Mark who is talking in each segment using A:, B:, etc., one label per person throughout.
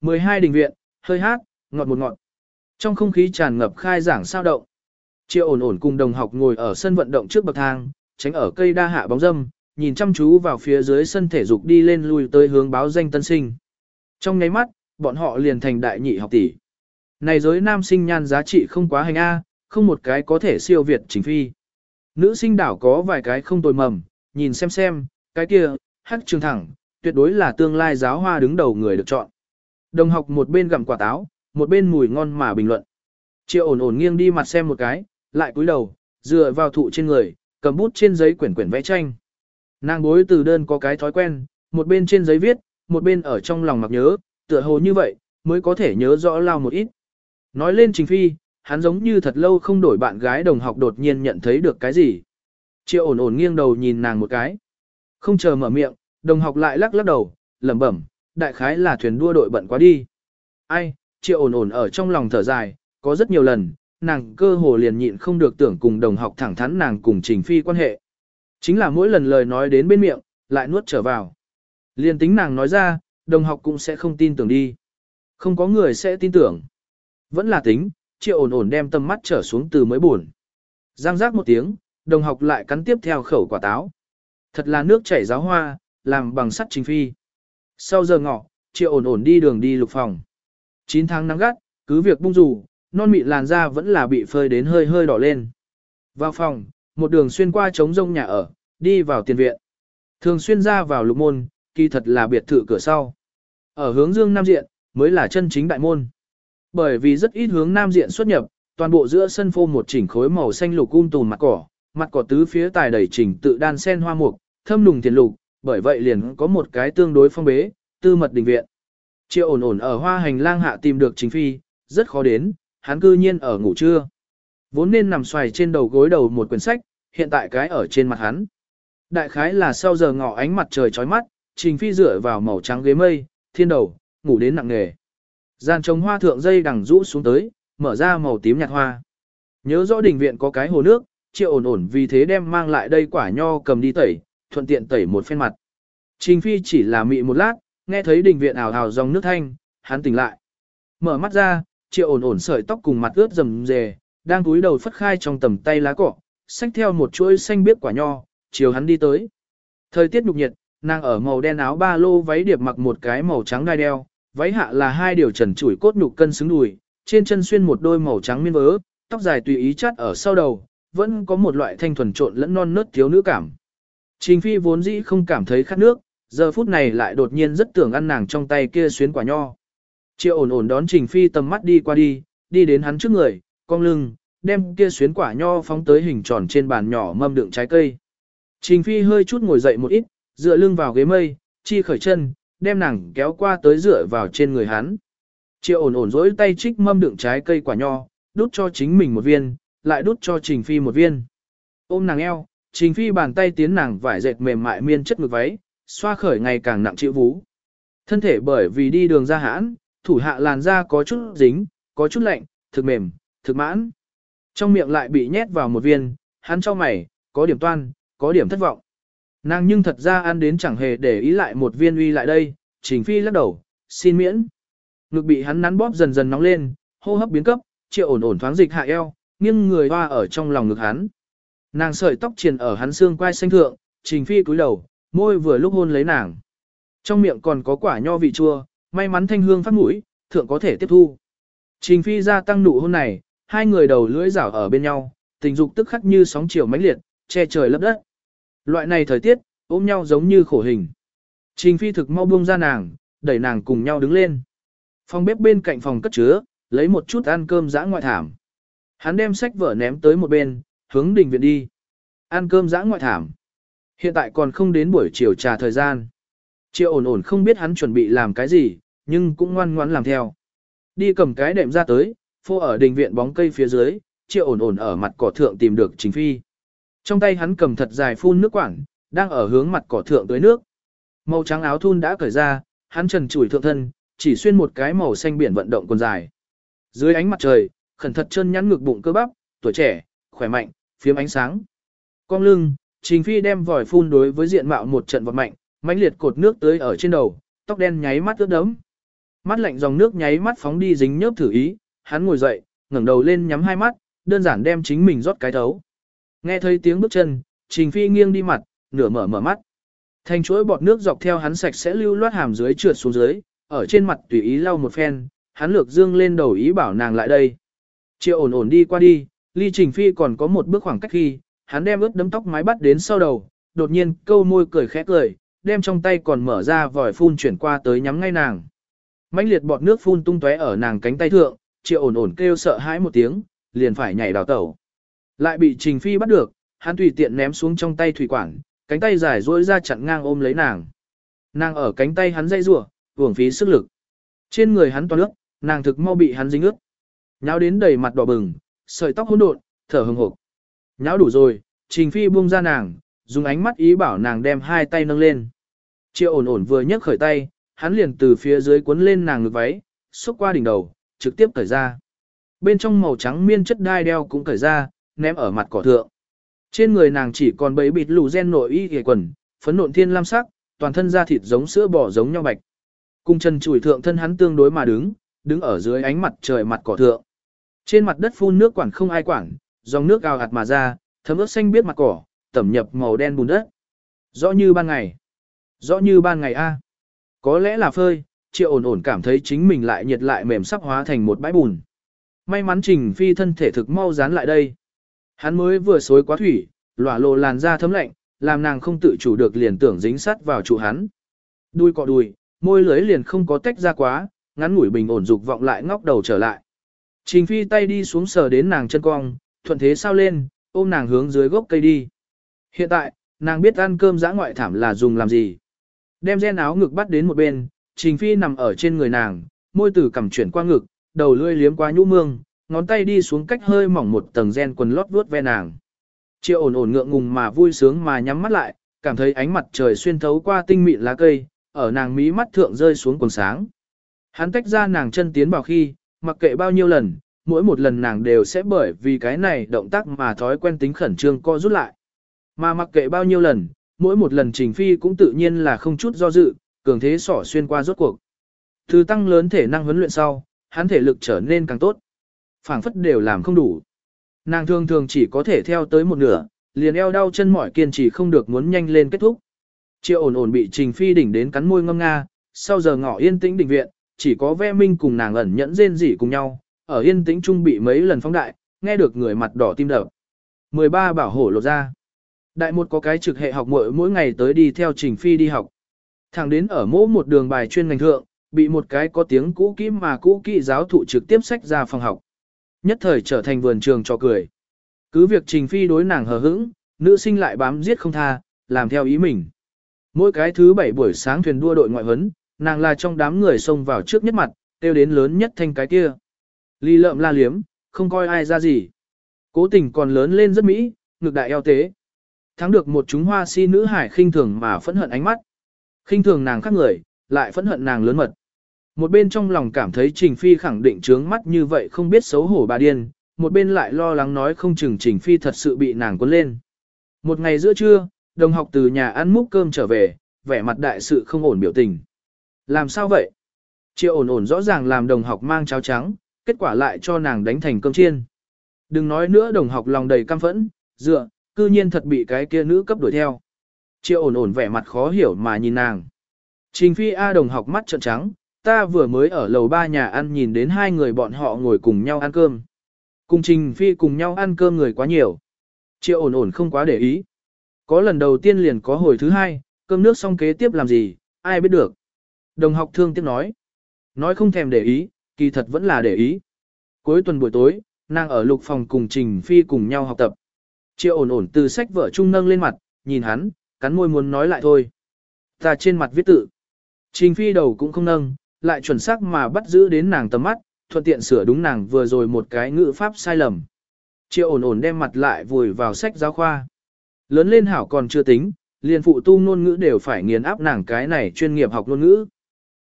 A: 12 đình viện, hơi hát, ngọt một ngọt. Trong không khí tràn ngập khai giảng sao động. Triệu ổn ổn cùng đồng học ngồi ở sân vận động trước bậc thang, tránh ở cây đa hạ bóng dâm, nhìn chăm chú vào phía dưới sân thể dục đi lên lui tới hướng báo danh tân sinh. Trong nháy mắt, bọn họ liền thành đại nhị học tỷ. Này giới nam sinh nhan giá trị không quá hành A, không một cái có thể siêu việt chính phi. Nữ sinh đảo có vài cái không tồi mầm, nhìn xem xem, cái kia, hắc trường thẳng, tuyệt đối là tương lai giáo hoa đứng đầu người được chọn. Đồng học một bên gặm quả táo, một bên mùi ngon mà bình luận. Triệu ổn ổn nghiêng đi mặt xem một cái, lại cúi đầu, dựa vào thụ trên người, cầm bút trên giấy quyển quyển vẽ tranh. Nàng bối từ đơn có cái thói quen, một bên trên giấy viết, một bên ở trong lòng mặc nhớ, tựa hồ như vậy, mới có thể nhớ rõ lao một ít. Nói lên Trình Phi, hắn giống như thật lâu không đổi bạn gái đồng học đột nhiên nhận thấy được cái gì. Triệu ổn ổn nghiêng đầu nhìn nàng một cái. Không chờ mở miệng, đồng học lại lắc lắc đầu, lẩm bẩm, đại khái là thuyền đua đội bận quá đi. Ai, triệu ổn ổn ở trong lòng thở dài, có rất nhiều lần, nàng cơ hồ liền nhịn không được tưởng cùng đồng học thẳng thắn nàng cùng Trình Phi quan hệ. Chính là mỗi lần lời nói đến bên miệng, lại nuốt trở vào. Liền tính nàng nói ra, đồng học cũng sẽ không tin tưởng đi. Không có người sẽ tin tưởng. Vẫn là tính, triệu ổn ổn đem tâm mắt trở xuống từ mới buồn. Giang giác một tiếng, đồng học lại cắn tiếp theo khẩu quả táo. Thật là nước chảy giáo hoa, làm bằng sắt Trình Phi. Sau giờ ngọ, triệu ổn ổn đi đường đi lục phòng. 9 tháng nắng gắt, cứ việc bung rủ, non mịn làn da vẫn là bị phơi đến hơi hơi đỏ lên. Vào phòng, một đường xuyên qua trống rông nhà ở, đi vào tiền viện. Thường xuyên ra vào lục môn, kỳ thật là biệt thự cửa sau. Ở hướng dương nam diện, mới là chân chính đại môn. Bởi vì rất ít hướng nam diện xuất nhập, toàn bộ giữa sân phô một chỉnh khối màu xanh lục cung um tùn mặt cỏ, mặt cỏ tứ phía tài đầy chỉnh tự đan sen hoa mục, thâm nùng tiền lục, bởi vậy liền có một cái tương đối phong bế, tư mật đình viện. Triệu ổn ổn ở hoa hành lang hạ tìm được chính phi, rất khó đến, hắn cư nhiên ở ngủ trưa. Vốn nên nằm xoài trên đầu gối đầu một quyển sách, hiện tại cái ở trên mặt hắn. Đại khái là sau giờ ngọ ánh mặt trời chói mắt, Trình Phi dựa vào màu trắng ghế mây, thiên đầu, ngủ đến nặng nề. Gian trồng hoa thượng dây đằng rũ xuống tới, mở ra màu tím nhạt hoa. Nhớ rõ đình viện có cái hồ nước, triệu ổn ổn vì thế đem mang lại đây quả nho cầm đi tẩy, thuận tiện tẩy một phen mặt. Trình Phi chỉ là mị một lát, nghe thấy đình viện ảo ảo dòng nước thanh, hắn tỉnh lại. Mở mắt ra, triệu ổn ổn sợi tóc cùng mặt ướt rầm rề, đang cúi đầu phất khai trong tầm tay lá cỏ, xách theo một chuỗi xanh biếc quả nho, chiều hắn đi tới. Thời tiết nhục nhiệt, nàng ở màu đen áo ba lô váy điệp mặc một cái màu trắng đai đeo, váy hạ là hai điều trần chuỗi cốt nhục cân xứng đùi, trên chân xuyên một đôi màu trắng miên vớ, tóc dài tùy ý chắt ở sau đầu, vẫn có một loại thanh thuần trộn lẫn non nớt thiếu nữ cảm. Trình Phi vốn dĩ không cảm thấy khát nước, giờ phút này lại đột nhiên rất tưởng ăn nàng trong tay kia xuyến quả nho. Triệu ổn ổn đón Trình Phi tầm mắt đi qua đi, đi đến hắn trước người, cong lưng, đem kia xuyến quả nho phóng tới hình tròn trên bàn nhỏ mâm đựng trái cây. Trình Phi hơi chút ngồi dậy một ít, dựa lưng vào ghế mây, chi khởi chân, đem nàng kéo qua tới dựa vào trên người hắn. Triệu ổn ổn dỗi tay trích mâm đựng trái cây quả nho, đút cho chính mình một viên, lại đút cho Trình Phi một viên. Ôm nàng eo, Trình Phi bàn tay tiến nàng vải dệt mềm mại miên chất ngực váy, xoa khởi ngày càng nặng chịu vú. Thân thể bởi vì đi đường ra hãn, thủ hạ làn da có chút dính, có chút lạnh, thực mềm, thực mãn. Trong miệng lại bị nhét vào một viên, hắn cho mày, có điểm toan, có điểm thất vọng. Nàng nhưng thật ra ăn đến chẳng hề để ý lại một viên uy lại đây, trình phi lắc đầu, xin miễn. Ngực bị hắn nắn bóp dần dần nóng lên, hô hấp biến cấp, triệu ổn ổn thoáng dịch hạ eo, nghiêng người hoa ở trong lòng ngực hắn. Nàng sợi tóc triền ở hắn xương quai xanh thượng, trình phi cúi đầu, môi vừa lúc hôn lấy nàng. Trong miệng còn có quả nho vị chua, may mắn thanh hương phát mũi, thượng có thể tiếp thu. Trình phi ra tăng nụ hôn này, hai người đầu lưỡi rảo ở bên nhau, tình dục tức khắc như sóng chiều mãnh liệt, che trời lấp đất. Loại này thời tiết, ôm nhau giống như khổ hình. Trình phi thực mau buông ra nàng, đẩy nàng cùng nhau đứng lên. Phòng bếp bên cạnh phòng cất chứa, lấy một chút ăn cơm dã ngoại thảm. Hắn đem sách vở ném tới một bên, hướng đình viện đi. Ăn cơm dã ngoại thảm. Hiện tại còn không đến buổi chiều trà thời gian. Triệu ổn ổn không biết hắn chuẩn bị làm cái gì, nhưng cũng ngoan ngoãn làm theo. Đi cầm cái đệm ra tới, phô ở đình viện bóng cây phía dưới, triệu ổn ổn ở mặt cỏ thượng tìm được chính phi. Trong tay hắn cầm thật dài phun nước quảng, đang ở hướng mặt cỏ thượng tới nước. Màu trắng áo thun đã cởi ra, hắn trần trụi thượng thân, chỉ xuyên một cái màu xanh biển vận động quần dài. Dưới ánh mặt trời, khẩn thật chân nhắn ngực bụng cơ bắp, tuổi trẻ, khỏe mạnh, phiếm ánh sáng. Cong lưng, Trình Phi đem vòi phun đối với diện mạo một trận vật mạnh, mãnh liệt cột nước tới ở trên đầu, tóc đen nháy mắt ướt đẫm. mắt lạnh dòng nước nháy mắt phóng đi dính nhớp thử ý, hắn ngồi dậy, ngẩng đầu lên nhắm hai mắt, đơn giản đem chính mình rót cái thấu. Nghe thấy tiếng bước chân, Trình Phi nghiêng đi mặt, nửa mở mở mắt. Thành chuỗi bọt nước dọc theo hắn sạch sẽ lưu loát hàm dưới trượt xuống dưới, ở trên mặt tùy ý lau một phen, hắn lược dương lên đầu ý bảo nàng lại đây. Triệu ổn ổn đi qua đi, ly Trình Phi còn có một bước khoảng cách khi, hắn đem ướt đấm tóc mái bắt đến sau đầu, đột nhiên câu môi cười khẽ cười, đem trong tay còn mở ra vòi phun chuyển qua tới nhắm ngay nàng. mãnh liệt bọt nước phun tung tóe ở nàng cánh tay thượng, triệu ổn ổn kêu sợ hãi một tiếng, liền phải nhảy đào tẩu. Lại bị Trình Phi bắt được, hắn tùy tiện ném xuống trong tay thủy quản, cánh tay dài duỗi ra chặn ngang ôm lấy nàng. Nàng ở cánh tay hắn dây rủa, uổng phí sức lực. Trên người hắn toàn nước, nàng thực mau bị hắn dính ướt. Nháo đến đầy mặt đỏ bừng, sợi tóc hỗn độn, thở hừng hực. Nháo đủ rồi, Trình Phi buông ra nàng, dùng ánh mắt ý bảo nàng đem hai tay nâng lên. Triệu ổn ổn vừa nhấc khởi tay, hắn liền từ phía dưới cuốn lên nàng ngực váy, xúc qua đỉnh đầu, trực tiếp cởi ra. Bên trong màu trắng miên chất đai đeo cũng cởi ra, ném ở mặt cỏ thượng. Trên người nàng chỉ còn bấy bịt lù gen nội y ghề quần, phấn nộn thiên lam sắc, toàn thân da thịt giống sữa bò giống nhau bạch. Cung chân chùi thượng thân hắn tương đối mà đứng, đứng ở dưới ánh mặt trời mặt cỏ thượng. Trên mặt đất phun nước quản không ai quản, dòng nước gào hạt mà ra, thấm ướt xanh biết mặt cỏ, tẩm nhập màu đen bùn đất. Rõ như ban ngày. Rõ như ban ngày A. Có lẽ là phơi, triệu ổn ổn cảm thấy chính mình lại nhiệt lại mềm sắp hóa thành một bãi bùn. May mắn Trình Phi thân thể thực mau dán lại đây. Hắn mới vừa xối quá thủy, lỏa lộ làn da thấm lạnh, làm nàng không tự chủ được liền tưởng dính sắt vào trụ hắn. Đuôi cọ đùi, môi lưới liền không có tách ra quá, ngắn ngủi bình ổn dục vọng lại ngóc đầu trở lại. Trình Phi tay đi xuống sờ đến nàng chân cong, thuận thế sao lên, ôm nàng hướng dưới gốc cây đi. Hiện tại, nàng biết ăn cơm giã ngoại thảm là dùng làm gì. Đem gen áo ngực bắt đến một bên, Trình Phi nằm ở trên người nàng, môi tử cầm chuyển qua ngực, đầu lưỡi liếm qua nhũ mương, ngón tay đi xuống cách hơi mỏng một tầng gen quần lót vuốt ve nàng. Triệu ổn ổn ngượng ngùng mà vui sướng mà nhắm mắt lại, cảm thấy ánh mặt trời xuyên thấu qua tinh mịn lá cây, ở nàng mí mắt thượng rơi xuống quần sáng. Hắn tách ra nàng chân tiến vào khi, mặc kệ bao nhiêu lần, mỗi một lần nàng đều sẽ bởi vì cái này động tác mà thói quen tính khẩn trương co rút lại. Mà mặc kệ bao nhiêu lần, mỗi một lần trình phi cũng tự nhiên là không chút do dự, cường thế sỏ xuyên qua rốt cuộc. Từ tăng lớn thể năng huấn luyện sau, hắn thể lực trở nên càng tốt. phảng phất đều làm không đủ. Nàng thường thường chỉ có thể theo tới một nửa, liền eo đau chân mỏi kiên trì không được muốn nhanh lên kết thúc. Triệu ổn ổn bị trình phi đỉnh đến cắn môi ngâm nga, sau giờ ngọ yên tĩnh đỉnh viện, chỉ có ve minh cùng nàng ẩn nhẫn rên rỉ cùng nhau, ở yên tĩnh trung bị mấy lần phóng đại, nghe được người mặt đỏ tim đập. 13 bảo hổ lột ra. Đại một có cái trực hệ học mỗi mỗi ngày tới đi theo trình phi đi học. Thẳng đến ở mỗi một đường bài chuyên ngành thượng, bị một cái có tiếng cũ kỹ mà cũ kỹ giáo thụ trực tiếp sách ra phòng học. Nhất thời trở thành vườn trường cho cười. Cứ việc trình phi đối nàng hờ hững, nữ sinh lại bám giết không tha, làm theo ý mình. Mỗi cái thứ bảy buổi sáng thuyền đua đội ngoại huấn, nàng là trong đám người xông vào trước nhất mặt, tiêu đến lớn nhất thanh cái kia. Ly lợm la liếm, không coi ai ra gì. Cố tình còn lớn lên rất mỹ, ngực đại eo tế. Thắng được một chúng hoa si nữ hải khinh thường mà phẫn hận ánh mắt. khinh thường nàng khác người, lại phẫn hận nàng lớn mật. Một bên trong lòng cảm thấy Trình Phi khẳng định trướng mắt như vậy không biết xấu hổ bà điên, một bên lại lo lắng nói không chừng Trình Phi thật sự bị nàng cuốn lên. Một ngày giữa trưa, đồng học từ nhà ăn múc cơm trở về, vẻ mặt đại sự không ổn biểu tình. Làm sao vậy? Triệu ổn ổn rõ ràng làm đồng học mang cháo trắng, kết quả lại cho nàng đánh thành cơm chiên. Đừng nói nữa đồng học lòng đầy căm phẫn, dựa, cư nhiên thật bị cái kia nữ cấp đuổi theo. Triệu ổn ổn vẻ mặt khó hiểu mà nhìn nàng. Trình phi A đồng học mắt trợn trắng, ta vừa mới ở lầu ba nhà ăn nhìn đến hai người bọn họ ngồi cùng nhau ăn cơm. Cùng Trình Phi cùng nhau ăn cơm người quá nhiều. Triệu ổn ổn không quá để ý. Có lần đầu tiên liền có hồi thứ hai, cơm nước xong kế tiếp làm gì, ai biết được. Đồng học thương tiếc nói. Nói không thèm để ý, kỳ thật vẫn là để ý. Cuối tuần buổi tối, nàng ở lục phòng cùng Trình Phi cùng nhau học tập. Triệu ổn ổn từ sách vở trung nâng lên mặt, nhìn hắn, cắn môi muốn nói lại thôi. Ta trên mặt viết tự. Trình Phi đầu cũng không nâng, lại chuẩn xác mà bắt giữ đến nàng tầm mắt, thuận tiện sửa đúng nàng vừa rồi một cái ngữ pháp sai lầm. Triệu ổn ổn đem mặt lại vùi vào sách giáo khoa. Lớn lên hảo còn chưa tính, liền phụ tu ngôn ngữ đều phải nghiền áp nàng cái này chuyên nghiệp học ngôn ngữ.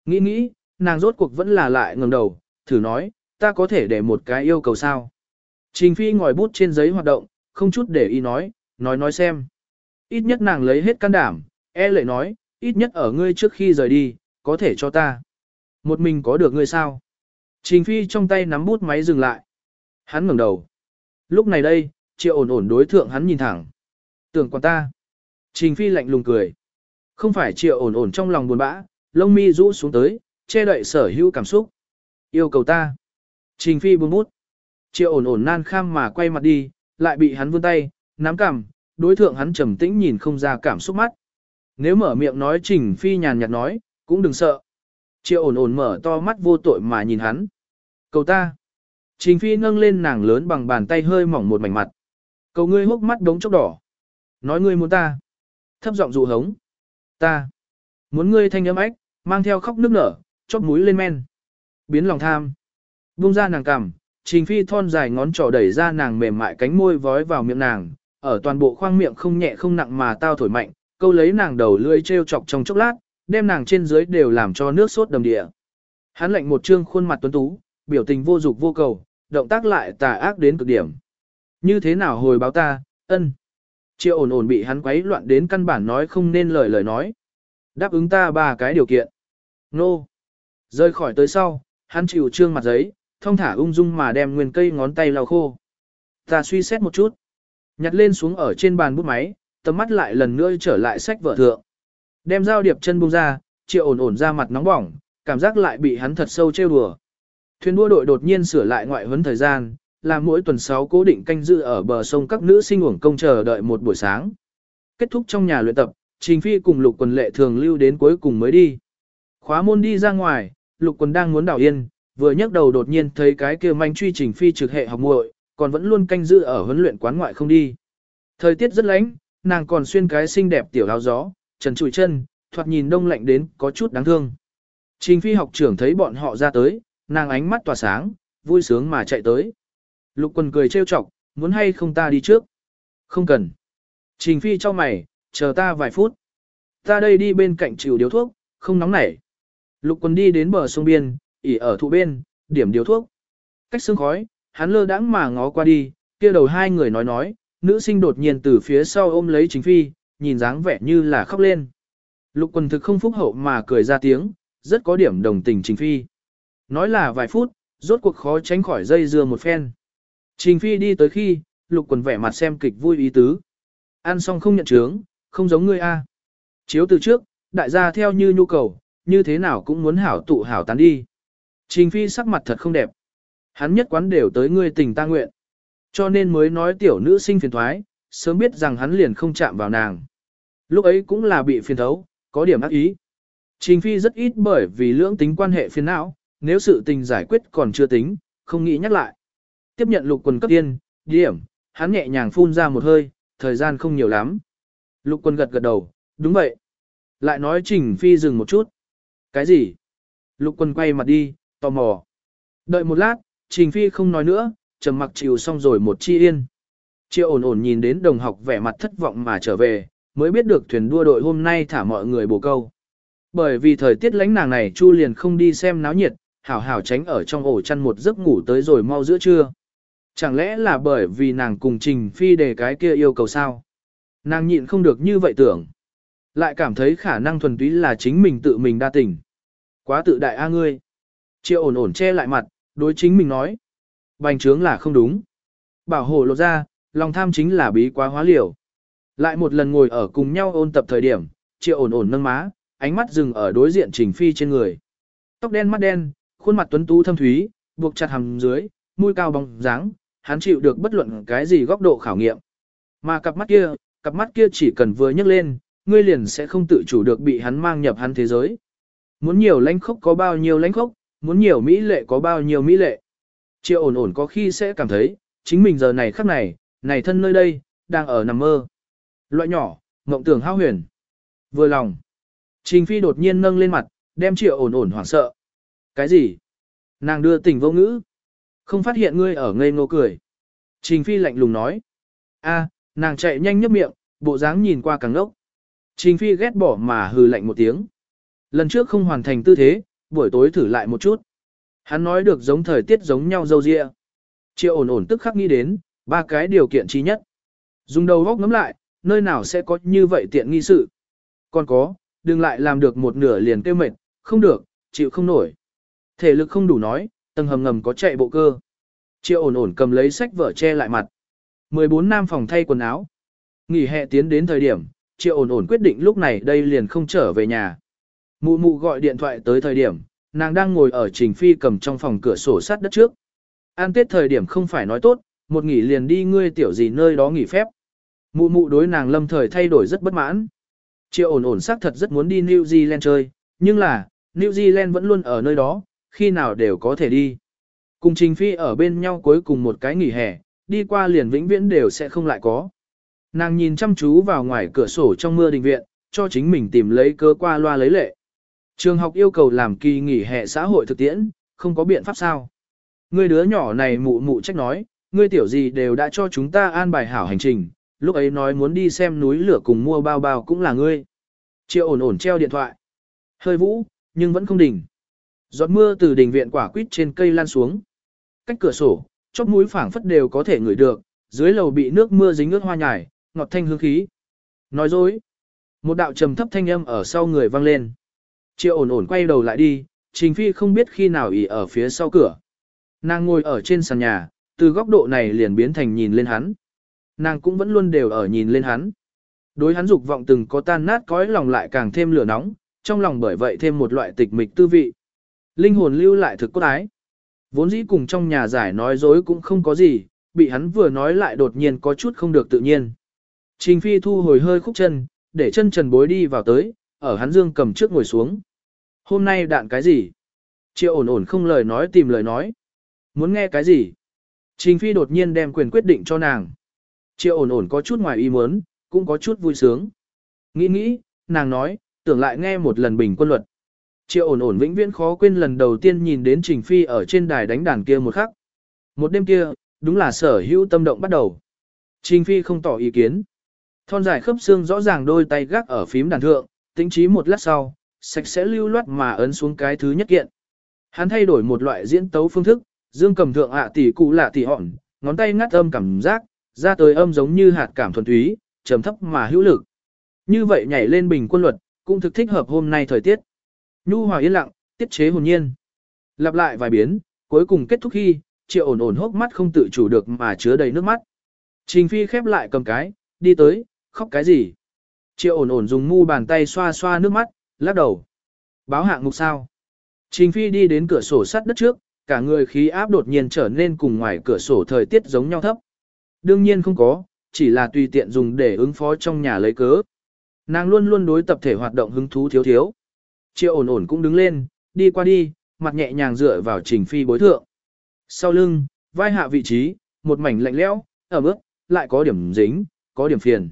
A: Nghĩ nghĩ, nàng rốt cuộc vẫn là lại ngẩng đầu, thử nói, ta có thể để một cái yêu cầu sao. Trình phi ngòi bút trên giấy hoạt động, không chút để ý nói, nói nói xem. Ít nhất nàng lấy hết can đảm, e lệ nói, ít nhất ở ngươi trước khi rời đi, có thể cho ta. Một mình có được ngươi sao? Trình Phi trong tay nắm bút máy dừng lại. Hắn ngẩng đầu. Lúc này đây, triệu ổn ổn đối thượng hắn nhìn thẳng. Tưởng quan ta. Trình Phi lạnh lùng cười. Không phải triệu ổn ổn trong lòng buồn bã, lông mi rũ xuống tới, che đậy sở hữu cảm xúc. Yêu cầu ta. Trình Phi buông bút. Triệu ổn ổn nan kham mà quay mặt đi, lại bị hắn vươn tay, nắm cằm, đối thượng hắn trầm tĩnh nhìn không ra cảm xúc mắt. Nếu mở miệng nói Trình Phi nhàn nhạt nói, cũng đừng sợ. Triệu ổn ổn mở to mắt vô tội mà nhìn hắn. Cầu ta. Trình Phi nâng lên nàng lớn bằng bàn tay hơi mỏng một mảnh mặt. Cầu ngươi hốc mắt đống chốc đỏ. Nói ngươi muốn ta. Thấp giọng dụ hống. Ta. Muốn ngươi thanh âm ách, mang theo khóc nước nở, chóp mũi lên men. Biến lòng tham. Buông ra nàng cằm, Trình Phi thon dài ngón trỏ đẩy ra nàng mềm mại cánh môi vói vào miệng nàng, ở toàn bộ khoang miệng không nhẹ không nặng mà tao thổi mạnh, câu lấy nàng đầu lưỡi treo chọc trong chốc lát, đem nàng trên dưới đều làm cho nước sốt đầm địa. Hắn lệnh một trương khuôn mặt tuấn tú, biểu tình vô dục vô cầu, động tác lại tà ác đến cực điểm. Như thế nào hồi báo ta, ân. Triệu ổn ổn bị hắn quấy loạn đến căn bản nói không nên lời lời nói. Đáp ứng ta ba cái điều kiện. Nô. Rơi khỏi tới sau, hắn chịu trương mặt giấy, thông thả ung dung mà đem nguyên cây ngón tay lau khô. Ta suy xét một chút. Nhặt lên xuống ở trên bàn bút máy, tầm mắt lại lần nữa trở lại sách vở thượng. Đem dao điệp chân bung ra, triệu ổn ổn ra mặt nóng bỏng, cảm giác lại bị hắn thật sâu trêu đùa. Thuyền đua đội đột nhiên sửa lại ngoại huấn thời gian, làm mỗi tuần 6 cố định canh dự ở bờ sông các nữ sinh uổng công chờ đợi một buổi sáng. Kết thúc trong nhà luyện tập, Trình Phi cùng Lục Quần Lệ thường lưu đến cuối cùng mới đi. Khóa môn đi ra ngoài, Lục Quần đang muốn đảo yên, vừa nhấc đầu đột nhiên thấy cái kia manh truy Trình Phi trực hệ học muội, còn vẫn luôn canh giữ ở huấn luyện quán ngoại không đi. Thời tiết rất lạnh, nàng còn xuyên cái xinh đẹp tiểu áo gió, trần trụi chân, thoạt nhìn đông lạnh đến có chút đáng thương. Trình Phi học trưởng thấy bọn họ ra tới, nàng ánh mắt tỏa sáng, vui sướng mà chạy tới. Lục quần cười trêu chọc, muốn hay không ta đi trước? Không cần. Trình phi cho mày, chờ ta vài phút. Ta đây đi bên cạnh chịu điếu thuốc, không nóng nảy. Lục quần đi đến bờ sông biên, ỉ ở thụ bên, điểm điều thuốc. Cách xương khói, hắn lơ đãng mà ngó qua đi, kia đầu hai người nói nói, nữ sinh đột nhiên từ phía sau ôm lấy chính phi, nhìn dáng vẻ như là khóc lên. Lục quần thực không phúc hậu mà cười ra tiếng, rất có điểm đồng tình chính phi. Nói là vài phút, rốt cuộc khó tránh khỏi dây dưa một phen. Trình Phi đi tới khi, lục quần vẻ mặt xem kịch vui ý tứ. Ăn xong không nhận chướng, không giống ngươi a. Chiếu từ trước, đại gia theo như nhu cầu, như thế nào cũng muốn hảo tụ hảo tán đi. Trình Phi sắc mặt thật không đẹp. Hắn nhất quán đều tới ngươi tình ta nguyện. Cho nên mới nói tiểu nữ sinh phiền thoái, sớm biết rằng hắn liền không chạm vào nàng. Lúc ấy cũng là bị phiền thấu, có điểm ác ý. Trình Phi rất ít bởi vì lưỡng tính quan hệ phiền não, nếu sự tình giải quyết còn chưa tính, không nghĩ nhắc lại. Tiếp nhận lục quần cấp tiên, điểm, hắn nhẹ nhàng phun ra một hơi, thời gian không nhiều lắm. Lục quân gật gật đầu, đúng vậy. Lại nói Trình Phi dừng một chút. Cái gì? Lục quân quay mặt đi, tò mò. Đợi một lát, Trình Phi không nói nữa, trầm mặc chịu xong rồi một chi yên. Triệu ổn ổn nhìn đến đồng học vẻ mặt thất vọng mà trở về, mới biết được thuyền đua đội hôm nay thả mọi người bổ câu. Bởi vì thời tiết lánh nàng này Chu liền không đi xem náo nhiệt, hảo hảo tránh ở trong ổ chăn một giấc ngủ tới rồi mau giữa trưa. Chẳng lẽ là bởi vì nàng cùng Trình Phi đề cái kia yêu cầu sao? Nàng nhịn không được như vậy tưởng. Lại cảm thấy khả năng thuần túy là chính mình tự mình đa tình. Quá tự đại a ngươi. Triệu ổn ổn che lại mặt, đối chính mình nói. Bành trướng là không đúng. Bảo hộ lột ra, lòng tham chính là bí quá hóa liều. Lại một lần ngồi ở cùng nhau ôn tập thời điểm, triệu ổn ổn nâng má, ánh mắt dừng ở đối diện Trình Phi trên người. Tóc đen mắt đen, khuôn mặt tuấn tú thâm thúy, buộc chặt hàm dưới, mũi cao bóng dáng, hắn chịu được bất luận cái gì góc độ khảo nghiệm. Mà cặp mắt kia, cặp mắt kia chỉ cần vừa nhấc lên, ngươi liền sẽ không tự chủ được bị hắn mang nhập hắn thế giới. Muốn nhiều lãnh khốc có bao nhiêu lãnh khốc, muốn nhiều mỹ lệ có bao nhiêu mỹ lệ. Triệu ổn ổn có khi sẽ cảm thấy, chính mình giờ này khắc này, này thân nơi đây, đang ở nằm mơ. Loại nhỏ, mộng tưởng hao huyền. Vừa lòng. Trình Phi đột nhiên nâng lên mặt, đem triệu ổn ổn hoảng sợ. Cái gì? Nàng đưa tình vô ngữ. Không phát hiện ngươi ở ngây ngô cười. Trình Phi lạnh lùng nói. a nàng chạy nhanh nhấp miệng, bộ dáng nhìn qua càng ngốc. Trình Phi ghét bỏ mà hừ lạnh một tiếng. Lần trước không hoàn thành tư thế, buổi tối thử lại một chút. Hắn nói được giống thời tiết giống nhau dâu dịa. Triệu ổn ổn tức khắc nghĩ đến, ba cái điều kiện chi nhất. Dùng đầu góc ngắm lại, nơi nào sẽ có như vậy tiện nghi sự. Còn có, đừng lại làm được một nửa liền kêu mệt, không được, chịu không nổi. Thể lực không đủ nói, tầng hầm ngầm có chạy bộ cơ. Triệu ổn ổn cầm lấy sách vở che lại mặt. 14 nam phòng thay quần áo. Nghỉ hè tiến đến thời điểm, triệu ổn ổn quyết định lúc này đây liền không trở về nhà. Mụ mụ gọi điện thoại tới thời điểm, nàng đang ngồi ở trình phi cầm trong phòng cửa sổ sát đất trước. An tết thời điểm không phải nói tốt, một nghỉ liền đi ngươi tiểu gì nơi đó nghỉ phép. Mụ mụ đối nàng lâm thời thay đổi rất bất mãn. Triệu ổn ổn xác thật rất muốn đi New Zealand chơi, nhưng là, New Zealand vẫn luôn ở nơi đó, khi nào đều có thể đi. Cùng Trình Phi ở bên nhau cuối cùng một cái nghỉ hè, đi qua liền vĩnh viễn đều sẽ không lại có. Nàng nhìn chăm chú vào ngoài cửa sổ trong mưa đình viện, cho chính mình tìm lấy cơ qua loa lấy lệ. Trường học yêu cầu làm kỳ nghỉ hè xã hội thực tiễn, không có biện pháp sao. Ngươi đứa nhỏ này mụ mụ trách nói, ngươi tiểu gì đều đã cho chúng ta an bài hảo hành trình, lúc ấy nói muốn đi xem núi lửa cùng mua bao bao cũng là ngươi. Triệu ổn ổn treo điện thoại. Hơi vũ, nhưng vẫn không đỉnh. Giọt mưa từ đỉnh viện quả quýt trên cây lan xuống. Cách cửa sổ, chóp mũi phảng phất đều có thể ngửi được, dưới lầu bị nước mưa dính ướt hoa nhải, ngọt thanh hương khí. Nói dối. Một đạo trầm thấp thanh âm ở sau người vang lên. Triệu ổn ổn quay đầu lại đi, Trình Phi không biết khi nào ỉ ở phía sau cửa. Nàng ngồi ở trên sàn nhà, từ góc độ này liền biến thành nhìn lên hắn. Nàng cũng vẫn luôn đều ở nhìn lên hắn. Đối hắn dục vọng từng có tan nát cõi lòng lại càng thêm lửa nóng, trong lòng bởi vậy thêm một loại tịch mịch tư vị. Linh hồn lưu lại thực cốt ái. Vốn dĩ cùng trong nhà giải nói dối cũng không có gì, bị hắn vừa nói lại đột nhiên có chút không được tự nhiên. Trình Phi thu hồi hơi khúc chân, để chân trần bối đi vào tới, ở hắn dương cầm trước ngồi xuống. Hôm nay đạn cái gì? Triệu ổn ổn không lời nói tìm lời nói. Muốn nghe cái gì? Trình Phi đột nhiên đem quyền quyết định cho nàng. Triệu ổn ổn có chút ngoài ý muốn, cũng có chút vui sướng. Nghĩ nghĩ, nàng nói, tưởng lại nghe một lần bình quân luật. Triệu ổn ổn vĩnh viễn khó quên lần đầu tiên nhìn đến Trình Phi ở trên đài đánh đàn kia một khắc. Một đêm kia, đúng là sở hữu tâm động bắt đầu. Trình Phi không tỏ ý kiến. Thon dài khớp xương rõ ràng đôi tay gác ở phím đàn thượng, tính trí một lát sau, sạch sẽ lưu loát mà ấn xuống cái thứ nhất kiện. Hắn thay đổi một loại diễn tấu phương thức, dương cầm thượng ạ tỷ cụ lạ tỷ hòn, ngón tay ngắt âm cảm giác, ra tới âm giống như hạt cảm thuần túy, trầm thấp mà hữu lực. Như vậy nhảy lên bình quân luật, cũng thực thích hợp hôm nay thời tiết. Nhu hòa yên lặng, tiết chế hồn nhiên. Lặp lại vài biến, cuối cùng kết thúc khi, triệu ổn ổn hốc mắt không tự chủ được mà chứa đầy nước mắt. Trình phi khép lại cầm cái, đi tới, khóc cái gì? Triệu ổn ổn dùng mu bàn tay xoa xoa nước mắt, lắc đầu. Báo hạng mục sao? Trình phi đi đến cửa sổ sắt đất trước, cả người khí áp đột nhiên trở nên cùng ngoài cửa sổ thời tiết giống nhau thấp. Đương nhiên không có, chỉ là tùy tiện dùng để ứng phó trong nhà lấy cớ. Nàng luôn luôn đối tập thể hoạt động hứng thú thiếu thiếu. Triệu ổn ổn cũng đứng lên, đi qua đi, mặt nhẹ nhàng dựa vào trình phi bối thượng. Sau lưng, vai hạ vị trí, một mảnh lạnh lẽo, ở ướt, lại có điểm dính, có điểm phiền.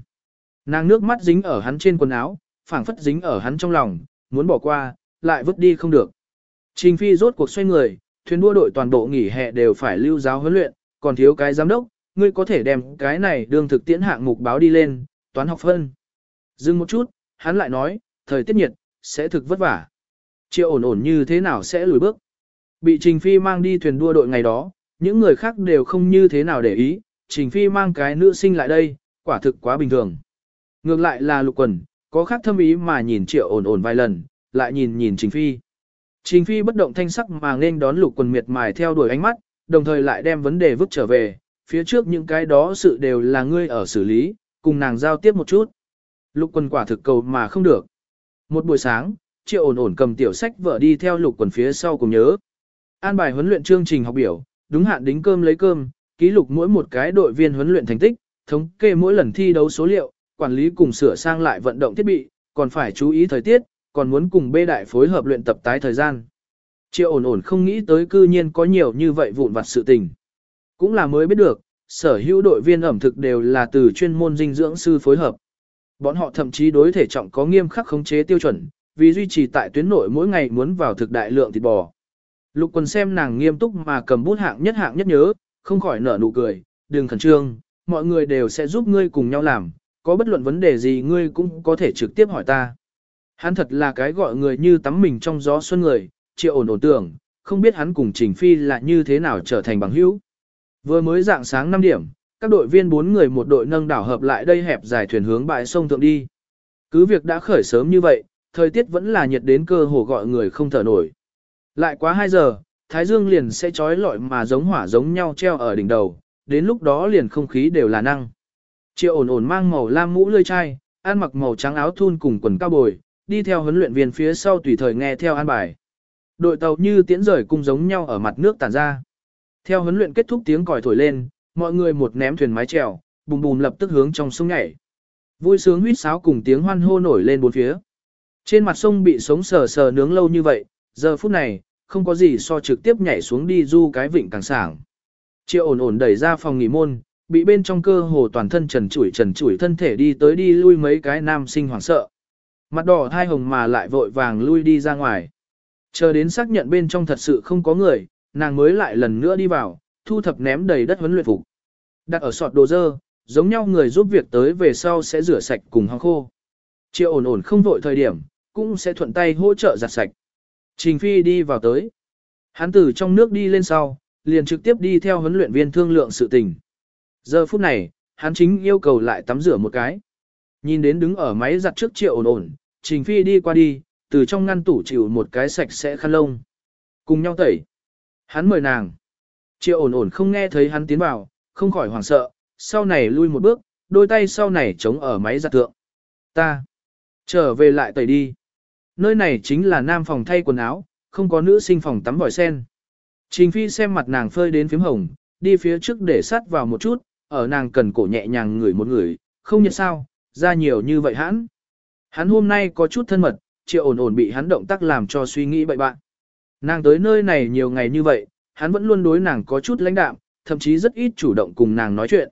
A: Nàng nước mắt dính ở hắn trên quần áo, phảng phất dính ở hắn trong lòng, muốn bỏ qua, lại vứt đi không được. Trình phi rốt cuộc xoay người, thuyền đua đội toàn bộ nghỉ hè đều phải lưu giáo huấn luyện, còn thiếu cái giám đốc, ngươi có thể đem cái này đương thực tiễn hạng mục báo đi lên, toán học phân. Dừng một chút, hắn lại nói, thời tiết nhiệt, sẽ thực vất vả. Triệu ổn ổn như thế nào sẽ lùi bước. Bị Trình Phi mang đi thuyền đua đội ngày đó, những người khác đều không như thế nào để ý, Trình Phi mang cái nữ sinh lại đây, quả thực quá bình thường. Ngược lại là lục quần, có khác thâm ý mà nhìn triệu ổn ổn vài lần, lại nhìn nhìn Trình Phi. Trình Phi bất động thanh sắc mà nên đón lục quần miệt mài theo đuổi ánh mắt, đồng thời lại đem vấn đề vứt trở về, phía trước những cái đó sự đều là ngươi ở xử lý, cùng nàng giao tiếp một chút. Lục quần quả thực cầu mà không được. Một buổi sáng, triệu ổn ổn cầm tiểu sách vợ đi theo lục quần phía sau cùng nhớ. An bài huấn luyện chương trình học biểu, đúng hạn đính cơm lấy cơm, ký lục mỗi một cái đội viên huấn luyện thành tích, thống kê mỗi lần thi đấu số liệu, quản lý cùng sửa sang lại vận động thiết bị, còn phải chú ý thời tiết, còn muốn cùng bê đại phối hợp luyện tập tái thời gian. Triệu ổn ổn không nghĩ tới cư nhiên có nhiều như vậy vụn vặt sự tình. Cũng là mới biết được, sở hữu đội viên ẩm thực đều là từ chuyên môn dinh dưỡng sư phối hợp. Bọn họ thậm chí đối thể trọng có nghiêm khắc khống chế tiêu chuẩn, vì duy trì tại tuyến nội mỗi ngày muốn vào thực đại lượng thịt bò. Lục quần xem nàng nghiêm túc mà cầm bút hạng nhất hạng nhất nhớ, không khỏi nở nụ cười, đừng khẩn trương, mọi người đều sẽ giúp ngươi cùng nhau làm, có bất luận vấn đề gì ngươi cũng có thể trực tiếp hỏi ta. Hắn thật là cái gọi người như tắm mình trong gió xuân người, triệu ổn ổn tưởng, không biết hắn cùng Trình Phi là như thế nào trở thành bằng hữu. Vừa mới dạng sáng 5 điểm, các đội viên 4 người một đội nâng đảo hợp lại đây hẹp dài thuyền hướng bãi sông thượng đi. Cứ việc đã khởi sớm như vậy, thời tiết vẫn là nhiệt đến cơ hồ gọi người không thở nổi. Lại quá 2 giờ, Thái Dương liền sẽ trói lọi mà giống hỏa giống nhau treo ở đỉnh đầu, đến lúc đó liền không khí đều là năng. Triệu ổn ổn mang màu lam mũ lươi chai, ăn mặc màu trắng áo thun cùng quần cao bồi, đi theo huấn luyện viên phía sau tùy thời nghe theo an bài. Đội tàu như tiễn rời cung giống nhau ở mặt nước tản ra. Theo huấn luyện kết thúc tiếng còi thổi lên, mọi người một ném thuyền mái chèo, bùm bùm lập tức hướng trong sông nhảy. Vui sướng huýt sáo cùng tiếng hoan hô nổi lên bốn phía. Trên mặt sông bị sống sờ sờ nướng lâu như vậy, giờ phút này, không có gì so trực tiếp nhảy xuống đi du cái vịnh càng sảng. Triệu ổn ổn đẩy ra phòng nghỉ môn, bị bên trong cơ hồ toàn thân trần trụi trần trụi thân thể đi tới đi lui mấy cái nam sinh hoảng sợ. Mặt đỏ thai hồng mà lại vội vàng lui đi ra ngoài. Chờ đến xác nhận bên trong thật sự không có người, nàng mới lại lần nữa đi vào, thu thập ném đầy đất huấn luyện phục. Đặt ở sọt đồ dơ, giống nhau người giúp việc tới về sau sẽ rửa sạch cùng hong khô. Triệu ổn ổn không vội thời điểm, cũng sẽ thuận tay hỗ trợ giặt sạch. Trình Phi đi vào tới. Hắn từ trong nước đi lên sau, liền trực tiếp đi theo huấn luyện viên thương lượng sự tình. Giờ phút này, hắn chính yêu cầu lại tắm rửa một cái. Nhìn đến đứng ở máy giặt trước triệu ổn ổn, Trình Phi đi qua đi, từ trong ngăn tủ chịu một cái sạch sẽ khăn lông. Cùng nhau tẩy. Hắn mời nàng. Triệu ổn ổn không nghe thấy hắn tiến vào, không khỏi hoảng sợ, sau này lui một bước, đôi tay sau này chống ở máy giặt tượng. Ta. Trở về lại tẩy đi. Nơi này chính là nam phòng thay quần áo, không có nữ sinh phòng tắm vòi sen. Trình Phi xem mặt nàng phơi đến phím hồng, đi phía trước để sát vào một chút, ở nàng cần cổ nhẹ nhàng ngửi một người, không nhận sao, ra nhiều như vậy hắn, Hắn hôm nay có chút thân mật, triệu ổn ổn bị hắn động tác làm cho suy nghĩ bậy bạn. Nàng tới nơi này nhiều ngày như vậy, hắn vẫn luôn đối nàng có chút lãnh đạm, thậm chí rất ít chủ động cùng nàng nói chuyện.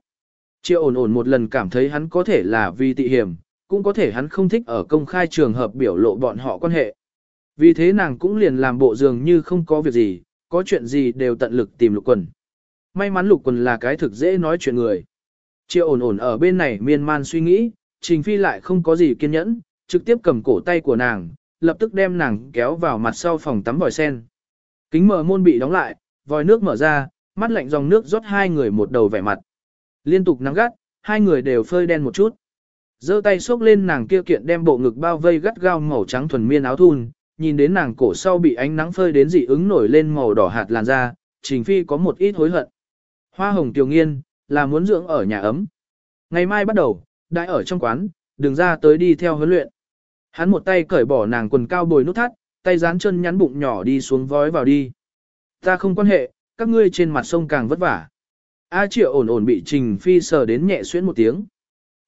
A: Triệu ổn ổn một lần cảm thấy hắn có thể là vì tị hiểm, cũng có thể hắn không thích ở công khai trường hợp biểu lộ bọn họ quan hệ. Vì thế nàng cũng liền làm bộ dường như không có việc gì, có chuyện gì đều tận lực tìm lục quần. May mắn lục quần là cái thực dễ nói chuyện người. Triệu ổn ổn ở bên này miên man suy nghĩ, Trình Phi lại không có gì kiên nhẫn, trực tiếp cầm cổ tay của nàng, lập tức đem nàng kéo vào mặt sau phòng tắm vòi sen. Kính mở môn bị đóng lại, vòi nước mở ra, mắt lạnh dòng nước rót hai người một đầu vẻ mặt. Liên tục nắng gắt, hai người đều phơi đen một chút. giơ tay xốc lên nàng kia kiện đem bộ ngực bao vây gắt gao màu trắng thuần miên áo thun, nhìn đến nàng cổ sau bị ánh nắng phơi đến dị ứng nổi lên màu đỏ hạt làn da, Trình Phi có một ít hối hận. Hoa hồng tiểu nghiên, là muốn dưỡng ở nhà ấm. Ngày mai bắt đầu, đại ở trong quán, đừng ra tới đi theo huấn luyện. Hắn một tay cởi bỏ nàng quần cao bồi nút thắt, tay dán chân nhắn bụng nhỏ đi xuống vói vào đi. Ta không quan hệ, các ngươi trên mặt sông càng vất vả. A triệu ổn ổn bị Trình Phi sờ đến nhẹ xuyến một tiếng.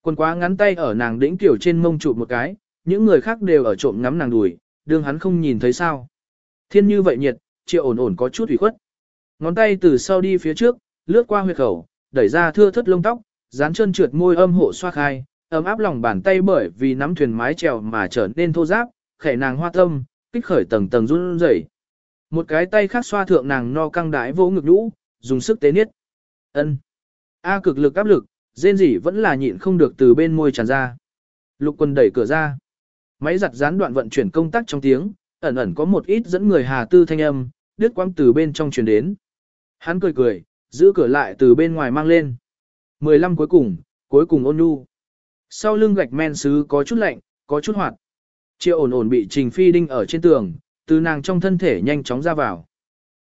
A: Quần quá ngắn tay ở nàng đĩnh tiểu trên mông chụp một cái, những người khác đều ở trộm ngắm nàng đùi, đương hắn không nhìn thấy sao. Thiên như vậy nhiệt, triệu ổn ổn có chút ủy khuất. Ngón tay từ sau đi phía trước, lướt qua huyệt khẩu, đẩy ra thưa thất lông tóc, dán chân trượt môi âm hộ xoa khai, ấm áp lòng bàn tay bởi vì nắm thuyền mái chèo mà trở nên thô ráp, khẽ nàng hoa tâm, kích khởi tầng tầng run rẩy. Một cái tay khác xoa thượng nàng no căng đái vỗ ngực nhũ, dùng sức tế niết. Ân. A cực lực áp lực, rên rỉ vẫn là nhịn không được từ bên môi tràn ra. Lục quân đẩy cửa ra. Máy giặt gián đoạn vận chuyển công tác trong tiếng, ẩn ẩn có một ít dẫn người hà tư thanh âm, đứt quãng từ bên trong truyền đến. Hắn cười cười, giữ cửa lại từ bên ngoài mang lên. 15 cuối cùng, cuối cùng ôn nhu. Sau lưng gạch men sứ có chút lạnh, có chút hoạt. Triệu ổn ổn bị Trình Phi đinh ở trên tường, từ nàng trong thân thể nhanh chóng ra vào.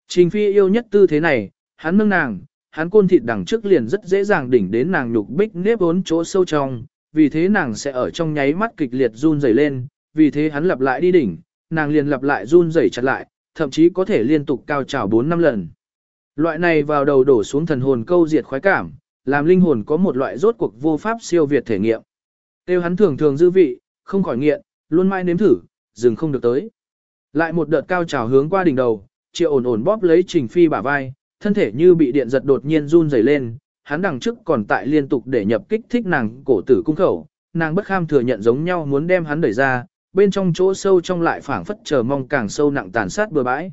A: Trình Phi yêu nhất tư thế này, hắn nâng nàng, hắn côn thịt đằng trước liền rất dễ dàng đỉnh đến nàng nhục bích nếp vốn chỗ sâu trong, vì thế nàng sẽ ở trong nháy mắt kịch liệt run rẩy lên, vì thế hắn lặp lại đi đỉnh, nàng liền lặp lại run rẩy chặt lại, thậm chí có thể liên tục cao trào 4 năm lần. Loại này vào đầu đổ xuống thần hồn câu diệt khoái cảm, làm linh hồn có một loại rốt cuộc vô pháp siêu việt thể nghiệm. Tiêu hắn thường thường dư vị, không khỏi nghiện, luôn mãi nếm thử, dừng không được tới. Lại một đợt cao trào hướng qua đỉnh đầu, triệu ổn ổn bóp lấy trình phi bả vai, thân thể như bị điện giật đột nhiên run rẩy lên, hắn đằng trước còn tại liên tục để nhập kích thích nàng cổ tử cung khẩu, nàng bất kham thừa nhận giống nhau muốn đem hắn đẩy ra, bên trong chỗ sâu trong lại phảng phất chờ mong càng sâu nặng tàn sát bừa bãi.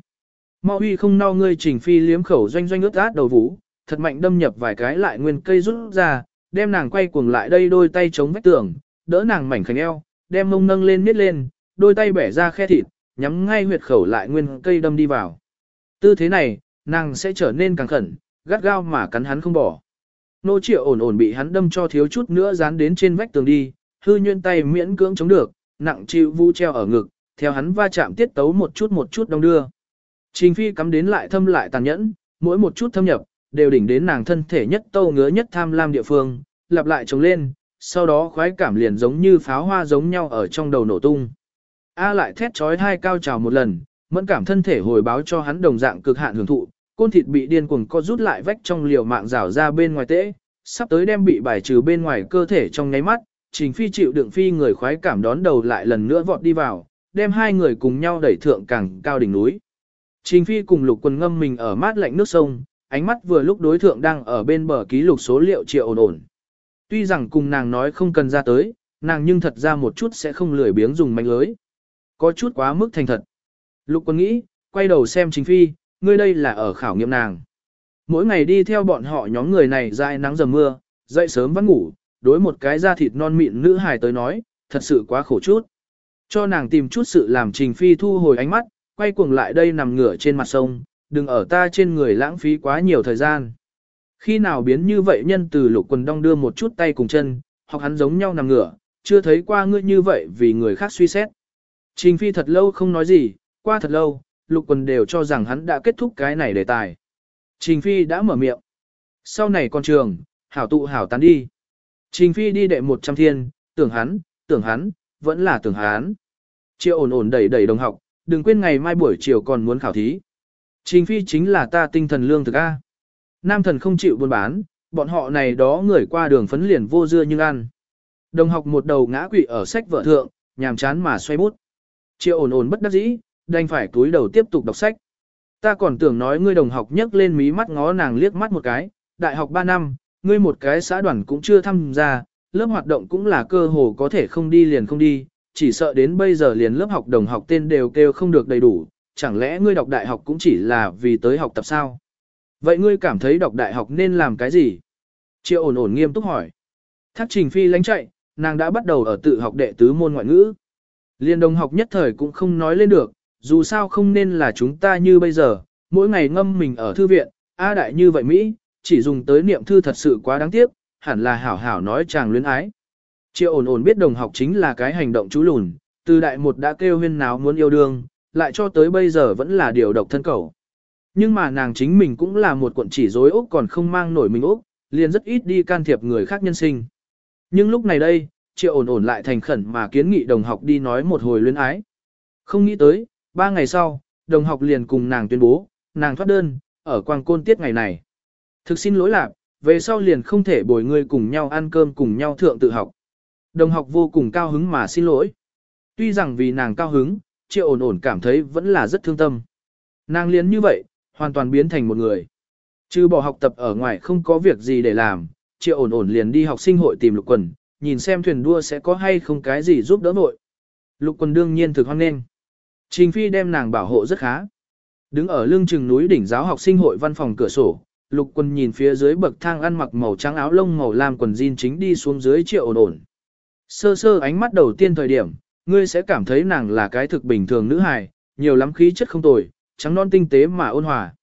A: Mau huy không no ngươi trình phi liếm khẩu doanh doanh ướt át đầu vũ, thật mạnh đâm nhập vài cái lại nguyên cây rút ra, đem nàng quay cuồng lại đây đôi tay chống vách tường, đỡ nàng mảnh khảnh eo, đem mông nâng lên miết lên, đôi tay bẻ ra khe thịt, nhắm ngay huyệt khẩu lại nguyên cây đâm đi vào. Tư thế này, nàng sẽ trở nên càng khẩn, gắt gao mà cắn hắn không bỏ. Nô triệu ổn ổn bị hắn đâm cho thiếu chút nữa dán đến trên vách tường đi, hư nhuyễn tay miễn cưỡng chống được, nặng chịu vu treo ở ngực, theo hắn va chạm tiết tấu một chút một chút đông đưa. Trình phi cắm đến lại thâm lại tàn nhẫn, mỗi một chút thâm nhập, đều đỉnh đến nàng thân thể nhất tâu ngứa nhất tham lam địa phương, lặp lại trống lên, sau đó khoái cảm liền giống như pháo hoa giống nhau ở trong đầu nổ tung. A lại thét trói hai cao trào một lần, mẫn cảm thân thể hồi báo cho hắn đồng dạng cực hạn hưởng thụ, côn thịt bị điên cuồng co rút lại vách trong liều mạng rào ra bên ngoài tễ, sắp tới đem bị bài trừ bên ngoài cơ thể trong nháy mắt, trình phi chịu đựng phi người khoái cảm đón đầu lại lần nữa vọt đi vào, đem hai người cùng nhau đẩy thượng càng cao đỉnh núi. Trình phi cùng lục quần ngâm mình ở mát lạnh nước sông, ánh mắt vừa lúc đối thượng đang ở bên bờ ký lục số liệu triệu ổn ổn. Tuy rằng cùng nàng nói không cần ra tới, nàng nhưng thật ra một chút sẽ không lười biếng dùng manh lưới. Có chút quá mức thành thật. Lục quân nghĩ, quay đầu xem chính phi, ngươi đây là ở khảo nghiệm nàng. Mỗi ngày đi theo bọn họ nhóm người này dài nắng dầm mưa, dậy sớm vẫn ngủ, đối một cái da thịt non mịn nữ hài tới nói, thật sự quá khổ chút. Cho nàng tìm chút sự làm trình phi thu hồi ánh mắt, quay cuồng lại đây nằm ngửa trên mặt sông, đừng ở ta trên người lãng phí quá nhiều thời gian. Khi nào biến như vậy nhân từ lục quần đong đưa một chút tay cùng chân, hoặc hắn giống nhau nằm ngửa, chưa thấy qua ngươi như vậy vì người khác suy xét. Trình phi thật lâu không nói gì, qua thật lâu, lục quần đều cho rằng hắn đã kết thúc cái này đề tài. Trình phi đã mở miệng. Sau này con trường, hảo tụ hảo tán đi. Trình phi đi đệ một trăm thiên, tưởng hắn, tưởng hắn, vẫn là tưởng hắn. Triệu ổn ổn đẩy đẩy đồng học, đừng quên ngày mai buổi chiều còn muốn khảo thí. Trình phi chính là ta tinh thần lương thực A. Nam thần không chịu buôn bán, bọn họ này đó người qua đường phấn liền vô dưa nhưng ăn. Đồng học một đầu ngã quỵ ở sách vợ thượng, nhàm chán mà xoay bút. Triệu ổn ổn bất đắc dĩ, đành phải túi đầu tiếp tục đọc sách. Ta còn tưởng nói ngươi đồng học nhấc lên mí mắt ngó nàng liếc mắt một cái, đại học 3 năm, ngươi một cái xã đoàn cũng chưa tham gia, lớp hoạt động cũng là cơ hồ có thể không đi liền không đi, chỉ sợ đến bây giờ liền lớp học đồng học tên đều kêu không được đầy đủ, chẳng lẽ ngươi đọc đại học cũng chỉ là vì tới học tập sao? Vậy ngươi cảm thấy đọc đại học nên làm cái gì? Triệu ổn ổn nghiêm túc hỏi. Thác trình phi lánh chạy, nàng đã bắt đầu ở tự học đệ tứ môn ngoại ngữ. Liên đồng học nhất thời cũng không nói lên được, dù sao không nên là chúng ta như bây giờ, mỗi ngày ngâm mình ở thư viện, A đại như vậy Mỹ, chỉ dùng tới niệm thư thật sự quá đáng tiếc, hẳn là hảo hảo nói chàng luyến ái. Triệu ổn ổn biết đồng học chính là cái hành động chú lùn, từ đại một đã kêu huyên náo muốn yêu đương, lại cho tới bây giờ vẫn là điều độc thân cầu. Nhưng mà nàng chính mình cũng là một cuộn chỉ dối úc còn không mang nổi mình úc, liền rất ít đi can thiệp người khác nhân sinh. Nhưng lúc này đây, triệu ổn ổn lại thành khẩn mà kiến nghị đồng học đi nói một hồi luyến ái. Không nghĩ tới, ba ngày sau, đồng học liền cùng nàng tuyên bố, nàng thoát đơn, ở quang côn tiết ngày này. Thực xin lỗi lạc, về sau liền không thể bồi người cùng nhau ăn cơm cùng nhau thượng tự học. Đồng học vô cùng cao hứng mà xin lỗi. Tuy rằng vì nàng cao hứng, triệu ổn ổn cảm thấy vẫn là rất thương tâm. Nàng liền như vậy, hoàn toàn biến thành một người. Chứ bỏ học tập ở ngoài không có việc gì để làm, triệu ổn ổn liền đi học sinh hội tìm lục quần, nhìn xem thuyền đua sẽ có hay không cái gì giúp đỡ vội. Lục quần đương nhiên thực hoan nghênh. Trình phi đem nàng bảo hộ rất khá. Đứng ở lưng chừng núi đỉnh giáo học sinh hội văn phòng cửa sổ, lục quân nhìn phía dưới bậc thang ăn mặc màu trắng áo lông màu lam quần jean chính đi xuống dưới triệu ổn ổn. Sơ sơ ánh mắt đầu tiên thời điểm, ngươi sẽ cảm thấy nàng là cái thực bình thường nữ hài, nhiều lắm khí chất không tồi, trắng non tinh tế mà ôn hòa.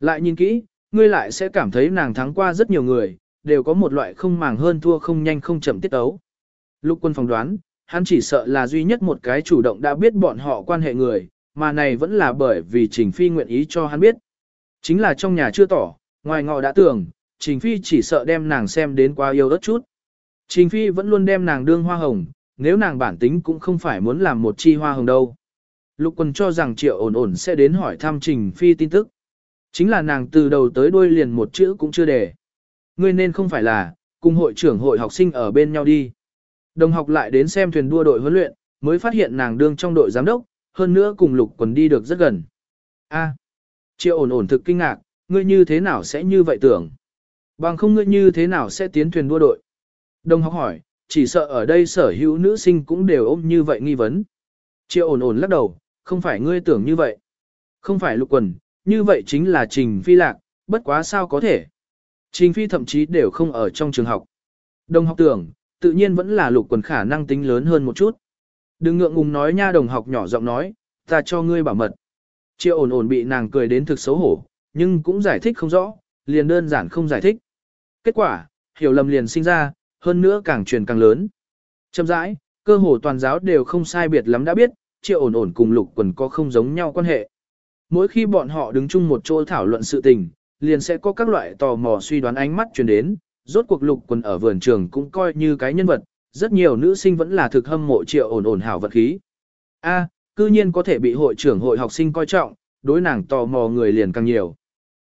A: Lại nhìn kỹ, ngươi lại sẽ cảm thấy nàng thắng qua rất nhiều người, đều có một loại không màng hơn thua không nhanh không chậm tiết ấu. Lục quân phỏng đoán, hắn chỉ sợ là duy nhất một cái chủ động đã biết bọn họ quan hệ người, mà này vẫn là bởi vì Trình Phi nguyện ý cho hắn biết. Chính là trong nhà chưa tỏ, ngoài ngọ đã tưởng, Trình Phi chỉ sợ đem nàng xem đến quá yêu đất chút. Trình Phi vẫn luôn đem nàng đương hoa hồng, nếu nàng bản tính cũng không phải muốn làm một chi hoa hồng đâu. Lục quân cho rằng triệu ổn ổn sẽ đến hỏi thăm Trình Phi tin tức. Chính là nàng từ đầu tới đuôi liền một chữ cũng chưa để. Ngươi nên không phải là, cùng hội trưởng hội học sinh ở bên nhau đi. Đồng học lại đến xem thuyền đua đội huấn luyện, mới phát hiện nàng đương trong đội giám đốc, hơn nữa cùng lục quần đi được rất gần. A, triệu ổn ổn thực kinh ngạc, ngươi như thế nào sẽ như vậy tưởng? Bằng không ngươi như thế nào sẽ tiến thuyền đua đội? Đồng học hỏi, chỉ sợ ở đây sở hữu nữ sinh cũng đều ôm như vậy nghi vấn. Triệu ổn ổn lắc đầu, không phải ngươi tưởng như vậy. Không phải lục quần, như vậy chính là trình phi lạc, bất quá sao có thể. Trình phi thậm chí đều không ở trong trường học. Đồng học tưởng, tự nhiên vẫn là lục quần khả năng tính lớn hơn một chút. Đừng ngượng ngùng nói nha đồng học nhỏ giọng nói, ta cho ngươi bảo mật. Triệu ổn ổn bị nàng cười đến thực xấu hổ, nhưng cũng giải thích không rõ, liền đơn giản không giải thích. Kết quả, hiểu lầm liền sinh ra, hơn nữa càng truyền càng lớn. Chậm rãi, cơ hồ toàn giáo đều không sai biệt lắm đã biết, triệu ổn ổn cùng lục quần có không giống nhau quan hệ. Mỗi khi bọn họ đứng chung một chỗ thảo luận sự tình, liền sẽ có các loại tò mò suy đoán ánh mắt truyền đến, rốt cuộc lục quần ở vườn trường cũng coi như cái nhân vật, rất nhiều nữ sinh vẫn là thực hâm mộ triệu ổn ổn hảo vật khí. A, cư nhiên có thể bị hội trưởng hội học sinh coi trọng, đối nàng tò mò người liền càng nhiều.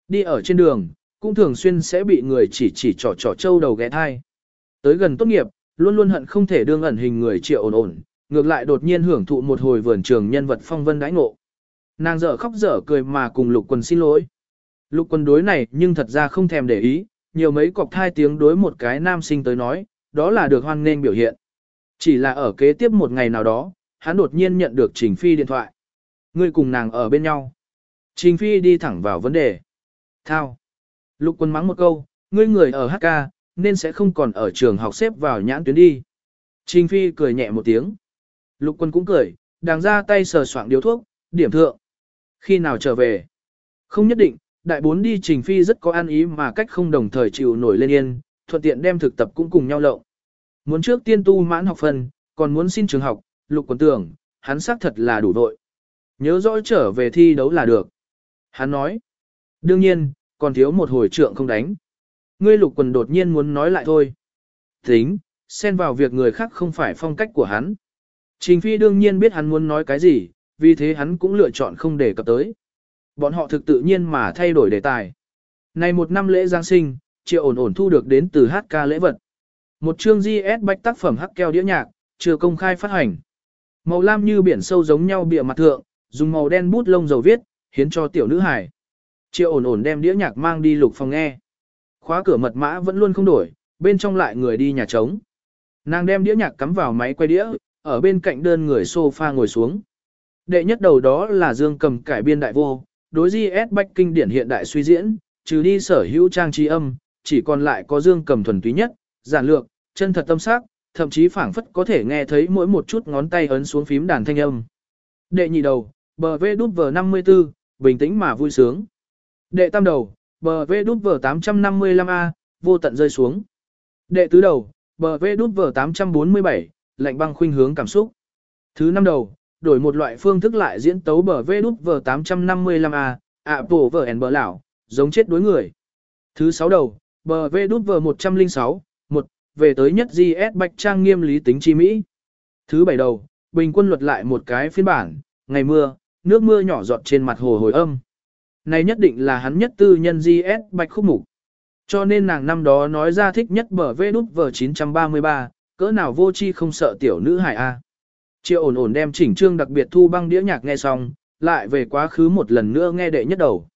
A: Đi ở trên đường, cũng thường xuyên sẽ bị người chỉ chỉ trò trò trâu đầu ghé thai. Tới gần tốt nghiệp, luôn luôn hận không thể đương ẩn hình người triệu ổn ổn, ngược lại đột nhiên hưởng thụ một hồi vườn trường nhân vật phong vân đãi ngộ. Nàng dở khóc dở cười mà cùng lục quần xin lỗi. Lục quần đối này nhưng thật ra không thèm để ý, nhiều mấy cọc thai tiếng đối một cái nam sinh tới nói, đó là được hoan nghênh biểu hiện. Chỉ là ở kế tiếp một ngày nào đó, hắn đột nhiên nhận được Trình Phi điện thoại. Ngươi cùng nàng ở bên nhau. Trình Phi đi thẳng vào vấn đề. Thao. Lục quân mắng một câu, ngươi người ở HK, nên sẽ không còn ở trường học xếp vào nhãn tuyến đi. Trình Phi cười nhẹ một tiếng. Lục quân cũng cười, đang ra tay sờ soạng điếu thuốc, điểm thượng. Khi nào trở về? Không nhất định, đại bốn đi Trình Phi rất có an ý mà cách không đồng thời chịu nổi lên yên, thuận tiện đem thực tập cũng cùng nhau lộng. Muốn trước tiên tu mãn học phần, còn muốn xin trường học, lục quân tưởng, hắn xác thật là đủ đội. Nhớ rõ trở về thi đấu là được. Hắn nói, đương nhiên, còn thiếu một hồi trượng không đánh. Ngươi lục quần đột nhiên muốn nói lại thôi. Tính, xen vào việc người khác không phải phong cách của hắn. Trình Phi đương nhiên biết hắn muốn nói cái gì, vì thế hắn cũng lựa chọn không để cập tới. Bọn họ thực tự nhiên mà thay đổi đề tài. Này một năm lễ Giáng sinh, triệu ổn ổn thu được đến từ HK lễ vật. Một chương GS bách tác phẩm hắc keo đĩa nhạc, chưa công khai phát hành. Màu lam như biển sâu giống nhau bìa mặt thượng, dùng màu đen bút lông dầu viết, hiến cho tiểu nữ hải. Triệu ổn ổn đem đĩa nhạc mang đi lục phòng nghe. Khóa cửa mật mã vẫn luôn không đổi, bên trong lại người đi nhà trống. Nàng đem đĩa nhạc cắm vào máy quay đĩa, ở bên cạnh đơn người sofa ngồi xuống. Đệ nhất đầu đó là Dương Cầm cải biên đại vô, đối GS Bách kinh điển hiện đại suy diễn, trừ đi sở hữu trang trí âm, chỉ còn lại có Dương Cầm thuần túy nhất, giản lược, chân thật tâm sắc, thậm chí phảng phất có thể nghe thấy mỗi một chút ngón tay ấn xuống phím đàn thanh âm. Đệ nhị đầu, bờ V đút vờ 54, bình tĩnh mà vui sướng. Đệ tam đầu, bờ vê đút vở 855A, vô tận rơi xuống. Đệ tứ đầu, bờ vê đút vở 847, lạnh băng khuynh hướng cảm xúc. Thứ năm đầu, đổi một loại phương thức lại diễn tấu bờ vê đút vở 855A, ạ bổ vở ẻn bờ lão, giống chết đối người. Thứ sáu đầu, bờ vê đút vở 106, một, về tới nhất GS bạch trang nghiêm lý tính chi Mỹ. Thứ bảy đầu, bình quân luật lại một cái phiên bản, ngày mưa, nước mưa nhỏ giọt trên mặt hồ hồi âm. Này nhất định là hắn nhất tư nhân GS bạch khúc mục. Cho nên nàng năm đó nói ra thích nhất bờ vê đút vờ 933, cỡ nào vô chi không sợ tiểu nữ hải A. Triệu ổn ổn đem chỉnh trương đặc biệt thu băng đĩa nhạc nghe xong, lại về quá khứ một lần nữa nghe đệ nhất đầu.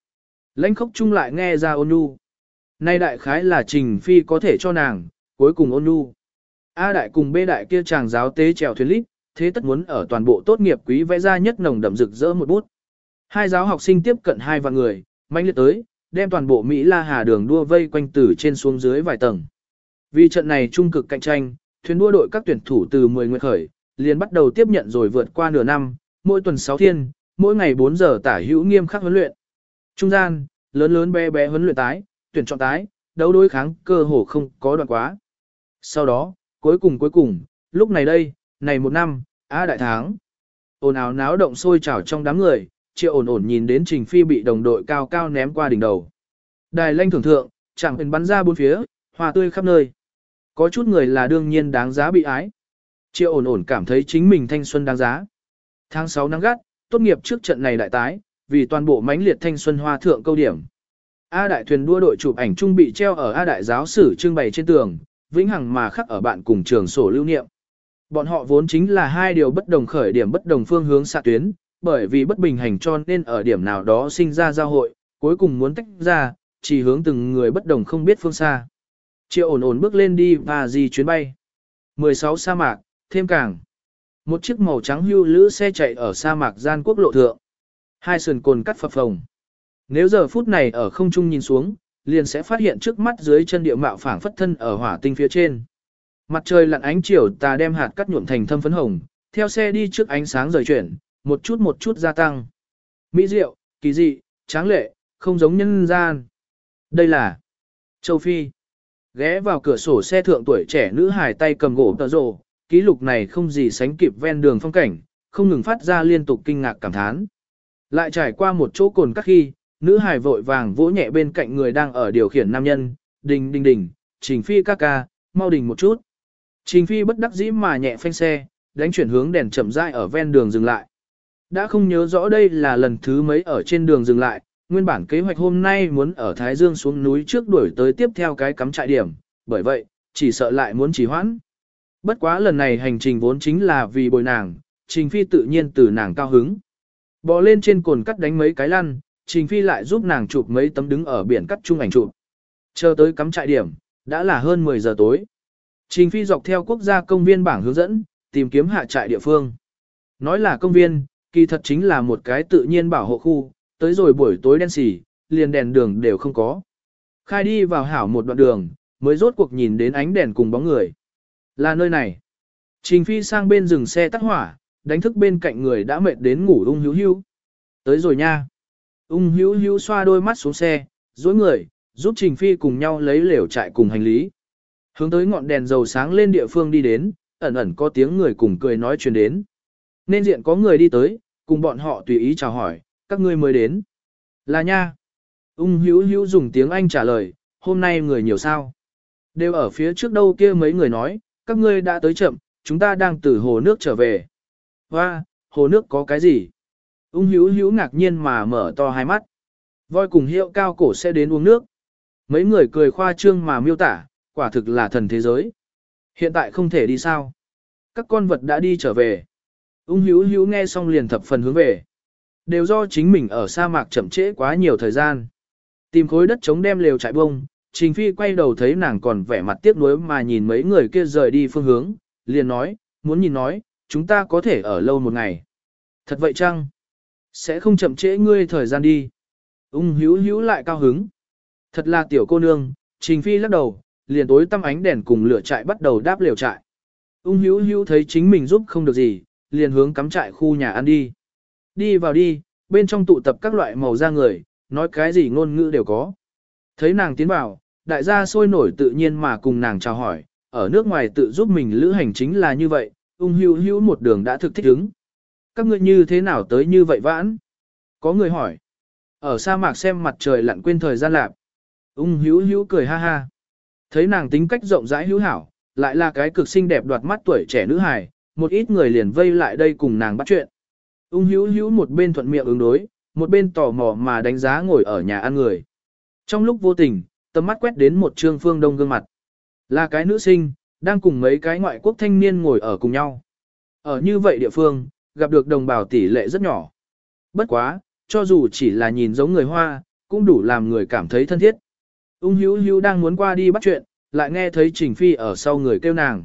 A: Lãnh khốc chung lại nghe ra ôn nhu. Nay đại khái là trình phi có thể cho nàng, cuối cùng ôn nhu. A đại cùng B đại kia chàng giáo tế trèo thuyền lít, thế tất muốn ở toàn bộ tốt nghiệp quý vẽ ra nhất nồng đậm rực rỡ một bút. Hai giáo học sinh tiếp cận hai vạn người, manh liệt tới, đem toàn bộ Mỹ La Hà đường đua vây quanh từ trên xuống dưới vài tầng. Vì trận này trung cực cạnh tranh, thuyền đua đội các tuyển thủ từ 10 nguyệt khởi, liền bắt đầu tiếp nhận rồi vượt qua nửa năm, mỗi tuần 6 thiên, mỗi ngày 4 giờ tả hữu nghiêm khắc huấn luyện. Trung gian, lớn lớn bé bé huấn luyện tái, tuyển chọn tái, đấu đối kháng, cơ hồ không có đoạn quá. Sau đó, cuối cùng cuối cùng, lúc này đây, này một năm, á đại tháng. Ồn ào náo động sôi trào trong đám người, triệu ổn ổn nhìn đến Trình Phi bị đồng đội cao cao ném qua đỉnh đầu. Đài lanh thưởng thượng, chẳng hình bắn ra bốn phía, hoa tươi khắp nơi. Có chút người là đương nhiên đáng giá bị ái. Triệu ổn ổn cảm thấy chính mình thanh xuân đáng giá. Tháng 6 nắng gắt, tốt nghiệp trước trận này đại tái, vì toàn bộ mãnh liệt thanh xuân hoa thượng câu điểm. A đại thuyền đua đội chụp ảnh trung bị treo ở A đại giáo sử trưng bày trên tường, vĩnh hằng mà khắc ở bạn cùng trường sổ lưu niệm. Bọn họ vốn chính là hai điều bất đồng khởi điểm bất đồng phương hướng xạ tuyến, bởi vì bất bình hành cho nên ở điểm nào đó sinh ra giao hội, cuối cùng muốn tách ra, chỉ hướng từng người bất đồng không biết phương xa. Triệu ổn ổn bước lên đi và di chuyến bay. 16 sa mạc, thêm cảng Một chiếc màu trắng hưu lữ xe chạy ở sa mạc gian quốc lộ thượng. Hai sườn cồn cắt phập phồng. Nếu giờ phút này ở không trung nhìn xuống, liền sẽ phát hiện trước mắt dưới chân địa mạo phảng phất thân ở hỏa tinh phía trên. Mặt trời lặn ánh chiều tà đem hạt cắt nhuộm thành thâm phấn hồng, theo xe đi trước ánh sáng rời chuyển, một chút một chút gia tăng. Mỹ diệu, kỳ dị, tráng lệ, không giống nhân gian. Đây là Châu Phi. Ghé vào cửa sổ xe thượng tuổi trẻ nữ hài tay cầm gỗ tờ rồ, ký lục này không gì sánh kịp ven đường phong cảnh, không ngừng phát ra liên tục kinh ngạc cảm thán. Lại trải qua một chỗ cồn các khi, nữ hài vội vàng vỗ nhẹ bên cạnh người đang ở điều khiển nam nhân, đình đình đình, trình phi ca ca, mau đình một chút. Trình phi bất đắc dĩ mà nhẹ phanh xe, đánh chuyển hướng đèn chậm rãi ở ven đường dừng lại. Đã không nhớ rõ đây là lần thứ mấy ở trên đường dừng lại, nguyên bản kế hoạch hôm nay muốn ở Thái Dương xuống núi trước đuổi tới tiếp theo cái cắm trại điểm, bởi vậy, chỉ sợ lại muốn trì hoãn. Bất quá lần này hành trình vốn chính là vì bồi nàng, Trình Phi tự nhiên từ nàng cao hứng. Bò lên trên cồn cắt đánh mấy cái lăn, Trình Phi lại giúp nàng chụp mấy tấm đứng ở biển cắt chung ảnh chụp. Chờ tới cắm trại điểm, đã là hơn 10 giờ tối. Trình Phi dọc theo quốc gia công viên bảng hướng dẫn, tìm kiếm hạ trại địa phương. Nói là công viên, kỳ thật chính là một cái tự nhiên bảo hộ khu, tới rồi buổi tối đen xỉ, liền đèn đường đều không có. Khai đi vào hảo một đoạn đường, mới rốt cuộc nhìn đến ánh đèn cùng bóng người. Là nơi này. Trình Phi sang bên dừng xe tắt hỏa, đánh thức bên cạnh người đã mệt đến ngủ ung hữu hữu. Tới rồi nha. Ung hữu hữu xoa đôi mắt xuống xe, dối người, giúp Trình Phi cùng nhau lấy lều trại cùng hành lý. Hướng tới ngọn đèn dầu sáng lên địa phương đi đến, ẩn ẩn có tiếng người cùng cười nói chuyện đến. Nên diện có người đi tới, cùng bọn họ tùy ý chào hỏi, các ngươi mới đến. Là nha. Ung hữu hữu dùng tiếng Anh trả lời, hôm nay người nhiều sao. Đều ở phía trước đâu kia mấy người nói, các ngươi đã tới chậm, chúng ta đang từ hồ nước trở về. Và, hồ nước có cái gì? Ung hữu hữu ngạc nhiên mà mở to hai mắt. Voi cùng hiệu cao cổ sẽ đến uống nước. Mấy người cười khoa trương mà miêu tả, quả thực là thần thế giới. Hiện tại không thể đi sao. Các con vật đã đi trở về. Ung hữu hữu nghe xong liền thập phần hướng về. Đều do chính mình ở sa mạc chậm trễ quá nhiều thời gian. Tìm khối đất chống đem lều trại bông, Trình Phi quay đầu thấy nàng còn vẻ mặt tiếc nuối mà nhìn mấy người kia rời đi phương hướng, liền nói, muốn nhìn nói, chúng ta có thể ở lâu một ngày. Thật vậy chăng? Sẽ không chậm trễ ngươi thời gian đi. Ung hữu hữu lại cao hứng. Thật là tiểu cô nương, Trình Phi lắc đầu, liền tối tăm ánh đèn cùng lửa trại bắt đầu đáp liều trại. Ung hữu hữu thấy chính mình giúp không được gì, liền hướng cắm trại khu nhà ăn đi. Đi vào đi, bên trong tụ tập các loại màu da người, nói cái gì ngôn ngữ đều có. Thấy nàng tiến vào, đại gia sôi nổi tự nhiên mà cùng nàng chào hỏi, ở nước ngoài tự giúp mình lữ hành chính là như vậy, ung hữu hữu một đường đã thực thích ứng. Các ngươi như thế nào tới như vậy vãn? Có người hỏi. Ở sa mạc xem mặt trời lặn quên thời gian lạp. Ung hữu hữu cười ha ha. Thấy nàng tính cách rộng rãi hữu hảo, lại là cái cực xinh đẹp đoạt mắt tuổi trẻ nữ hài, một ít người liền vây lại đây cùng nàng bắt chuyện. Ung hữu hữu một bên thuận miệng ứng đối, một bên tò mò mà đánh giá ngồi ở nhà ăn người. Trong lúc vô tình, tầm mắt quét đến một trương phương đông gương mặt. Là cái nữ sinh, đang cùng mấy cái ngoại quốc thanh niên ngồi ở cùng nhau. Ở như vậy địa phương, gặp được đồng bào tỷ lệ rất nhỏ. Bất quá, cho dù chỉ là nhìn giống người Hoa, cũng đủ làm người cảm thấy thân thiết. Ung hữu hữu đang muốn qua đi bắt chuyện, lại nghe thấy Trình Phi ở sau người kêu nàng.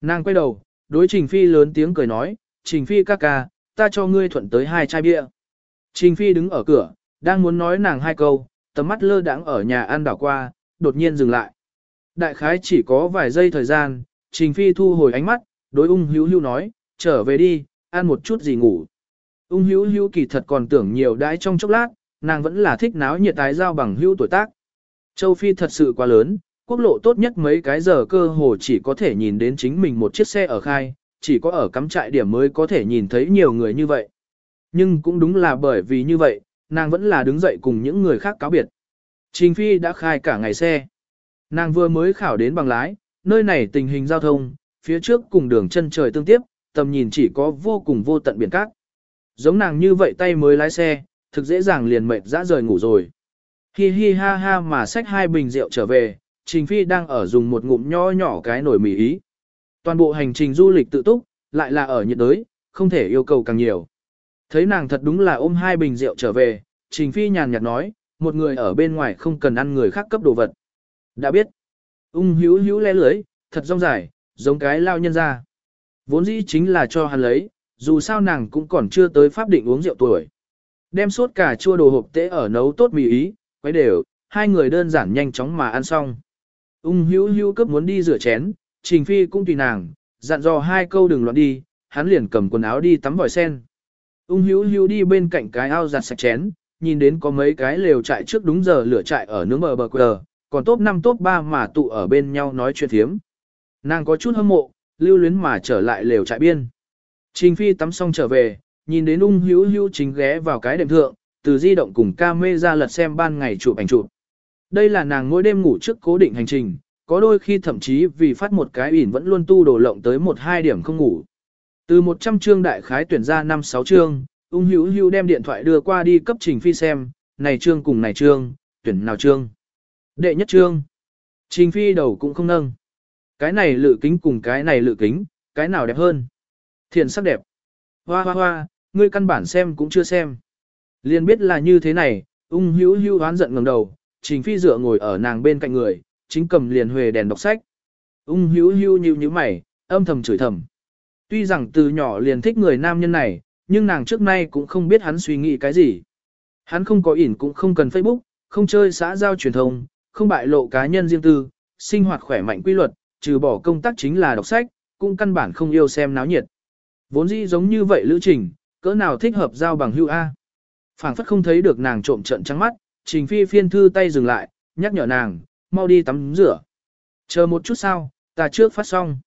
A: Nàng quay đầu, đối Trình Phi lớn tiếng cười nói, Trình Phi ca ca, ta cho ngươi thuận tới hai chai bia. Trình Phi đứng ở cửa, đang muốn nói nàng hai câu, tầm mắt lơ đãng ở nhà ăn đảo qua, đột nhiên dừng lại. Đại khái chỉ có vài giây thời gian, Trình Phi thu hồi ánh mắt, đối ung hữu hữu nói, trở về đi, ăn một chút gì ngủ. Ung hữu hữu kỳ thật còn tưởng nhiều đãi trong chốc lát, nàng vẫn là thích náo nhiệt tái giao bằng hữu tuổi tác. Châu Phi thật sự quá lớn, quốc lộ tốt nhất mấy cái giờ cơ hồ chỉ có thể nhìn đến chính mình một chiếc xe ở khai, chỉ có ở cắm trại điểm mới có thể nhìn thấy nhiều người như vậy. Nhưng cũng đúng là bởi vì như vậy, nàng vẫn là đứng dậy cùng những người khác cáo biệt. Trình Phi đã khai cả ngày xe. Nàng vừa mới khảo đến bằng lái, nơi này tình hình giao thông, phía trước cùng đường chân trời tương tiếp, tầm nhìn chỉ có vô cùng vô tận biển cát. Giống nàng như vậy tay mới lái xe, thực dễ dàng liền mệt dã rời ngủ rồi. Hi hi ha ha mà xách hai bình rượu trở về, Trình Phi đang ở dùng một ngụm nho nhỏ cái nổi mì ý. Toàn bộ hành trình du lịch tự túc, lại là ở nhiệt đới, không thể yêu cầu càng nhiều. Thấy nàng thật đúng là ôm hai bình rượu trở về, Trình Phi nhàn nhạt nói, một người ở bên ngoài không cần ăn người khác cấp đồ vật. Đã biết. Ung hữu hữu le lưới, thật rong dài, giống cái lao nhân ra. Vốn dĩ chính là cho hắn lấy, dù sao nàng cũng còn chưa tới pháp định uống rượu tuổi. Đem suốt cả chua đồ hộp tế ở nấu tốt mì ý, quấy đều, hai người đơn giản nhanh chóng mà ăn xong. Ung hữu hữu cấp muốn đi rửa chén, Trình Phi cũng tùy nàng, dặn dò hai câu đừng loạn đi, hắn liền cầm quần áo đi tắm vòi sen. Ung hữu hữu đi bên cạnh cái ao giặt sạch chén, nhìn đến có mấy cái lều trại trước đúng giờ lửa trại ở nướng bờ bờ quờ, còn top 5 top 3 mà tụ ở bên nhau nói chuyện thiếm. Nàng có chút hâm mộ, lưu luyến mà trở lại lều trại biên. Trình Phi tắm xong trở về, nhìn đến ung hữu hữu chính ghé vào cái đệm thượng, từ di động cùng ca mê ra lật xem ban ngày chụp ảnh chụp. Đây là nàng mỗi đêm ngủ trước cố định hành trình, có đôi khi thậm chí vì phát một cái ỉn vẫn luôn tu đổ lộng tới một hai điểm không ngủ. Từ 100 chương đại khái tuyển ra 5-6 chương, ung hữu hữu đem điện thoại đưa qua đi cấp trình phi xem, này chương cùng này chương, tuyển nào chương. Đệ nhất chương. Trình phi đầu cũng không nâng. Cái này lự kính cùng cái này lự kính, cái nào đẹp hơn. Thiền sắc đẹp. Hoa hoa hoa, ngươi căn bản xem cũng chưa xem. Liền biết là như thế này, ung hữu hữu hoán giận ngẩng đầu, trình phi dựa ngồi ở nàng bên cạnh người, chính cầm liền huề đèn đọc sách. Ung hữu hữu như như mày, âm thầm chửi thầm. Tuy rằng từ nhỏ liền thích người nam nhân này, nhưng nàng trước nay cũng không biết hắn suy nghĩ cái gì. Hắn không có ỉn cũng không cần Facebook, không chơi xã giao truyền thông, không bại lộ cá nhân riêng tư, sinh hoạt khỏe mạnh quy luật, trừ bỏ công tác chính là đọc sách, cũng căn bản không yêu xem náo nhiệt. Vốn dĩ giống như vậy lữ trình, cỡ nào thích hợp giao bằng hưu A. phảng phất không thấy được nàng trộm trận trắng mắt, trình phi phiên thư tay dừng lại, nhắc nhở nàng, mau đi tắm rửa. Chờ một chút sao, ta trước phát xong.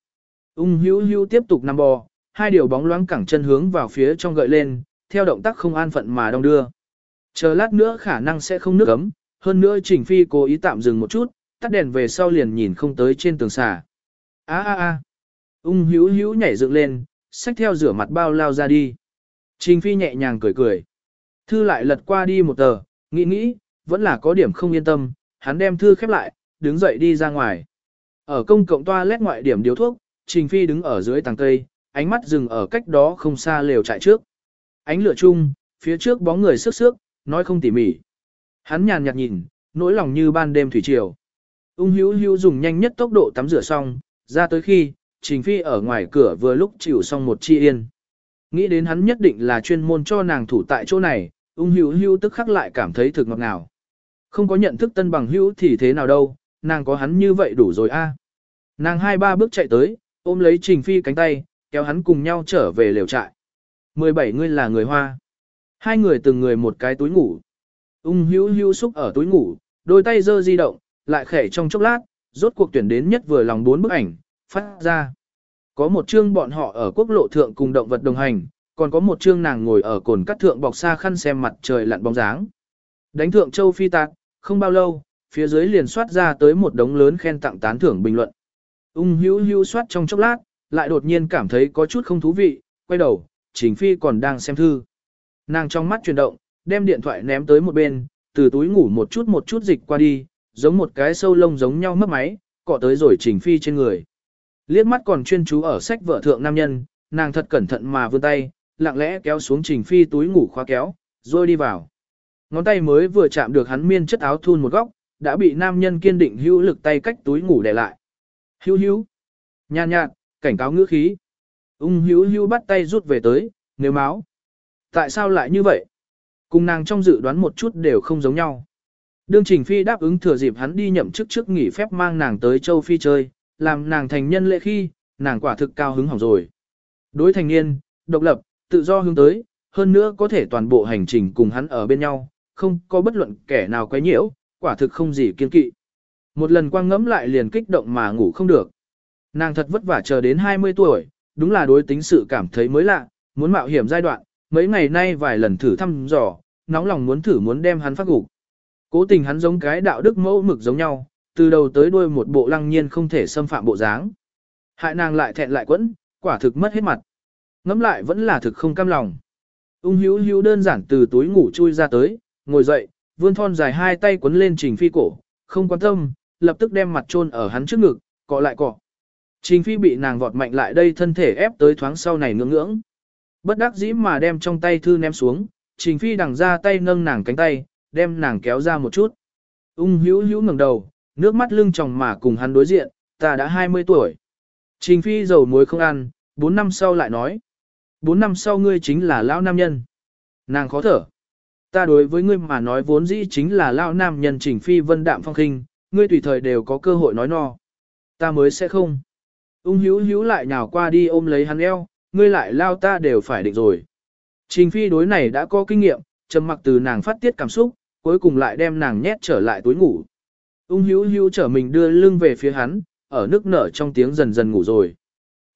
A: Ung hữu hữu tiếp tục nằm bò, hai điều bóng loáng cẳng chân hướng vào phía trong gợi lên, theo động tác không an phận mà đong đưa. Chờ lát nữa khả năng sẽ không nước ấm, hơn nữa Trình Phi cố ý tạm dừng một chút, tắt đèn về sau liền nhìn không tới trên tường xà. A a a. Ung hữu hữu nhảy dựng lên, xách theo rửa mặt bao lao ra đi. Trình Phi nhẹ nhàng cười cười. Thư lại lật qua đi một tờ, nghĩ nghĩ, vẫn là có điểm không yên tâm, hắn đem thư khép lại, đứng dậy đi ra ngoài. Ở công cộng toa lét ngoại điểm điếu thuốc, Trình Phi đứng ở dưới tàng cây, ánh mắt dừng ở cách đó không xa lều trại trước. Ánh lửa chung, phía trước bóng người sức sước, nói không tỉ mỉ. Hắn nhàn nhạt nhìn, nỗi lòng như ban đêm thủy triều. Ung hữu hữu dùng nhanh nhất tốc độ tắm rửa xong, ra tới khi, Trình Phi ở ngoài cửa vừa lúc chịu xong một chi yên. Nghĩ đến hắn nhất định là chuyên môn cho nàng thủ tại chỗ này, ung hữu hữu tức khắc lại cảm thấy thực ngọt ngào. Không có nhận thức tân bằng hữu thì thế nào đâu, nàng có hắn như vậy đủ rồi a. À? Nàng hai ba bước chạy tới, ôm lấy Trình Phi cánh tay, kéo hắn cùng nhau trở về lều trại. 17 ngươi là người Hoa. Hai người từng người một cái túi ngủ. Ung hữu hữu xúc ở túi ngủ, đôi tay dơ di động, lại khẽ trong chốc lát, rốt cuộc tuyển đến nhất vừa lòng bốn bức ảnh, phát ra. Có một chương bọn họ ở quốc lộ thượng cùng động vật đồng hành, còn có một chương nàng ngồi ở cồn cắt thượng bọc xa khăn xem mặt trời lặn bóng dáng. Đánh thượng châu phi tạc, không bao lâu, phía dưới liền soát ra tới một đống lớn khen tặng tán thưởng bình luận. Ung hữu hữu soát trong chốc lát, lại đột nhiên cảm thấy có chút không thú vị, quay đầu, Trình Phi còn đang xem thư. Nàng trong mắt chuyển động, đem điện thoại ném tới một bên, từ túi ngủ một chút một chút dịch qua đi, giống một cái sâu lông giống nhau mất máy, cọ tới rồi Trình Phi trên người. Liếc mắt còn chuyên chú ở sách vợ thượng nam nhân, nàng thật cẩn thận mà vươn tay, lặng lẽ kéo xuống Trình Phi túi ngủ khóa kéo, rồi đi vào. Ngón tay mới vừa chạm được hắn miên chất áo thun một góc, đã bị nam nhân kiên định hữu lực tay cách túi ngủ để lại. Hữu hữu. Nhàn nhạt, cảnh cáo ngữ khí. Ung hữu hữu bắt tay rút về tới, nếu máu. Tại sao lại như vậy? Cùng nàng trong dự đoán một chút đều không giống nhau. Đương Trình Phi đáp ứng thừa dịp hắn đi nhậm chức trước nghỉ phép mang nàng tới châu Phi chơi, làm nàng thành nhân lễ khi, nàng quả thực cao hứng hỏng rồi. Đối thành niên, độc lập, tự do hướng tới, hơn nữa có thể toàn bộ hành trình cùng hắn ở bên nhau, không có bất luận kẻ nào quấy nhiễu, quả thực không gì kiên kỵ. Một lần quang ngẫm lại liền kích động mà ngủ không được. Nàng thật vất vả chờ đến 20 tuổi, đúng là đối tính sự cảm thấy mới lạ, muốn mạo hiểm giai đoạn, mấy ngày nay vài lần thử thăm dò, nóng lòng muốn thử muốn đem hắn phát gục. Cố tình hắn giống cái đạo đức mẫu mực giống nhau, từ đầu tới đuôi một bộ lăng nhiên không thể xâm phạm bộ dáng. Hại nàng lại thẹn lại quẫn, quả thực mất hết mặt. Ngắm lại vẫn là thực không cam lòng. Ung hữu hữu đơn giản từ túi ngủ chui ra tới, ngồi dậy, vươn thon dài hai tay quấn lên trình phi cổ, không quan tâm, lập tức đem mặt chôn ở hắn trước ngực, cọ lại cọ. Trình phi bị nàng vọt mạnh lại đây thân thể ép tới thoáng sau này ngưỡng ngưỡng. Bất đắc dĩ mà đem trong tay thư ném xuống, trình phi đằng ra tay nâng nàng cánh tay, đem nàng kéo ra một chút. Ung hữu hữu ngẩng đầu, nước mắt lưng tròng mà cùng hắn đối diện, ta đã 20 tuổi. Trình phi dầu muối không ăn, 4 năm sau lại nói. 4 năm sau ngươi chính là lão nam nhân. Nàng khó thở. Ta đối với ngươi mà nói vốn dĩ chính là lao nam nhân trình phi vân đạm phong khinh, ngươi tùy thời đều có cơ hội nói no. Ta mới sẽ không. Ung hữu hữu lại nhào qua đi ôm lấy hắn eo, ngươi lại lao ta đều phải định rồi. Trình phi đối này đã có kinh nghiệm, trầm mặc từ nàng phát tiết cảm xúc, cuối cùng lại đem nàng nhét trở lại túi ngủ. Ung hữu hữu trở mình đưa lưng về phía hắn, ở nước nở trong tiếng dần dần ngủ rồi.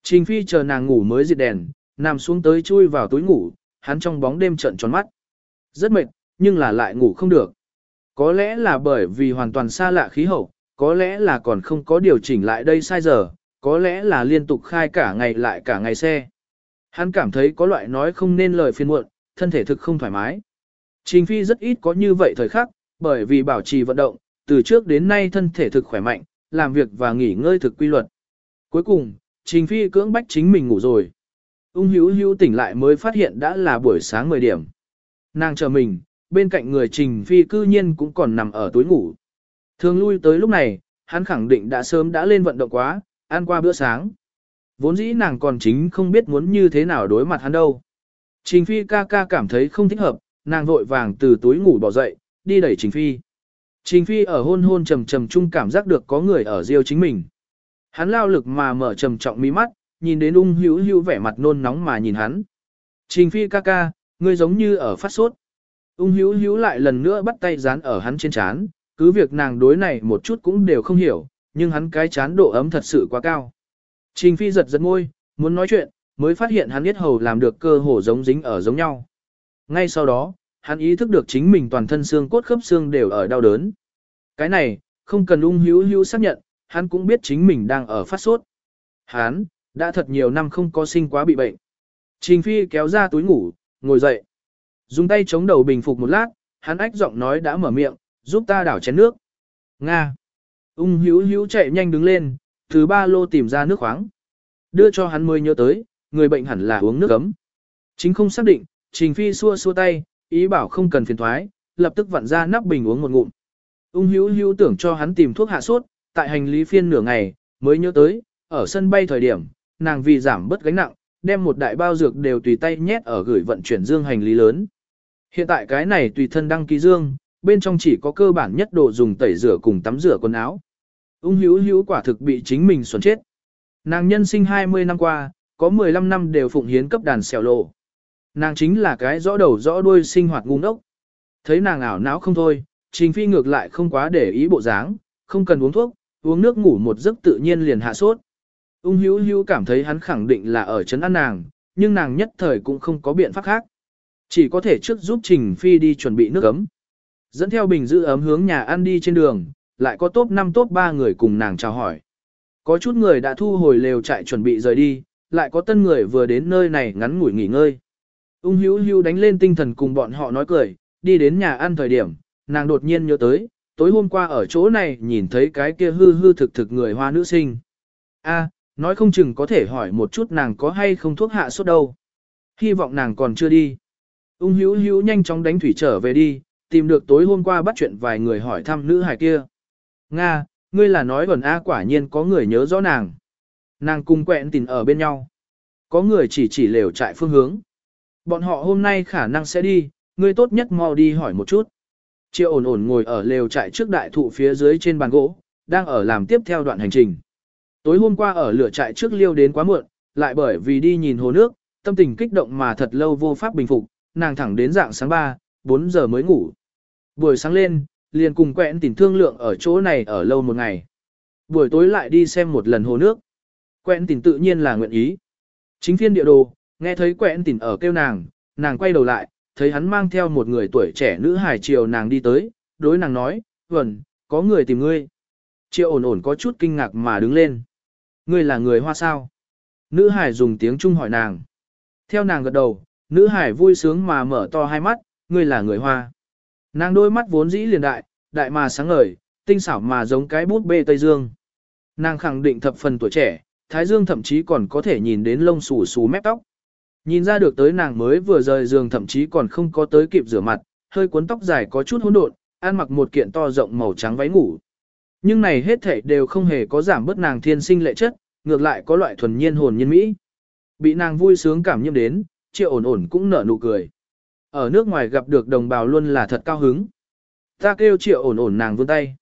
A: Trình phi chờ nàng ngủ mới diệt đèn, nằm xuống tới chui vào túi ngủ, hắn trong bóng đêm trận tròn mắt. Rất mệt, nhưng là lại ngủ không được. Có lẽ là bởi vì hoàn toàn xa lạ khí hậu, có lẽ là còn không có điều chỉnh lại đây sai giờ, có lẽ là liên tục khai cả ngày lại cả ngày xe. Hắn cảm thấy có loại nói không nên lời phiền muộn, thân thể thực không thoải mái. Trình Phi rất ít có như vậy thời khắc, bởi vì bảo trì vận động, từ trước đến nay thân thể thực khỏe mạnh, làm việc và nghỉ ngơi thực quy luật. Cuối cùng, Trình Phi cưỡng bách chính mình ngủ rồi. Ung hữu hữu tỉnh lại mới phát hiện đã là buổi sáng 10 điểm. Nàng chờ mình, bên cạnh người Trình Phi cư nhiên cũng còn nằm ở túi ngủ. Thường lui tới lúc này, hắn khẳng định đã sớm đã lên vận động quá, ăn qua bữa sáng. Vốn dĩ nàng còn chính không biết muốn như thế nào đối mặt hắn đâu. Trình Phi ca ca cảm thấy không thích hợp, nàng vội vàng từ túi ngủ bỏ dậy, đi đẩy Trình Phi. Trình Phi ở hôn hôn trầm trầm chung cảm giác được có người ở riêu chính mình. Hắn lao lực mà mở trầm trọng mí mắt, nhìn đến ung hữu hữu vẻ mặt nôn nóng mà nhìn hắn. Trình Phi ca ca, ngươi giống như ở phát sốt. Ung hữu hữu lại lần nữa bắt tay dán ở hắn trên chán, cứ việc nàng đối này một chút cũng đều không hiểu, nhưng hắn cái chán độ ấm thật sự quá cao. Trình Phi giật giật môi, muốn nói chuyện, mới phát hiện hắn biết hầu làm được cơ hồ giống dính ở giống nhau. Ngay sau đó, hắn ý thức được chính mình toàn thân xương cốt khớp xương đều ở đau đớn. Cái này, không cần ung hữu hữu xác nhận, hắn cũng biết chính mình đang ở phát sốt. Hắn, đã thật nhiều năm không có sinh quá bị bệnh. Trình Phi kéo ra túi ngủ, ngồi dậy. Dùng tay chống đầu bình phục một lát, hắn ách giọng nói đã mở miệng, giúp ta đảo chén nước. Nga. Ung hữu hữu chạy nhanh đứng lên, thứ ba lô tìm ra nước khoáng. Đưa cho hắn mới nhớ tới, người bệnh hẳn là uống nước ấm. Chính không xác định, Trình Phi xua xua tay, ý bảo không cần phiền thoái, lập tức vặn ra nắp bình uống một ngụm. Ung hữu hữu tưởng cho hắn tìm thuốc hạ sốt, tại hành lý phiên nửa ngày, mới nhớ tới, ở sân bay thời điểm, nàng vì giảm bớt gánh nặng, đem một đại bao dược đều tùy tay nhét ở gửi vận chuyển dương hành lý lớn. Hiện tại cái này tùy thân đăng ký dương, bên trong chỉ có cơ bản nhất đồ dùng tẩy rửa cùng tắm rửa quần áo. Ung hữu hữu quả thực bị chính mình xuẩn chết. Nàng nhân sinh 20 năm qua, có 15 năm đều phụng hiến cấp đàn xèo lộ. Nàng chính là cái rõ đầu rõ đuôi sinh hoạt ngu ngốc. Thấy nàng ảo não không thôi, Trình Phi ngược lại không quá để ý bộ dáng, không cần uống thuốc, uống nước ngủ một giấc tự nhiên liền hạ sốt. Ung hữu hữu cảm thấy hắn khẳng định là ở chấn an nàng, nhưng nàng nhất thời cũng không có biện pháp khác. Chỉ có thể trước giúp Trình Phi đi chuẩn bị nước ấm. Dẫn theo bình giữ ấm hướng nhà ăn đi trên đường, lại có top 5 top 3 người cùng nàng chào hỏi. Có chút người đã thu hồi lều trại chuẩn bị rời đi, lại có tân người vừa đến nơi này ngắn ngủi nghỉ ngơi. Ung hữu hữu đánh lên tinh thần cùng bọn họ nói cười, đi đến nhà ăn thời điểm, nàng đột nhiên nhớ tới, tối hôm qua ở chỗ này nhìn thấy cái kia hư hư thực thực người hoa nữ sinh. A, nói không chừng có thể hỏi một chút nàng có hay không thuốc hạ sốt đâu. Hy vọng nàng còn chưa đi. Ung hữu hữu nhanh chóng đánh thủy trở về đi, tìm được tối hôm qua bắt chuyện vài người hỏi thăm nữ hài kia. Nga, ngươi là nói gần A quả nhiên có người nhớ rõ nàng. Nàng cùng quẹn tình ở bên nhau. Có người chỉ chỉ lều trại phương hướng. Bọn họ hôm nay khả năng sẽ đi, ngươi tốt nhất mau đi hỏi một chút. Triệu ổn ổn ngồi ở lều trại trước đại thụ phía dưới trên bàn gỗ, đang ở làm tiếp theo đoạn hành trình. Tối hôm qua ở lửa trại trước liêu đến quá muộn, lại bởi vì đi nhìn hồ nước, tâm tình kích động mà thật lâu vô pháp bình phục, nàng thẳng đến dạng sáng 3, 4 giờ mới ngủ. Buổi sáng lên, liền cùng quẹn tỉnh thương lượng ở chỗ này ở lâu một ngày. Buổi tối lại đi xem một lần hồ nước. Quẹn tỉnh tự nhiên là nguyện ý. Chính phiên địa đồ, nghe thấy quẹn tỉnh ở kêu nàng, nàng quay đầu lại, thấy hắn mang theo một người tuổi trẻ nữ hài chiều nàng đi tới, đối nàng nói, vẩn, có người tìm ngươi. Triệu ổn ổn có chút kinh ngạc mà đứng lên. Ngươi là người hoa sao? Nữ hải dùng tiếng Trung hỏi nàng. Theo nàng gật đầu, nữ hải vui sướng mà mở to hai mắt, ngươi là người hoa. Nàng đôi mắt vốn dĩ liền đại, đại mà sáng ngời, tinh xảo mà giống cái bút bê Tây Dương. Nàng khẳng định thập phần tuổi trẻ, Thái Dương thậm chí còn có thể nhìn đến lông xù xù mép tóc. Nhìn ra được tới nàng mới vừa rời giường thậm chí còn không có tới kịp rửa mặt, hơi cuốn tóc dài có chút hỗn độn, ăn mặc một kiện to rộng màu trắng váy ngủ. Nhưng này hết thảy đều không hề có giảm bớt nàng thiên sinh lệ chất, ngược lại có loại thuần nhiên hồn nhiên mỹ. Bị nàng vui sướng cảm nhiễm đến, triệu ổn ổn cũng nở nụ cười. Ở nước ngoài gặp được đồng bào luôn là thật cao hứng. Ta kêu triệu ổn ổn nàng vươn tay.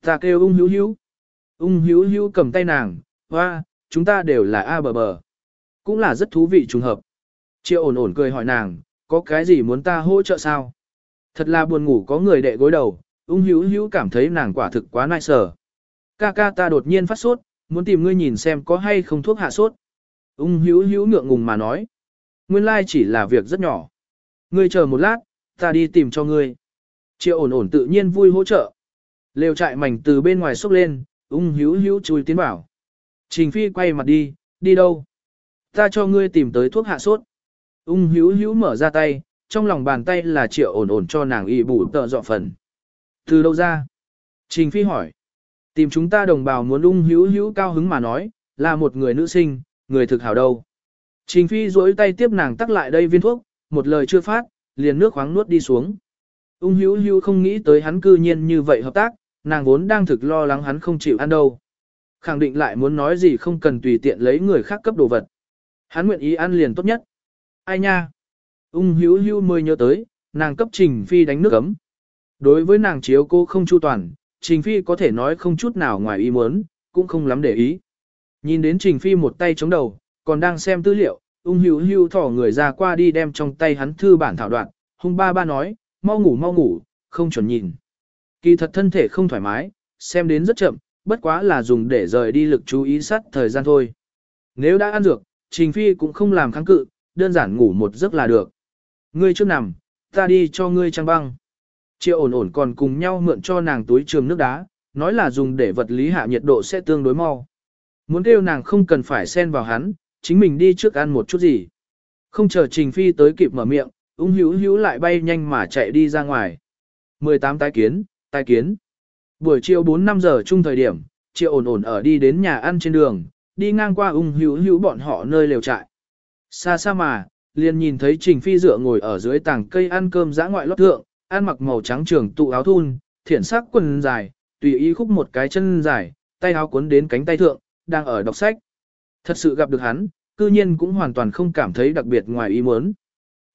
A: Ta kêu ung hữu hữu. Ung hữu hữu cầm tay nàng, hoa, chúng ta đều là A bờ bờ. Cũng là rất thú vị trùng hợp. Triệu ổn ổn cười hỏi nàng, có cái gì muốn ta hỗ trợ sao? Thật là buồn ngủ có người đệ gối đầu, ung hữu hữu cảm thấy nàng quả thực quá nai sở. Ca ca ta đột nhiên phát sốt, muốn tìm ngươi nhìn xem có hay không thuốc hạ sốt. Ung hữu hữu ngượng ngùng mà nói. Nguyên lai chỉ là việc rất nhỏ. Ngươi chờ một lát, ta đi tìm cho ngươi. Triệu ổn ổn tự nhiên vui hỗ trợ. Lều trại mảnh từ bên ngoài xốc lên, ung hữu hữu chui tiến bảo. Trình Phi quay mặt đi, đi đâu? Ta cho ngươi tìm tới thuốc hạ sốt. Ung hữu hữu mở ra tay, trong lòng bàn tay là triệu ổn ổn cho nàng y bù tợ dọ phần. Từ đâu ra? Trình Phi hỏi. Tìm chúng ta đồng bào muốn ung hữu hữu cao hứng mà nói, là một người nữ sinh, người thực hảo đâu. Trình Phi duỗi tay tiếp nàng tắc lại đây viên thuốc, một lời chưa phát, liền nước khoáng nuốt đi xuống. Ung hữu hữu không nghĩ tới hắn cư nhiên như vậy hợp tác, nàng vốn đang thực lo lắng hắn không chịu ăn đâu. Khẳng định lại muốn nói gì không cần tùy tiện lấy người khác cấp đồ vật. Hắn nguyện ý ăn liền tốt nhất. Ai nha? Ung hữu hữu mới nhớ tới, nàng cấp Trình Phi đánh nước ấm, Đối với nàng chiếu cô không chu toàn, Trình Phi có thể nói không chút nào ngoài ý muốn, cũng không lắm để ý. Nhìn đến Trình Phi một tay chống đầu, còn đang xem tư liệu, ung hữu hữu thỏ người ra qua đi đem trong tay hắn thư bản thảo đoạn, hung ba ba nói, mau ngủ mau ngủ, không chuẩn nhìn. Kỳ thật thân thể không thoải mái, xem đến rất chậm, bất quá là dùng để rời đi lực chú ý sát thời gian thôi. Nếu đã ăn dược, Trình Phi cũng không làm kháng cự, đơn giản ngủ một giấc là được. Ngươi trước nằm, ta đi cho ngươi trang băng. Triệu ổn ổn còn cùng nhau mượn cho nàng túi trường nước đá, nói là dùng để vật lý hạ nhiệt độ sẽ tương đối mau. Muốn kêu nàng không cần phải xen vào hắn, chính mình đi trước ăn một chút gì. Không chờ Trình Phi tới kịp mở miệng, ung hữu hữu lại bay nhanh mà chạy đi ra ngoài. 18 tái kiến, tái kiến. Buổi chiều 4-5 giờ chung thời điểm, triệu ổn ổn ở đi đến nhà ăn trên đường, đi ngang qua ung hữu hữu bọn họ nơi lều trại. Xa xa mà, liền nhìn thấy Trình Phi dựa ngồi ở dưới tảng cây ăn cơm dã ngoại lót thượng, ăn mặc màu trắng trường tụ áo thun, thiển sắc quần dài, tùy ý khúc một cái chân dài, tay áo cuốn đến cánh tay thượng, đang ở đọc sách. Thật sự gặp được hắn, cư nhiên cũng hoàn toàn không cảm thấy đặc biệt ngoài ý muốn.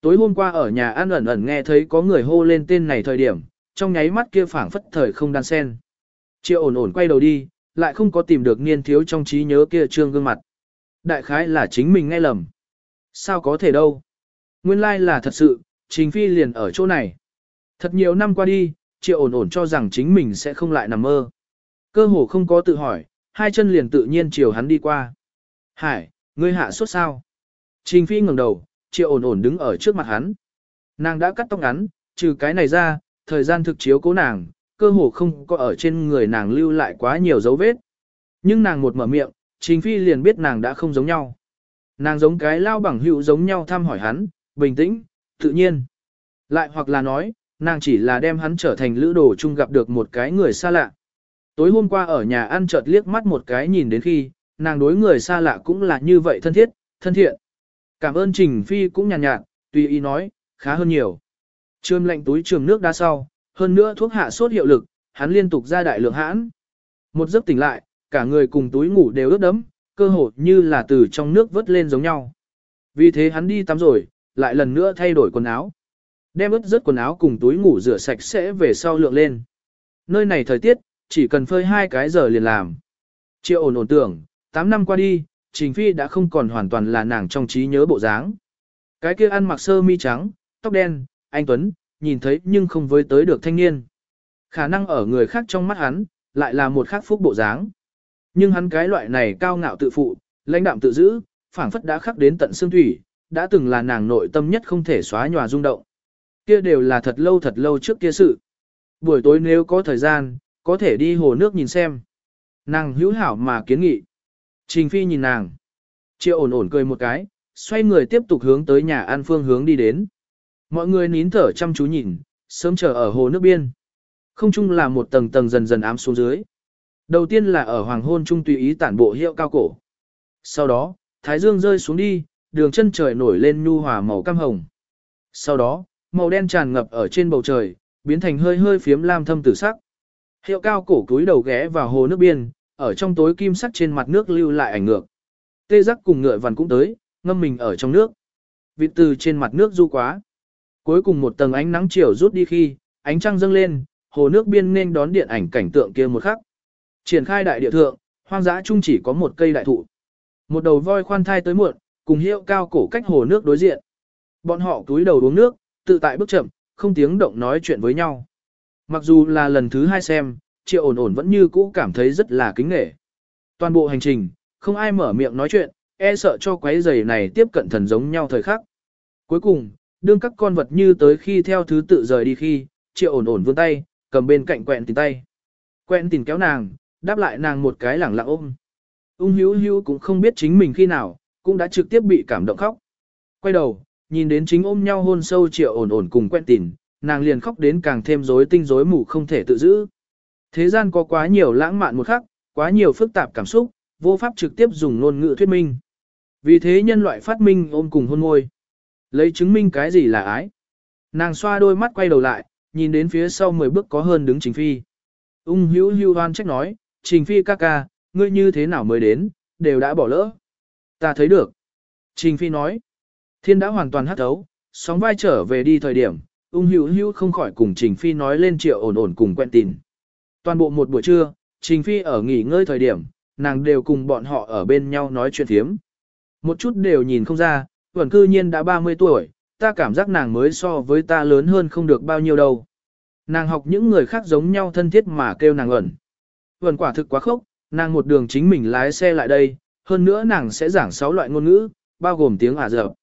A: Tối hôm qua ở nhà ăn ẩn ẩn nghe thấy có người hô lên tên này thời điểm, trong nháy mắt kia phảng phất thời không đan sen. Triệu ổn ổn quay đầu đi, lại không có tìm được niên thiếu trong trí nhớ kia trương gương mặt. Đại khái là chính mình nghe lầm. Sao có thể đâu? Nguyên lai là thật sự, Trình Phi liền ở chỗ này. Thật nhiều năm qua đi, Triệu ổn ổn cho rằng chính mình sẽ không lại nằm mơ. Cơ hồ không có tự hỏi, hai chân liền tự nhiên chiều hắn đi qua. Hải, ngươi hạ suốt sao? Trình Phi ngẩng đầu, Triệu ổn ổn đứng ở trước mặt hắn. Nàng đã cắt tóc ngắn, trừ cái này ra, thời gian thực chiếu cố nàng, cơ hồ không có ở trên người nàng lưu lại quá nhiều dấu vết. Nhưng nàng một mở miệng, Trình Phi liền biết nàng đã không giống nhau. Nàng giống cái lao bằng hữu giống nhau thăm hỏi hắn, bình tĩnh, tự nhiên. Lại hoặc là nói, nàng chỉ là đem hắn trở thành lữ đồ chung gặp được một cái người xa lạ. Tối hôm qua ở nhà ăn chợt liếc mắt một cái nhìn đến khi, nàng đối người xa lạ cũng là như vậy thân thiết, thân thiện. Cảm ơn Trình Phi cũng nhàn nhạt, nhạt, tùy ý nói, khá hơn nhiều. Trương lệnh túi trường nước đa sau, hơn nữa thuốc hạ sốt hiệu lực, hắn liên tục ra đại lượng hãn. Một giấc tỉnh lại, cả người cùng túi ngủ đều ướt đẫm, cơ hồ như là từ trong nước vớt lên giống nhau. Vì thế hắn đi tắm rồi, lại lần nữa thay đổi quần áo. Đem ướt rớt quần áo cùng túi ngủ rửa sạch sẽ về sau lượng lên. Nơi này thời tiết, chỉ cần phơi hai cái giờ liền làm. Triệu ổn ổn tưởng, 8 năm qua đi, Trình Phi đã không còn hoàn toàn là nàng trong trí nhớ bộ dáng. Cái kia ăn mặc sơ mi trắng, tóc đen, anh Tuấn, nhìn thấy nhưng không với tới được thanh niên. Khả năng ở người khác trong mắt hắn, lại là một khắc phúc bộ dáng. Nhưng hắn cái loại này cao ngạo tự phụ, lãnh đạm tự giữ, phảng phất đã khắc đến tận xương thủy, đã từng là nàng nội tâm nhất không thể xóa nhòa rung động. Kia đều là thật lâu thật lâu trước kia sự. Buổi tối nếu có thời gian, có thể đi hồ nước nhìn xem. Nàng hữu hảo mà kiến nghị. Trình Phi nhìn nàng. Triệu ổn ổn cười một cái, xoay người tiếp tục hướng tới nhà ăn phương hướng đi đến. Mọi người nín thở chăm chú nhìn, sớm chờ ở hồ nước biên. Không chung là một tầng tầng dần dần ám xuống dưới. Đầu tiên là ở hoàng hôn trung tùy ý tản bộ hiệu cao cổ. Sau đó, thái dương rơi xuống đi, đường chân trời nổi lên nhu hòa màu cam hồng. Sau đó, màu đen tràn ngập ở trên bầu trời, biến thành hơi hơi phiếm lam thâm tử sắc. Hiệu cao cổ cúi đầu ghé vào hồ nước biên, ở trong tối kim sắc trên mặt nước lưu lại ảnh ngược. Tê giác cùng ngựa vằn cũng tới, ngâm mình ở trong nước. Vịt từ trên mặt nước du quá. Cuối cùng một tầng ánh nắng chiều rút đi khi, ánh trăng dâng lên, hồ nước biên nên đón điện ảnh cảnh tượng kia một khắc. Triển khai đại địa thượng, hoang dã chung chỉ có một cây đại thụ. Một đầu voi khoan thai tới muộn, cùng hiệu cao cổ cách hồ nước đối diện. Bọn họ túi đầu uống nước, tự tại bước chậm, không tiếng động nói chuyện với nhau. Mặc dù là lần thứ hai xem, triệu ổn ổn vẫn như cũ cảm thấy rất là kính nghệ. Toàn bộ hành trình, không ai mở miệng nói chuyện, e sợ cho quái giày này tiếp cận thần giống nhau thời khắc. Cuối cùng, đương các con vật như tới khi theo thứ tự rời đi khi, triệu ổn ổn vươn tay, cầm bên cạnh quẹn tìm tay. Quẹn tìm kéo nàng, đáp lại nàng một cái lẳng lặng ôm. Ung hữu hữu cũng không biết chính mình khi nào, cũng đã trực tiếp bị cảm động khóc. Quay đầu, nhìn đến chính ôm nhau hôn sâu triệu ổn ổn cùng quen tìm, nàng liền khóc đến càng thêm rối tinh rối mù không thể tự giữ. Thế gian có quá nhiều lãng mạn một khắc, quá nhiều phức tạp cảm xúc, vô pháp trực tiếp dùng ngôn ngữ thuyết minh. Vì thế nhân loại phát minh ôm cùng hôn môi. Lấy chứng minh cái gì là ái. Nàng xoa đôi mắt quay đầu lại, nhìn đến phía sau 10 bước có hơn đứng Trình Phi. Ung hữu hưu hoan trách nói, Trình Phi ca ca, ngươi như thế nào mới đến, đều đã bỏ lỡ. Ta thấy được. Trình Phi nói, thiên đã hoàn toàn hắt thấu, sóng vai trở về đi thời điểm, ung hữu hữu không khỏi cùng Trình Phi nói lên triệu ổn ổn cùng quen tin. Toàn bộ một buổi trưa, Trình Phi ở nghỉ ngơi thời điểm, nàng đều cùng bọn họ ở bên nhau nói chuyện thiếm. Một chút đều nhìn không ra, Tuần cư nhiên đã 30 tuổi, ta cảm giác nàng mới so với ta lớn hơn không được bao nhiêu đâu. Nàng học những người khác giống nhau thân thiết mà kêu nàng ẩn. Tuần quả thực quá khốc, nàng một đường chính mình lái xe lại đây, hơn nữa nàng sẽ giảng 6 loại ngôn ngữ, bao gồm tiếng Ả Rập.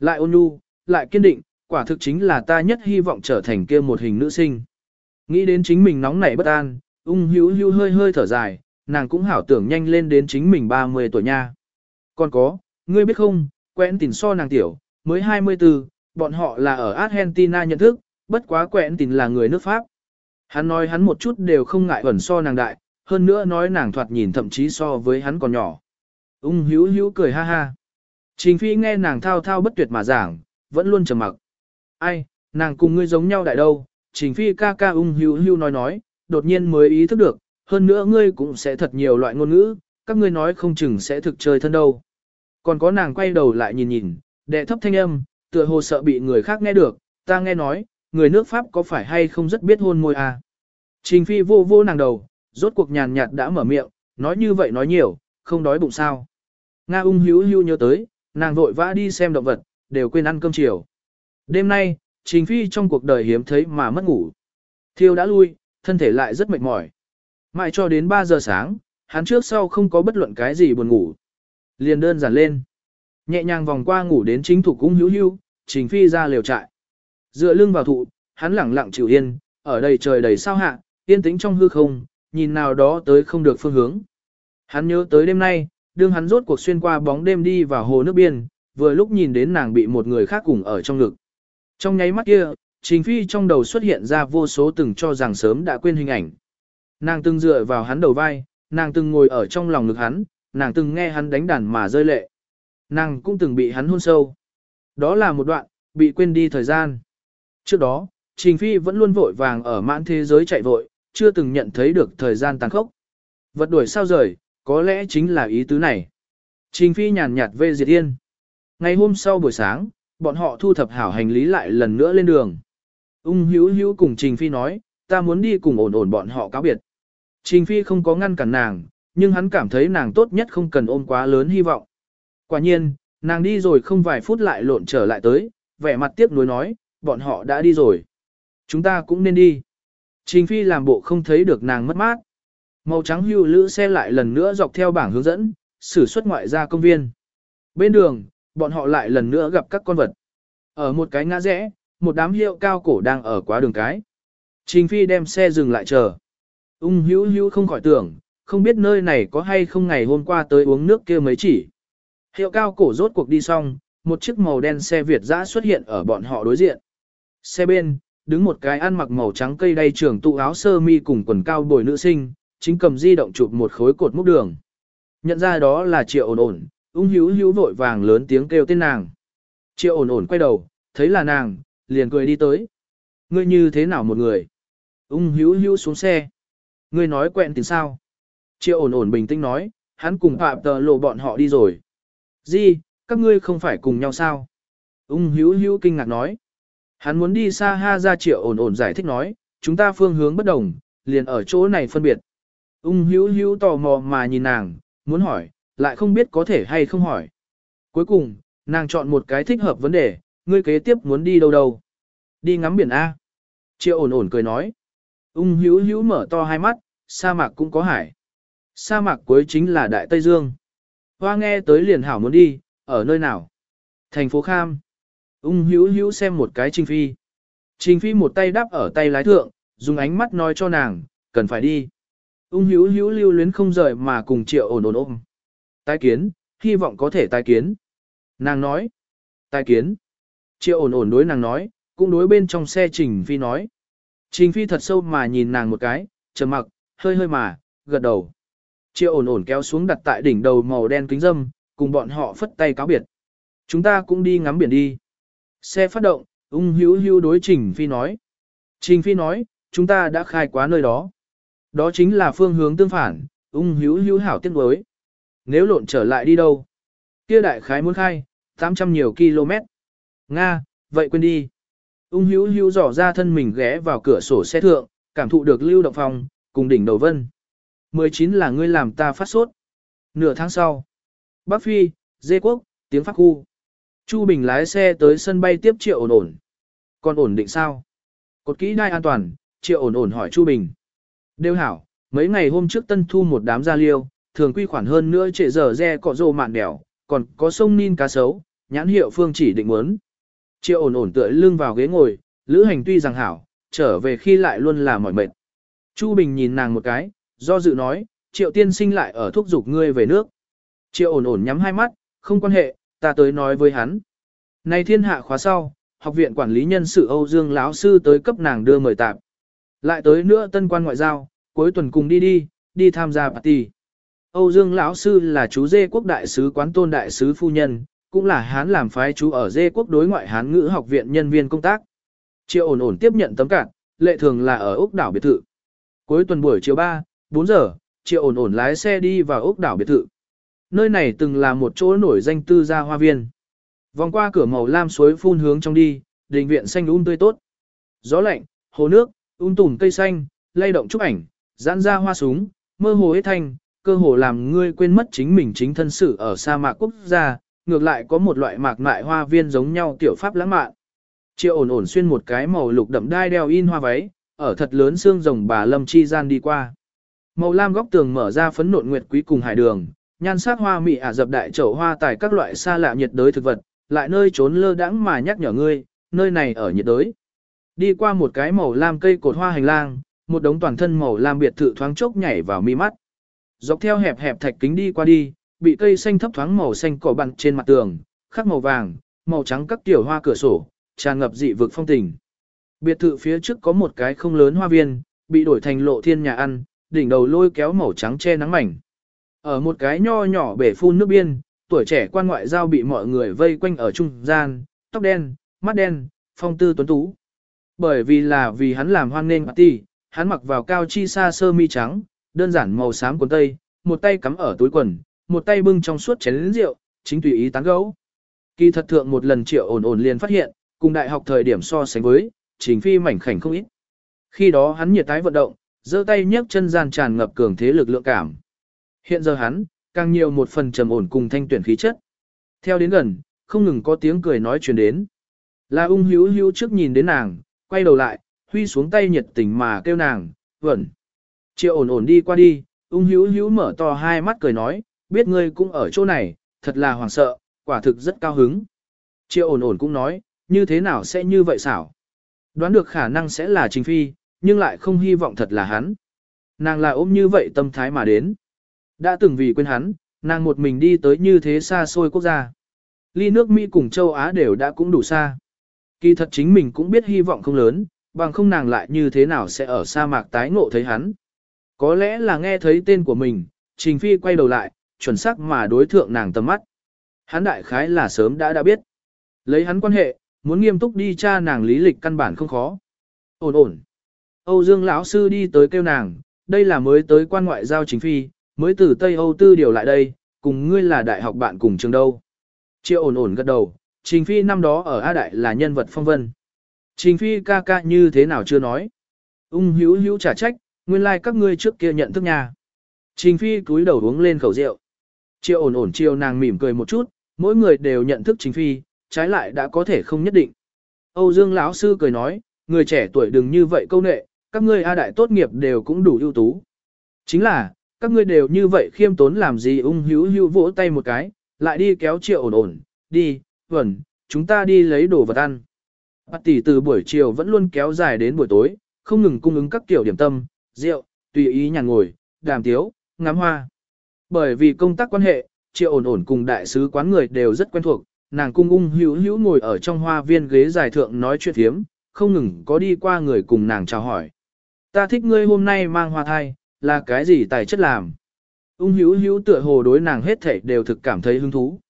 A: Lại ôn nhu, lại kiên định, quả thực chính là ta nhất hy vọng trở thành kia một hình nữ sinh. Nghĩ đến chính mình nóng nảy bất an, ung hữu hữu hơi hơi thở dài, nàng cũng hảo tưởng nhanh lên đến chính mình 30 tuổi nha. Còn có, ngươi biết không, Quẹn tình so nàng tiểu, mới 24, bọn họ là ở Argentina nhận thức, bất quá quẹn tình là người nước Pháp. Hắn nói hắn một chút đều không ngại ẩn so nàng đại, hơn nữa nói nàng thoạt nhìn thậm chí so với hắn còn nhỏ. Ung hữu hữu cười ha ha. Trình phi nghe nàng thao thao bất tuyệt mà giảng, vẫn luôn trầm mặc. Ai, nàng cùng ngươi giống nhau đại đâu, trình phi ca ca ung hưu hưu nói nói, đột nhiên mới ý thức được, hơn nữa ngươi cũng sẽ thật nhiều loại ngôn ngữ, các ngươi nói không chừng sẽ thực chơi thân đâu. Còn có nàng quay đầu lại nhìn nhìn, đệ thấp thanh âm, tựa hồ sợ bị người khác nghe được, ta nghe nói, người nước Pháp có phải hay không rất biết hôn môi à. Trình phi vô vô nàng đầu, rốt cuộc nhàn nhạt đã mở miệng, nói như vậy nói nhiều, không đói bụng sao. Nga ung hữu hưu nhớ tới, nàng vội vã đi xem động vật, đều quên ăn cơm chiều. Đêm nay, Trình Phi trong cuộc đời hiếm thấy mà mất ngủ. Thiêu đã lui, thân thể lại rất mệt mỏi. Mãi cho đến 3 giờ sáng, hắn trước sau không có bất luận cái gì buồn ngủ liền đơn giản lên. Nhẹ nhàng vòng qua ngủ đến chính thủ cung hữu hữu, trình phi ra liều trại. Dựa lưng vào thụ, hắn lẳng lặng chịu yên, ở đây trời đầy sao hạ, yên tĩnh trong hư không, nhìn nào đó tới không được phương hướng. Hắn nhớ tới đêm nay, đương hắn rốt cuộc xuyên qua bóng đêm đi vào hồ nước biên, vừa lúc nhìn đến nàng bị một người khác cùng ở trong ngực. Trong nháy mắt kia, Trình Phi trong đầu xuất hiện ra vô số từng cho rằng sớm đã quên hình ảnh. Nàng từng dựa vào hắn đầu vai, nàng từng ngồi ở trong lòng ngực hắn, nàng từng nghe hắn đánh đàn mà rơi lệ. Nàng cũng từng bị hắn hôn sâu. Đó là một đoạn, bị quên đi thời gian. Trước đó, Trình Phi vẫn luôn vội vàng ở mãn thế giới chạy vội, chưa từng nhận thấy được thời gian tàn khốc. Vật đuổi sao rời, có lẽ chính là ý tứ này. Trình Phi nhàn nhạt về diệt yên. Ngày hôm sau buổi sáng, bọn họ thu thập hảo hành lý lại lần nữa lên đường. Ung hữu hữu cùng Trình Phi nói, ta muốn đi cùng ổn ổn bọn họ cáo biệt. Trình Phi không có ngăn cản nàng, nhưng hắn cảm thấy nàng tốt nhất không cần ôm quá lớn hy vọng. Quả nhiên, nàng đi rồi không vài phút lại lộn trở lại tới, vẻ mặt tiếc nuối nói, bọn họ đã đi rồi. Chúng ta cũng nên đi. Trình Phi làm bộ không thấy được nàng mất mát. Màu trắng hưu lữ xe lại lần nữa dọc theo bảng hướng dẫn, xử xuất ngoại ra công viên. Bên đường, bọn họ lại lần nữa gặp các con vật. Ở một cái ngã rẽ, một đám hiệu cao cổ đang ở quá đường cái. Trình Phi đem xe dừng lại chờ. Ung hữu hữu không khỏi tưởng, không biết nơi này có hay không ngày hôm qua tới uống nước kia mấy chỉ. Hiệu cao cổ rốt cuộc đi xong, một chiếc màu đen xe Việt dã xuất hiện ở bọn họ đối diện. Xe bên, đứng một cái ăn mặc màu trắng cây đay trường tụ áo sơ mi cùng quần cao bồi nữ sinh, chính cầm di động chụp một khối cột múc đường. Nhận ra đó là triệu ổn ổn, ung hữu hữu vội vàng lớn tiếng kêu tên nàng. Triệu ổn ổn quay đầu, thấy là nàng, liền cười đi tới. Ngươi như thế nào một người? Ung hữu hữu xuống xe. Ngươi nói quẹn tình sao? Triệu ổn ổn bình tĩnh nói, hắn cùng phạm tờ lộ bọn họ đi rồi. di các ngươi không phải cùng nhau sao? Ung hữu hữu kinh ngạc nói. Hắn muốn đi xa ha ra triệu ổn ổn giải thích nói, chúng ta phương hướng bất đồng, liền ở chỗ này phân biệt. Ung hữu hữu tò mò mà nhìn nàng, muốn hỏi, lại không biết có thể hay không hỏi. Cuối cùng, nàng chọn một cái thích hợp vấn đề, ngươi kế tiếp muốn đi đâu đâu. Đi ngắm biển A. Triệu ổn ổn cười nói. Ung hữu hữu mở to hai mắt, sa mạc cũng có hải. Sa mạc cuối chính là Đại Tây Dương. Hoa nghe tới liền hảo muốn đi, ở nơi nào? Thành phố Kham. Ung hữu hữu xem một cái Trình Phi. Trình Phi một tay đắp ở tay lái thượng, dùng ánh mắt nói cho nàng, cần phải đi. Ung hữu hữu lưu luyến không rời mà cùng triệu ổn ổn ôm. Tái kiến, hy vọng có thể tái kiến. Nàng nói, tái kiến. Triệu ổn ổn đối nàng nói, cũng đối bên trong xe Trình Phi nói. Trình Phi thật sâu mà nhìn nàng một cái, trầm mặc, hơi hơi mà, gật đầu. Triệu ổn ổn kéo xuống đặt tại đỉnh đầu màu đen kính dâm, cùng bọn họ phất tay cáo biệt. Chúng ta cũng đi ngắm biển đi. Xe phát động, ung hữu hữu đối Trình Phi nói. Trình Phi nói, chúng ta đã khai quá nơi đó. Đó chính là phương hướng tương phản, ung hữu hữu hảo tiếc đối. Nếu lộn trở lại đi đâu? Kia đại khái muốn khai, 800 nhiều km. Nga, vậy quên đi. Ung hữu hữu dò ra thân mình ghé vào cửa sổ xe thượng, cảm thụ được lưu động phòng, cùng đỉnh đầu vân. 19 là ngươi làm ta phát sốt. Nửa tháng sau. Bắc Phi, Dê Quốc, tiếng Pháp khu. Chu Bình lái xe tới sân bay tiếp triệu ổn ổn. Còn ổn định sao? Cột kỹ đai an toàn, triệu ổn ổn hỏi Chu Bình. Đều hảo, mấy ngày hôm trước tân thu một đám gia liêu, thường quy khoản hơn nữa trệ giờ re cọ rồ mạn đèo, còn có sông nin cá sấu, nhãn hiệu phương chỉ định muốn. Triệu ổn ổn tựa lưng vào ghế ngồi, lữ hành tuy rằng hảo, trở về khi lại luôn là mỏi mệt. Chu Bình nhìn nàng một cái, do dự nói, triệu tiên sinh lại ở thúc giục ngươi về nước. Triệu ổn ổn nhắm hai mắt, không quan hệ, ta tới nói với hắn. nay thiên hạ khóa sau, học viện quản lý nhân sự Âu Dương lão sư tới cấp nàng đưa mời tạm Lại tới nữa tân quan ngoại giao, cuối tuần cùng đi đi, đi tham gia party. Âu Dương lão sư là chú dê quốc đại sứ quán tôn đại sứ phu nhân, cũng là hán làm phái chú ở dê quốc đối ngoại hán ngữ học viện nhân viên công tác. Triệu ổn ổn tiếp nhận tấm cản, lệ thường là ở Úc đảo biệt thự. Cuối tuần buổi chiều 3, 4 giờ, Triệu ổn ổn lái xe đi vào Úc đảo biệt thự. Nơi này từng là một chỗ nổi danh tư gia hoa viên. Vòng qua cửa màu lam suối phun hướng trong đi, đình viện xanh um tươi tốt. Gió lạnh, hồ nước, um tùm cây xanh, lay động trúc ảnh, giãn ra hoa súng, mơ hồ hết thanh, cơ hồ làm ngươi quên mất chính mình chính thân sự ở sa mạc quốc gia, ngược lại có một loại mạc mại hoa viên giống nhau tiểu pháp lãng mạn. Triệu ổn ổn xuyên một cái màu lục đậm đai đeo in hoa váy, ở thật lớn xương rồng bà Lâm Chi gian đi qua. Màu lam góc tường mở ra phấn nộn nguyệt quý cùng hải đường, nhan sắc hoa mị ả dập đại chậu hoa tài các loại xa lạ nhiệt đới thực vật, lại nơi trốn lơ đãng mà nhắc nhở ngươi, nơi này ở nhiệt đới. Đi qua một cái màu lam cây cột hoa hành lang, một đống toàn thân màu lam biệt thự thoáng chốc nhảy vào mi mắt. Dọc theo hẹp hẹp thạch kính đi qua đi, bị cây xanh thấp thoáng màu xanh cỏ bằng trên mặt tường, khắc màu vàng, màu trắng các tiểu hoa cửa sổ, tràn ngập dị vực phong tình. Biệt thự phía trước có một cái không lớn hoa viên, bị đổi thành lộ thiên nhà ăn, đỉnh đầu lôi kéo màu trắng che nắng mảnh. Ở một cái nho nhỏ bể phun nước biên, tuổi trẻ quan ngoại giao bị mọi người vây quanh ở trung gian, tóc đen, mắt đen, phong tư tuấn tú. Bởi vì là vì hắn làm hoan nên party, hắn mặc vào cao chi sa sơ mi trắng, đơn giản màu xám quần tây, một tay cắm ở túi quần, một tay bưng trong suốt chén rượu, chính tùy ý tán gẫu. Kỳ thật thượng một lần triệu ổn ổn liền phát hiện, cùng đại học thời điểm so sánh với, trình phi mảnh khảnh không ít. Khi đó hắn nhiệt tái vận động, giơ tay nhấc chân gian tràn ngập cường thế lực lượng cảm. Hiện giờ hắn, càng nhiều một phần trầm ổn cùng thanh tuyển khí chất. Theo đến gần, không ngừng có tiếng cười nói truyền đến. Là ung hữu hữu trước nhìn đến nàng, quay đầu lại, huy xuống tay nhiệt tình mà kêu nàng, vẩn. Triệu ổn ổn đi qua đi, ung hữu hữu mở to hai mắt cười nói, biết ngươi cũng ở chỗ này, thật là hoàng sợ, quả thực rất cao hứng. Triệu ổn ổn cũng nói, như thế nào sẽ như vậy xảo. Đoán được khả năng sẽ là Trình Phi, nhưng lại không hy vọng thật là hắn. Nàng là ôm như vậy tâm thái mà đến. Đã từng vì quên hắn, nàng một mình đi tới như thế xa xôi quốc gia. Ly nước Mỹ cùng châu Á đều đã cũng đủ xa. Kỳ thật chính mình cũng biết hy vọng không lớn, bằng không nàng lại như thế nào sẽ ở sa mạc tái ngộ thấy hắn. Có lẽ là nghe thấy tên của mình, Trình Phi quay đầu lại, chuẩn xác mà đối thượng nàng tầm mắt. Hắn đại khái là sớm đã đã biết. Lấy hắn quan hệ, muốn nghiêm túc đi tra nàng lý lịch căn bản không khó. Ổn ổn. Âu Dương lão sư đi tới kêu nàng, đây là mới tới quan ngoại giao trình phi, mới từ Tây Âu tư điều lại đây, cùng ngươi là đại học bạn cùng trường đâu. Triệu ổn ổn gật đầu, Trình Phi năm đó ở A Đại là nhân vật phong vân. Trình Phi ca ca như thế nào chưa nói. Ung hữu hữu trả trách, nguyên lai like các ngươi trước kia nhận thức nhà. Trình Phi cúi đầu uống lên khẩu rượu. Triệu ổn ổn chiều nàng mỉm cười một chút, mỗi người đều nhận thức Trình Phi, trái lại đã có thể không nhất định. Âu Dương lão sư cười nói, người trẻ tuổi đừng như vậy câu nệ, các ngươi A đại tốt nghiệp đều cũng đủ ưu tú. Chính là, các ngươi đều như vậy khiêm tốn làm gì ung hữu hữu vỗ tay một cái, lại đi kéo triệu ổn ổn, đi, vẩn, chúng ta đi lấy đồ vật ăn. Bát tỷ từ buổi chiều vẫn luôn kéo dài đến buổi tối, không ngừng cung ứng các kiểu điểm tâm, rượu, tùy ý nhàn ngồi, đàm tiếu, ngắm hoa. Bởi vì công tác quan hệ, triệu ổn ổn cùng đại sứ quán người đều rất quen thuộc, nàng cung ung hữu hữu ngồi ở trong hoa viên ghế dài thượng nói chuyện thiếm, không ngừng có đi qua người cùng nàng chào hỏi. Ta thích ngươi hôm nay mang hoa thai, là cái gì tài chất làm? Ung hữu hữu tựa hồ đối nàng hết thảy đều thực cảm thấy hứng thú.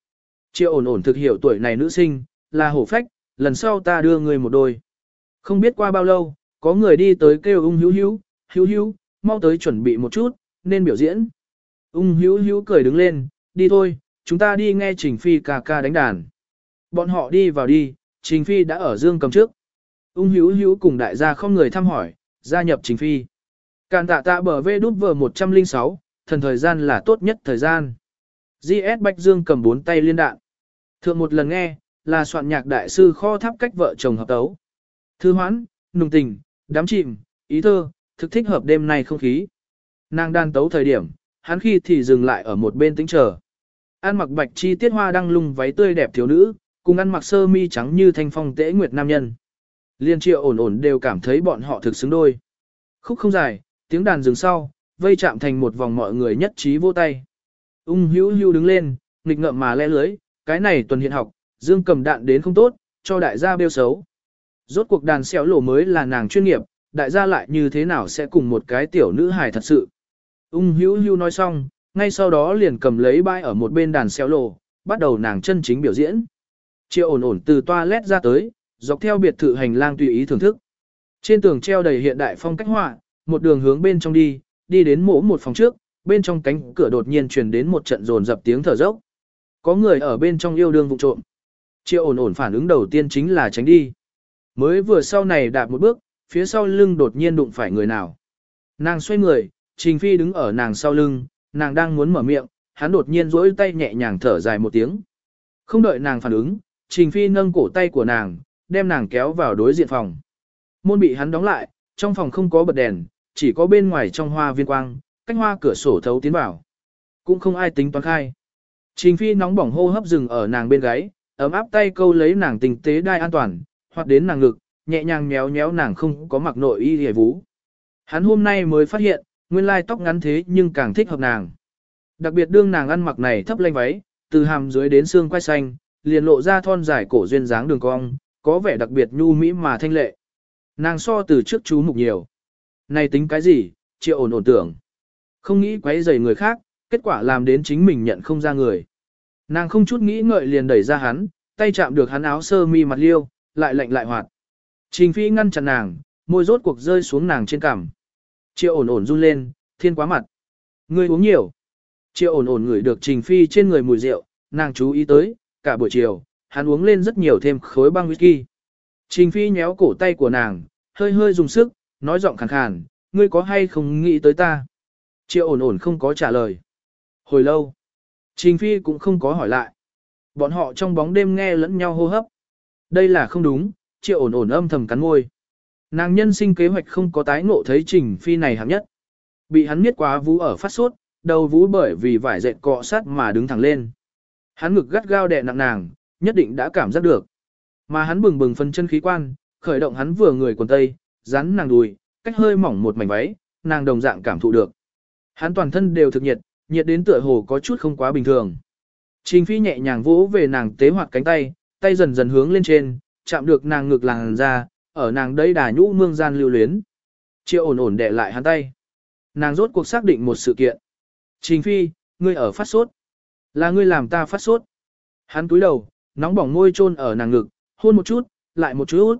A: Triệu ổn ổn thực hiểu tuổi này nữ sinh, là hổ phách, lần sau ta đưa người một đôi. Không biết qua bao lâu, có người đi tới kêu ung hữu hữu, hữu hữu, mau tới chuẩn bị một chút, nên biểu diễn. Ung hữu hữu cười đứng lên, đi thôi, chúng ta đi nghe Trình Phi ca ca đánh đàn. Bọn họ đi vào đi, Trình Phi đã ở dương cầm trước. Ung hữu hữu cùng đại gia không người thăm hỏi, gia nhập Trình Phi. Càn tạ tạ bờ vê đút vờ 106, thần thời gian là tốt nhất thời gian. GS Bạch Dương cầm bốn tay liên đạn. Thượng một lần nghe, là soạn nhạc đại sư kho tháp cách vợ chồng hợp tấu. Thư hoãn, nùng tình, đám chìm, ý thơ, thực thích hợp đêm nay không khí. Nàng đan tấu thời điểm, hắn khi thì dừng lại ở một bên tĩnh chờ. An mặc bạch chi tiết hoa đăng lung váy tươi đẹp thiếu nữ, cùng ăn mặc sơ mi trắng như thanh phong tễ nguyệt nam nhân. Liên triệu ổn ổn đều cảm thấy bọn họ thực xứng đôi. Khúc không dài, tiếng đàn dừng sau, vây chạm thành một vòng mọi người nhất trí vô tay. Ung hữu hữu đứng lên, nghịch ngợm mà lẽ lưới, cái này tuần hiện học, dương cầm đạn đến không tốt, cho đại gia bêu xấu. Rốt cuộc đàn xéo lộ mới là nàng chuyên nghiệp, đại gia lại như thế nào sẽ cùng một cái tiểu nữ hài thật sự. Ung hữu hữu nói xong, ngay sau đó liền cầm lấy bãi ở một bên đàn xéo lộ bắt đầu nàng chân chính biểu diễn. Triệu ổn ổn từ toilet ra tới, dọc theo biệt thự hành lang tùy ý thưởng thức. Trên tường treo đầy hiện đại phong cách họa, một đường hướng bên trong đi, đi đến mỗ một phòng trước, bên trong cánh cửa đột nhiên truyền đến một trận rồn dập tiếng thở dốc. Có người ở bên trong yêu đương vụ trộm. Triệu ổn ổn phản ứng đầu tiên chính là tránh đi. Mới vừa sau này đạp một bước, phía sau lưng đột nhiên đụng phải người nào. Nàng xoay người, Trình Phi đứng ở nàng sau lưng, nàng đang muốn mở miệng, hắn đột nhiên duỗi tay nhẹ nhàng thở dài một tiếng. Không đợi nàng phản ứng, Trình Phi nâng cổ tay của nàng, đem nàng kéo vào đối diện phòng. Môn bị hắn đóng lại, trong phòng không có bật đèn, chỉ có bên ngoài trong hoa viên quang, cách hoa cửa sổ thấu tiến vào. Cũng không ai tính toán khai. Trình Phi nóng bỏng hô hấp dừng ở nàng bên gáy, ấm áp tay câu lấy nàng tình tế đai an toàn, hoặc đến nàng ngực, nhẹ nhàng méo méo nàng không có mặc nội y hề vú. Hắn hôm nay mới phát hiện, nguyên lai tóc ngắn thế nhưng càng thích hợp nàng. Đặc biệt đương nàng ăn mặc này thấp lanh váy, từ hàm dưới đến xương quai xanh, liền lộ ra thon dài cổ duyên dáng đường cong, có vẻ đặc biệt nhu mỹ mà thanh lệ. Nàng so từ trước chú mục nhiều. Này tính cái gì, triệu ổn ổn tưởng. Không nghĩ quấy rầy người khác, kết quả làm đến chính mình nhận không ra người. Nàng không chút nghĩ ngợi liền đẩy ra hắn, tay chạm được hắn áo sơ mi mặt liêu, lại lạnh lại hoạt. Trình phi ngăn chặn nàng, môi rốt cuộc rơi xuống nàng trên cằm. Triệu ổn ổn run lên, thiên quá mặt. Ngươi uống nhiều. Triệu ổn ổn ngửi được trình phi trên người mùi rượu, nàng chú ý tới, cả buổi chiều, hắn uống lên rất nhiều thêm khối băng whisky. Trình phi nhéo cổ tay của nàng, hơi hơi dùng sức, nói giọng khàn khàn, ngươi có hay không nghĩ tới ta? Triệu ổn ổn không có trả lời. Hồi lâu, Trình phi cũng không có hỏi lại. Bọn họ trong bóng đêm nghe lẫn nhau hô hấp. Đây là không đúng, triệu ổn ổn âm thầm cắn môi. Nàng nhân sinh kế hoạch không có tái ngộ thấy trình phi này hạng nhất. Bị hắn miết quá vú ở phát sốt, đầu vú bởi vì vải dệt cọ sát mà đứng thẳng lên. Hắn ngực gắt gao đè nặng nàng, nhất định đã cảm giác được. Mà hắn bừng bừng phân chân khí quan, khởi động hắn vừa người quần tây, rắn nàng đùi, cách hơi mỏng một mảnh váy, nàng đồng dạng cảm thụ được. Hắn toàn thân đều thực nhiệt, nhiệt đến tựa hồ có chút không quá bình thường. Trình phi nhẹ nhàng vỗ về nàng tế hoạt cánh tay, tay dần dần hướng lên trên, chạm được nàng ngực làng ra, ở nàng đây đà nhũ mương gian lưu luyến. Triệu ổn ổn đè lại hắn tay. Nàng rốt cuộc xác định một sự kiện. Trình phi, ngươi ở phát sốt. Là ngươi làm ta phát sốt. Hắn túi đầu, nóng bỏng môi chôn ở nàng ngực, hôn một chút, lại một chút.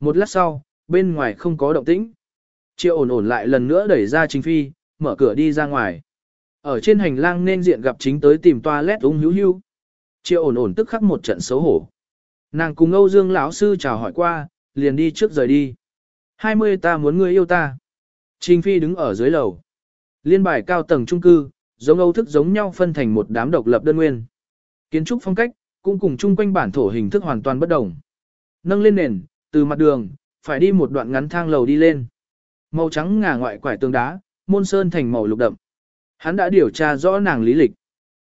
A: Một lát sau, bên ngoài không có động tĩnh. Triệu ổn ổn lại lần nữa đẩy ra Trình Phi, mở cửa đi ra ngoài. Ở trên hành lang nên diện gặp chính tới tìm toilet ung hữu hữu. Triệu ổn ổn tức khắc một trận xấu hổ. Nàng cùng Âu Dương lão sư chào hỏi qua, liền đi trước rời đi. 20 ta muốn người yêu ta. Trình Phi đứng ở dưới lầu. Liên bài cao tầng trung cư, giống Âu thức giống nhau phân thành một đám độc lập đơn nguyên. Kiến trúc phong cách, cũng cùng chung quanh bản thổ hình thức hoàn toàn bất đồng. Nâng lên nền, từ mặt đường, phải đi một đoạn ngắn thang lầu đi lên. Màu trắng ngà ngoại quải tường đá, môn sơn thành màu lục đậm. Hắn đã điều tra rõ nàng lý lịch.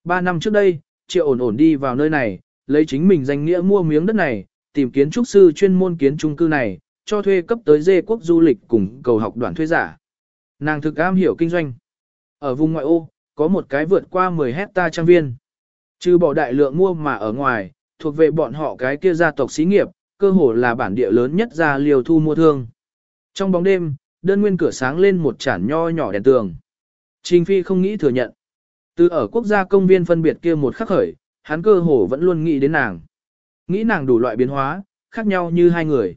A: Ba năm trước đây, triệu ổn ổn đi vào nơi này, lấy chính mình danh nghĩa mua miếng đất này, tìm kiến trúc sư chuyên môn kiến trung cư này, cho thuê cấp tới dê quốc du lịch cùng cầu học đoàn thuê giả. Nàng thực am hiểu kinh doanh. Ở vùng ngoại ô, có một cái vượt qua 10 hecta trang viên. Trừ bỏ đại lượng mua mà ở ngoài, thuộc về bọn họ cái kia gia tộc xí nghiệp, cơ hồ là bản địa lớn nhất ra liều thu mua thương. Trong bóng đêm, đơn nguyên cửa sáng lên một chản nho nhỏ đèn tường. Trình Phi không nghĩ thừa nhận. Từ ở quốc gia công viên phân biệt kia một khắc khởi, hắn cơ hồ vẫn luôn nghĩ đến nàng. Nghĩ nàng đủ loại biến hóa, khác nhau như hai người.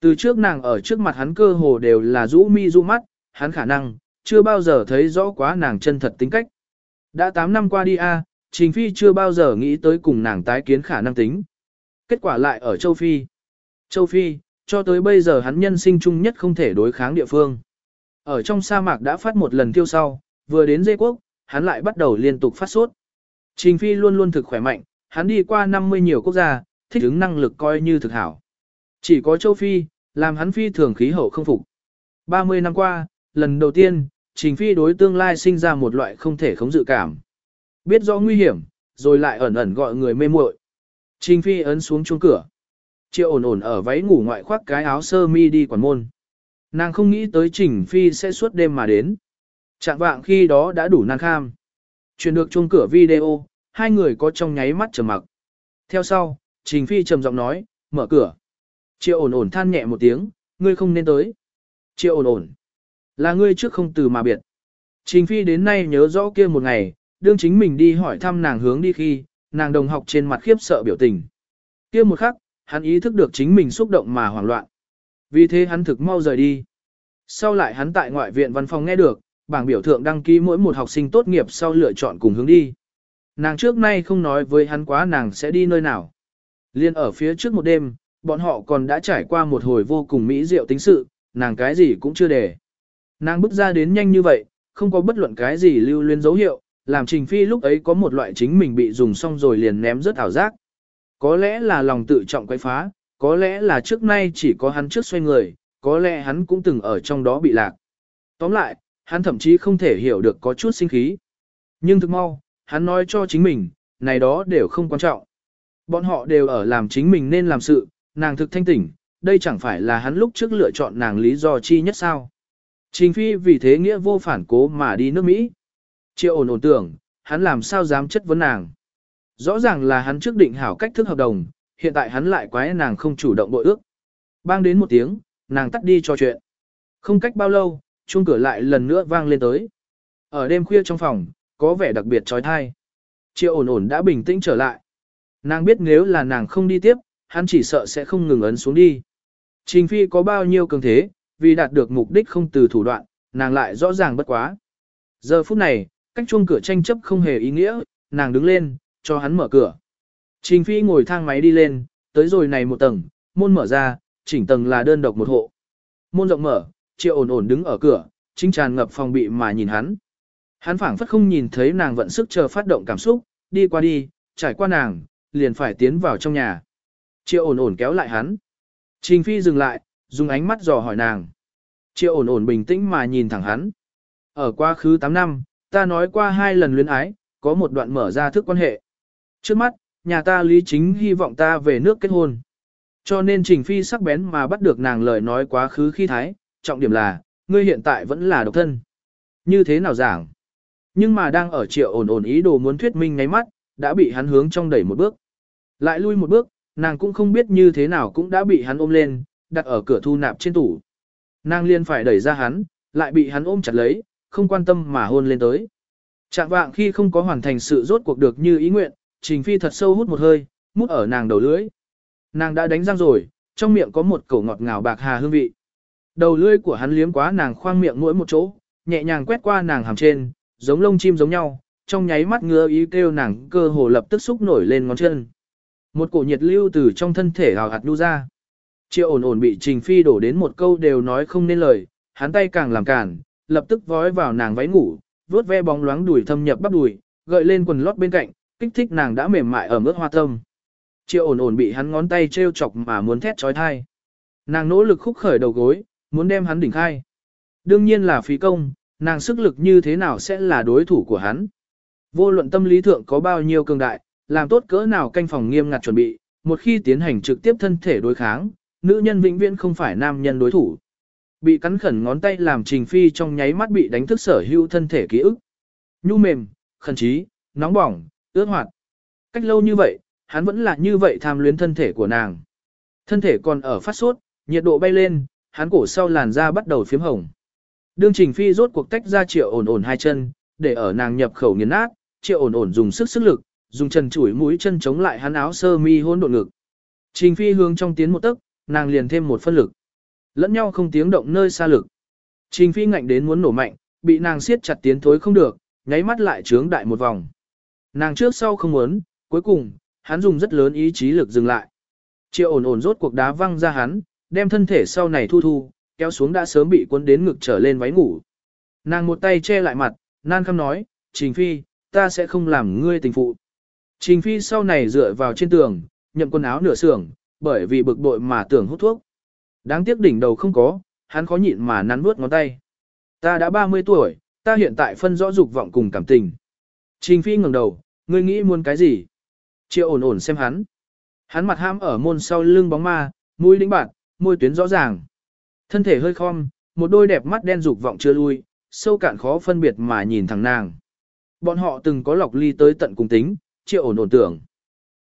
A: Từ trước nàng ở trước mặt hắn cơ hồ đều là rũ mi rũ mắt, hắn khả năng, chưa bao giờ thấy rõ quá nàng chân thật tính cách. Đã 8 năm qua đi a, Trình Phi chưa bao giờ nghĩ tới cùng nàng tái kiến khả năng tính. Kết quả lại ở châu Phi. Châu Phi, cho tới bây giờ hắn nhân sinh chung nhất không thể đối kháng địa phương. Ở trong sa mạc đã phát một lần tiêu sau, vừa đến dây quốc, hắn lại bắt đầu liên tục phát sốt. Trình Phi luôn luôn thực khỏe mạnh, hắn đi qua 50 nhiều quốc gia, thích ứng năng lực coi như thực hảo. Chỉ có châu Phi, làm hắn phi thường khí hậu không phục. 30 năm qua, lần đầu tiên, Trình Phi đối tương lai sinh ra một loại không thể khống dự cảm. Biết rõ nguy hiểm, rồi lại ẩn ẩn gọi người mê muội. Trình Phi ấn xuống chuông cửa. Triệu ổn ổn ở váy ngủ ngoại khoác cái áo sơ mi đi quản môn. Nàng không nghĩ tới Trình Phi sẽ suốt đêm mà đến. Trạng vạng khi đó đã đủ nan kham. Chuyển được chuông cửa video, hai người có trong nháy mắt trầm mặc. Theo sau, Trình Phi trầm giọng nói, mở cửa. Triệu ổn ổn than nhẹ một tiếng, ngươi không nên tới. Triệu ổn ổn. Là ngươi trước không từ mà biệt. Trình Phi đến nay nhớ rõ kia một ngày, đương chính mình đi hỏi thăm nàng hướng đi khi, nàng đồng học trên mặt khiếp sợ biểu tình. Kia một khắc, hắn ý thức được chính mình xúc động mà hoảng loạn. Vì thế hắn thực mau rời đi. Sau lại hắn tại ngoại viện văn phòng nghe được, bảng biểu thượng đăng ký mỗi một học sinh tốt nghiệp sau lựa chọn cùng hướng đi. Nàng trước nay không nói với hắn quá nàng sẽ đi nơi nào. Liên ở phía trước một đêm, bọn họ còn đã trải qua một hồi vô cùng mỹ diệu tính sự, nàng cái gì cũng chưa để. Nàng bước ra đến nhanh như vậy, không có bất luận cái gì lưu luyến dấu hiệu, làm Trình Phi lúc ấy có một loại chính mình bị dùng xong rồi liền ném rất ảo giác. Có lẽ là lòng tự trọng quay phá, có lẽ là trước nay chỉ có hắn trước xoay người, có lẽ hắn cũng từng ở trong đó bị lạc. Tóm lại, hắn thậm chí không thể hiểu được có chút sinh khí. Nhưng thực mau, hắn nói cho chính mình, này đó đều không quan trọng. Bọn họ đều ở làm chính mình nên làm sự, nàng thực thanh tỉnh, đây chẳng phải là hắn lúc trước lựa chọn nàng lý do chi nhất sao. Trình Phi vì thế nghĩa vô phản cố mà đi nước Mỹ. Triệu ổn ổn tưởng, hắn làm sao dám chất vấn nàng. Rõ ràng là hắn trước định hảo cách thức hợp đồng, hiện tại hắn lại quái nàng không chủ động bội ước. Bang đến một tiếng, nàng tắt đi cho chuyện. Không cách bao lâu, chuông cửa lại lần nữa vang lên tới. Ở đêm khuya trong phòng, có vẻ đặc biệt trói thai. Triệu ổn ổn đã bình tĩnh trở lại. Nàng biết nếu là nàng không đi tiếp, hắn chỉ sợ sẽ không ngừng ấn xuống đi. Trình phi có bao nhiêu cường thế, vì đạt được mục đích không từ thủ đoạn, nàng lại rõ ràng bất quá. Giờ phút này, cách chuông cửa tranh chấp không hề ý nghĩa, nàng đứng lên, cho hắn mở cửa. Trình phi ngồi thang máy đi lên, tới rồi này một tầng, môn mở ra, chỉnh tầng là đơn độc một hộ. Môn rộng mở, triệu ổn ổn đứng ở cửa, chính tràn ngập phòng bị mà nhìn hắn. Hắn phảng phất không nhìn thấy nàng vận sức chờ phát động cảm xúc, đi qua đi, trải qua nàng, liền phải tiến vào trong nhà. Triệu ổn ổn kéo lại hắn. Trình phi dừng lại, dùng ánh mắt dò hỏi nàng. Triệu ổn ổn bình tĩnh mà nhìn thẳng hắn. Ở quá khứ 8 năm, ta nói qua hai lần luyến ái, có một đoạn mở ra thức quan hệ. Trước mắt, nhà ta lý chính hy vọng ta về nước kết hôn. Cho nên Trình Phi sắc bén mà bắt được nàng lời nói quá khứ khi thái, trọng điểm là, ngươi hiện tại vẫn là độc thân. Như thế nào giảng? Nhưng mà đang ở triệu ổn ổn ý đồ muốn thuyết minh ngáy mắt, đã bị hắn hướng trong đẩy một bước. Lại lui một bước, nàng cũng không biết như thế nào cũng đã bị hắn ôm lên, đặt ở cửa thu nạp trên tủ. Nàng liên phải đẩy ra hắn, lại bị hắn ôm chặt lấy, không quan tâm mà hôn lên tới. Trạng vạng khi không có hoàn thành sự rốt cuộc được như ý nguyện, Trình Phi thật sâu hút một hơi, mút ở nàng đầu lưỡi. Nàng đã đánh răng rồi, trong miệng có một cổ ngọt ngào bạc hà hương vị. Đầu lưỡi của hắn liếm quá nàng khoang miệng mỗi một chỗ, nhẹ nhàng quét qua nàng hàm trên, giống lông chim giống nhau, trong nháy mắt ngứa ý kêu nàng cơ hồ lập tức xúc nổi lên ngón chân. Một cổ nhiệt lưu từ trong thân thể hào hạt lưu ra. Triệu ổn ổn bị Trình Phi đổ đến một câu đều nói không nên lời, hắn tay càng làm cản, lập tức vói vào nàng váy ngủ, vuốt ve bóng loáng đùi thâm nhập bắp đùi, gợi lên quần lót bên cạnh, kích thích nàng đã mềm mại ở mức hoa tâm. Triệu ổn ổn bị hắn ngón tay treo chọc mà muốn thét trói thai. Nàng nỗ lực khúc khởi đầu gối, muốn đem hắn đỉnh khai. Đương nhiên là phí công, nàng sức lực như thế nào sẽ là đối thủ của hắn. Vô luận tâm lý thượng có bao nhiêu cường đại, làm tốt cỡ nào canh phòng nghiêm ngặt chuẩn bị, một khi tiến hành trực tiếp thân thể đối kháng, nữ nhân vĩnh viễn không phải nam nhân đối thủ. Bị cắn khẩn ngón tay làm Trình Phi trong nháy mắt bị đánh thức sở hữu thân thể ký ức. Nhu mềm, khẩn trí, nóng bỏng, ướt hoạt. Cách lâu như vậy, hắn vẫn là như vậy tham luyến thân thể của nàng. Thân thể còn ở phát sốt, nhiệt độ bay lên, hắn cổ sau làn da bắt đầu phiếm hồng. Đương Trình Phi rốt cuộc tách ra triệu ổn ổn hai chân, để ở nàng nhập khẩu nghiền nát, triệu ổn ổn dùng sức sức lực, dùng chân chuỗi mũi chân chống lại hắn áo sơ mi hôn độn ngực. Trình Phi hướng trong tiến một tấc, nàng liền thêm một phân lực. Lẫn nhau không tiếng động nơi xa lực. Trình Phi ngạnh đến muốn nổ mạnh, bị nàng siết chặt tiến thối không được, nháy mắt lại trướng đại một vòng. Nàng trước sau không muốn, cuối cùng, hắn dùng rất lớn ý chí lực dừng lại. Triệu ổn ổn rốt cuộc đá văng ra hắn, đem thân thể sau này thu thu, kéo xuống đã sớm bị cuốn đến ngực trở lên váy ngủ. Nàng một tay che lại mặt, nan khăm nói, Trình Phi, ta sẽ không làm ngươi tình phụ. Trình Phi sau này dựa vào trên tường, nhậm quần áo nửa sưởng, bởi vì bực bội mà tưởng hút thuốc. Đáng tiếc đỉnh đầu không có, hắn khó nhịn mà nắn nuốt ngón tay. Ta đã 30 tuổi, ta hiện tại phân rõ dục vọng cùng cảm tình. Trình Phi ngẩng đầu, ngươi nghĩ muốn cái gì? Triệu ổn ổn xem hắn. Hắn mặt ham ở môn sau lưng bóng ma, mũi đĩnh bạn, môi tuyến rõ ràng. Thân thể hơi khom, một đôi đẹp mắt đen dục vọng chưa lui, sâu cạn khó phân biệt mà nhìn thẳng nàng. Bọn họ từng có lọc ly tới tận cùng tính, triệu ổn ổn tưởng.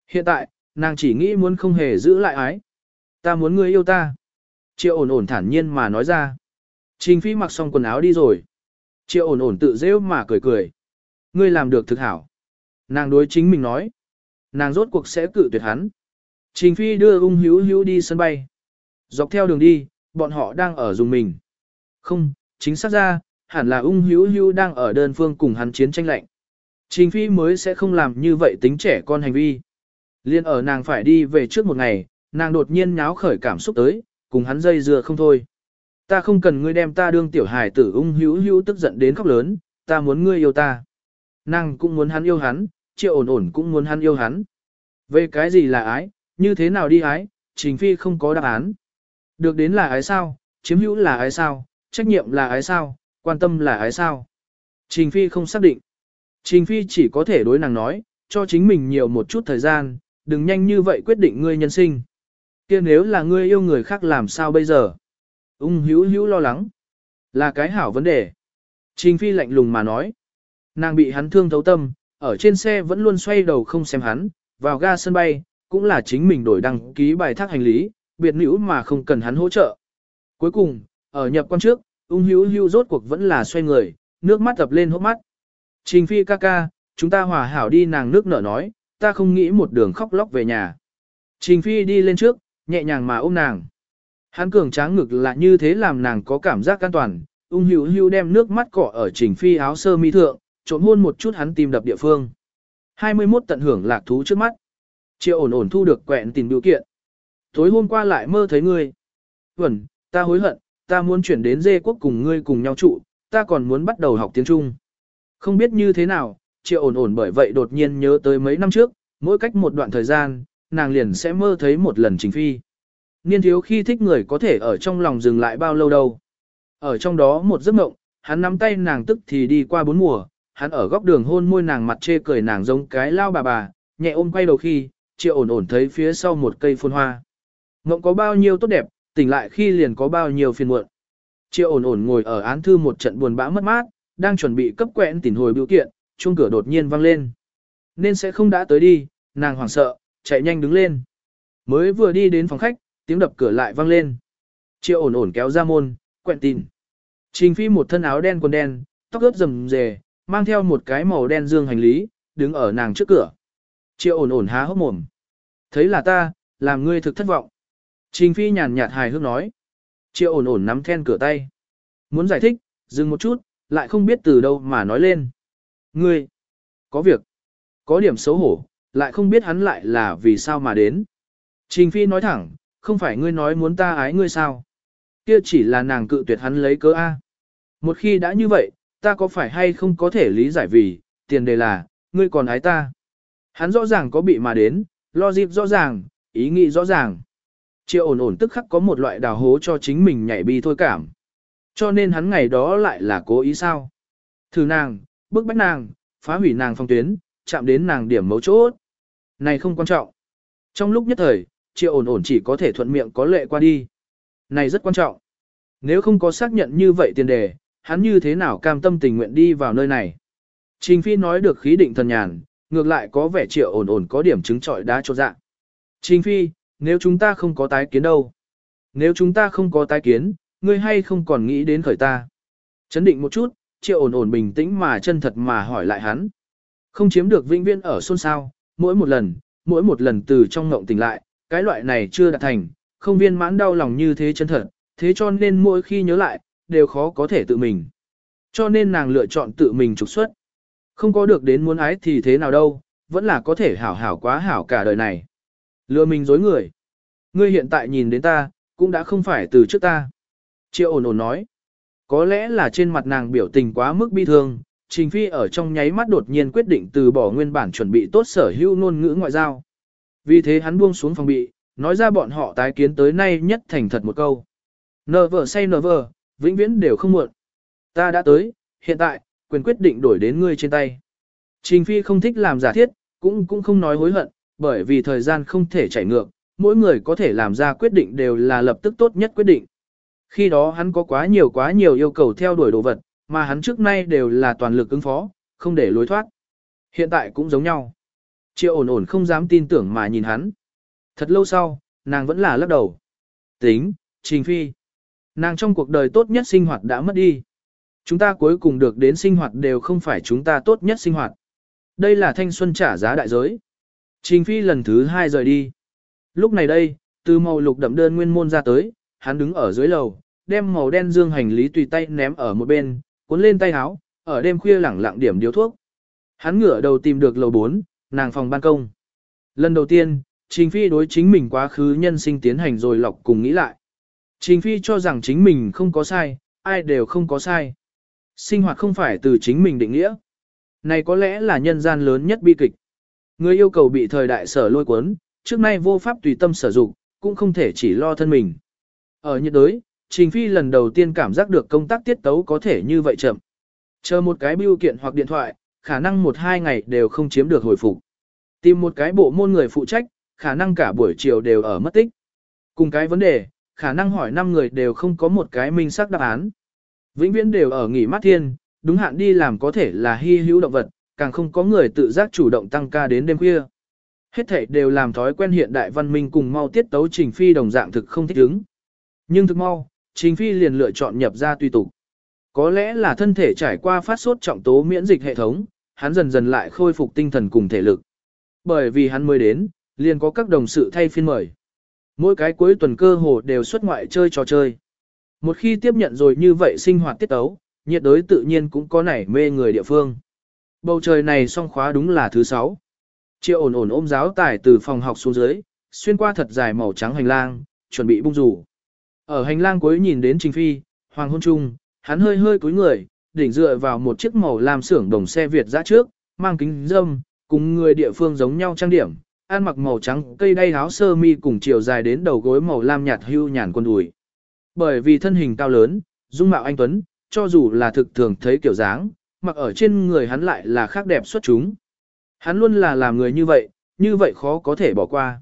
A: Hiện tại, nàng chỉ nghĩ muốn không hề giữ lại ái. Ta muốn ngươi yêu ta. Triệu ổn ổn thản nhiên mà nói ra. Trình phi mặc xong quần áo đi rồi. Triệu ổn ổn tự rêu mà cười cười. Ngươi làm được thực hảo. Nàng đối chính mình nói. Nàng rốt cuộc sẽ cự tuyệt hắn. Trình phi đưa ung hữu hữu đi sân bay. Dọc theo đường đi, bọn họ đang ở dùng mình. Không, chính xác ra, hẳn là ung hữu hữu đang ở đơn phương cùng hắn chiến tranh lạnh. Trình phi mới sẽ không làm như vậy tính trẻ con hành vi. Liên ở nàng phải đi về trước một ngày, nàng đột nhiên nháo khởi cảm xúc tới, cùng hắn dây dưa không thôi. Ta không cần ngươi đem ta đương tiểu hài tử ung hữu hữu tức giận đến khóc lớn, ta muốn ngươi yêu ta. Nàng cũng muốn hắn yêu hắn, triệu ổn ổn cũng muốn hắn yêu hắn. Về cái gì là ái, như thế nào đi ái, trình phi không có đáp án. Được đến là ái sao, chiếm hữu là ái sao, trách nhiệm là ái sao, quan tâm là ái sao. Trình phi không xác định. Trình phi chỉ có thể đối nàng nói, cho chính mình nhiều một chút thời gian, đừng nhanh như vậy quyết định ngươi nhân sinh. kia nếu là ngươi yêu người khác làm sao bây giờ? Ung hữu hữu lo lắng. Là cái hảo vấn đề. Trình phi lạnh lùng mà nói. Nàng bị hắn thương thấu tâm, ở trên xe vẫn luôn xoay đầu không xem hắn, vào ga sân bay, cũng là chính mình đổi đăng ký bài thác hành lý, biệt nữ mà không cần hắn hỗ trợ. Cuối cùng, ở nhập quan trước, ung hữu hữu rốt cuộc vẫn là xoay người, nước mắt tập lên hốc mắt. Trình phi ca ca, chúng ta hòa hảo đi nàng nước nở nói, ta không nghĩ một đường khóc lóc về nhà. Trình phi đi lên trước, nhẹ nhàng mà ôm nàng. Hắn cường tráng ngực là như thế làm nàng có cảm giác an toàn, ung hữu hữu đem nước mắt cọ ở trình phi áo sơ mi thượng, trộn hôn một chút hắn tìm đập địa phương. 21 tận hưởng lạc thú trước mắt. Triệu ổn ổn thu được quẹn tình biểu kiện. Tối hôm qua lại mơ thấy ngươi. Vẩn, ta hối hận, ta muốn chuyển đến dê quốc cùng ngươi cùng nhau trụ, ta còn muốn bắt đầu học tiếng Trung. Không biết như thế nào, triệu ổn ổn bởi vậy đột nhiên nhớ tới mấy năm trước, mỗi cách một đoạn thời gian, nàng liền sẽ mơ thấy một lần chính phi. Niên thiếu khi thích người có thể ở trong lòng dừng lại bao lâu đâu. Ở trong đó một giấc mộng, hắn nắm tay nàng tức thì đi qua bốn mùa, hắn ở góc đường hôn môi nàng mặt chê cười nàng giống cái lao bà bà, nhẹ ôm quay đầu khi, triệu ổn ổn thấy phía sau một cây phun hoa. Mộng có bao nhiêu tốt đẹp, tỉnh lại khi liền có bao nhiêu phiền muộn. Triệu ổn ổn ngồi ở án thư một trận buồn bã mất mát, đang chuẩn bị cấp quẹn tỉnh hồi biểu kiện, chuông cửa đột nhiên vang lên. Nên sẽ không đã tới đi, nàng hoảng sợ, chạy nhanh đứng lên. Mới vừa đi đến phòng khách, tiếng đập cửa lại vang lên. Triệu ổn ổn kéo ra môn, quẹn tỉnh. Trình phi một thân áo đen quần đen, tóc ướt rầm rề, mang theo một cái màu đen dương hành lý, đứng ở nàng trước cửa. Triệu ổn ổn há hốc mồm. Thấy là ta, làm ngươi thực thất vọng. Trình phi nhàn nhạt hài hước nói. Triệu ổn ổn nắm then cửa tay. Muốn giải thích, dừng một chút, lại không biết từ đâu mà nói lên. Ngươi, có việc, có điểm xấu hổ, lại không biết hắn lại là vì sao mà đến. Trình phi nói thẳng, không phải ngươi nói muốn ta ái ngươi sao. Kia chỉ là nàng cự tuyệt hắn lấy cớ A. Một khi đã như vậy, ta có phải hay không có thể lý giải vì, tiền đề là, ngươi còn ái ta. Hắn rõ ràng có bị mà đến, lo dịp rõ ràng, ý nghĩ rõ ràng. Triệu ổn ổn tức khắc có một loại đào hố cho chính mình nhảy bi thôi cảm. Cho nên hắn ngày đó lại là cố ý sao. Thử nàng, bức bách nàng, phá hủy nàng phong tuyến, chạm đến nàng điểm mấu chốt. Này không quan trọng. Trong lúc nhất thời, triệu ổn ổn chỉ có thể thuận miệng có lệ qua đi. Này rất quan trọng. Nếu không có xác nhận như vậy tiền đề, hắn như thế nào cam tâm tình nguyện đi vào nơi này. Trình Phi nói được khí định thần nhàn, ngược lại có vẻ triệu ổn ổn có điểm chứng trọi đá cho dạng. Trình Phi, nếu chúng ta không có tái kiến đâu? Nếu chúng ta không có tái kiến, ngươi hay không còn nghĩ đến khởi ta? Chấn định một chút, triệu ổn ổn bình tĩnh mà chân thật mà hỏi lại hắn. Không chiếm được vĩnh viễn ở xôn xao, mỗi một lần, mỗi một lần từ trong ngộng tỉnh lại, cái loại này chưa đạt thành, không viên mãn đau lòng như thế chân thật, thế cho nên mỗi khi nhớ lại, đều khó có thể tự mình. Cho nên nàng lựa chọn tự mình trục xuất. Không có được đến muốn ái thì thế nào đâu, vẫn là có thể hảo hảo quá hảo cả đời này. Lừa mình dối người. Ngươi hiện tại nhìn đến ta, cũng đã không phải từ trước ta. Triệu ổn ổn nói. Có lẽ là trên mặt nàng biểu tình quá mức bi thương, Trình Phi ở trong nháy mắt đột nhiên quyết định từ bỏ nguyên bản chuẩn bị tốt sở hữu ngôn ngữ ngoại giao. Vì thế hắn buông xuống phòng bị, nói ra bọn họ tái kiến tới nay nhất thành thật một câu. Nờ vợ say nờ vợ, vĩnh viễn đều không muộn. Ta đã tới, hiện tại, quyền quyết định đổi đến ngươi trên tay. Trình Phi không thích làm giả thiết, cũng cũng không nói hối hận, bởi vì thời gian không thể chảy ngược, mỗi người có thể làm ra quyết định đều là lập tức tốt nhất quyết định. Khi đó hắn có quá nhiều quá nhiều yêu cầu theo đuổi đồ vật, mà hắn trước nay đều là toàn lực ứng phó, không để lối thoát. Hiện tại cũng giống nhau. Triệu ổn ổn không dám tin tưởng mà nhìn hắn. Thật lâu sau, nàng vẫn là lắc đầu. Tính, Trình Phi. Nàng trong cuộc đời tốt nhất sinh hoạt đã mất đi. Chúng ta cuối cùng được đến sinh hoạt đều không phải chúng ta tốt nhất sinh hoạt. Đây là thanh xuân trả giá đại giới. Trình Phi lần thứ hai rời đi. Lúc này đây, từ màu lục đậm đơn nguyên môn ra tới, hắn đứng ở dưới lầu, đem màu đen dương hành lý tùy tay ném ở một bên, cuốn lên tay áo, ở đêm khuya lẳng lặng điểm điếu thuốc. Hắn ngửa đầu tìm được lầu 4, nàng phòng ban công. Lần đầu tiên, Trình Phi đối chính mình quá khứ nhân sinh tiến hành rồi lọc cùng nghĩ lại. Trình Phi cho rằng chính mình không có sai, ai đều không có sai. Sinh hoạt không phải từ chính mình định nghĩa. Này có lẽ là nhân gian lớn nhất bi kịch. Người yêu cầu bị thời đại sở lôi cuốn, trước nay vô pháp tùy tâm sử dụng, cũng không thể chỉ lo thân mình. Ở nhiệt đới, Trình Phi lần đầu tiên cảm giác được công tác tiết tấu có thể như vậy chậm. Chờ một cái bưu kiện hoặc điện thoại, khả năng một hai ngày đều không chiếm được hồi phục. Tìm một cái bộ môn người phụ trách, khả năng cả buổi chiều đều ở mất tích. Cùng cái vấn đề, khả năng hỏi 5 người đều không có một cái minh xác đáp án. Vĩnh viễn đều ở nghỉ mát thiên, đúng hạn đi làm có thể là hy hữu động vật, càng không có người tự giác chủ động tăng ca đến đêm khuya. Hết thể đều làm thói quen hiện đại văn minh cùng mau tiết tấu Trình Phi đồng dạng thực không thích ứng. Nhưng thực mau, Trình Phi liền lựa chọn nhập ra tùy tục. Có lẽ là thân thể trải qua phát sốt trọng tố miễn dịch hệ thống, hắn dần dần lại khôi phục tinh thần cùng thể lực. Bởi vì hắn mới đến, liền có các đồng sự thay phiên mời. Mỗi cái cuối tuần cơ hồ đều xuất ngoại chơi trò chơi. Một khi tiếp nhận rồi như vậy sinh hoạt tiết tấu, nhiệt đới tự nhiên cũng có nảy mê người địa phương. Bầu trời này song khóa đúng là thứ sáu. Triệu ổn ổn ôm giáo tải từ phòng học xuống dưới, xuyên qua thật dài màu trắng hành lang, chuẩn bị bung rủ. Ở hành lang cuối nhìn đến Trình Phi, Hoàng Hôn Trung, hắn hơi hơi cúi người, đỉnh dựa vào một chiếc màu làm xưởng đồng xe Việt ra trước, mang kính dâm, cùng người địa phương giống nhau trang điểm, ăn mặc màu trắng cây đay áo sơ mi cùng chiều dài đến đầu gối màu lam nhạt hưu nhàn quân đùi. Bởi vì thân hình cao lớn, dung mạo anh tuấn, cho dù là thực thường thấy kiểu dáng, mặc ở trên người hắn lại là khác đẹp xuất chúng. Hắn luôn là làm người như vậy, như vậy khó có thể bỏ qua.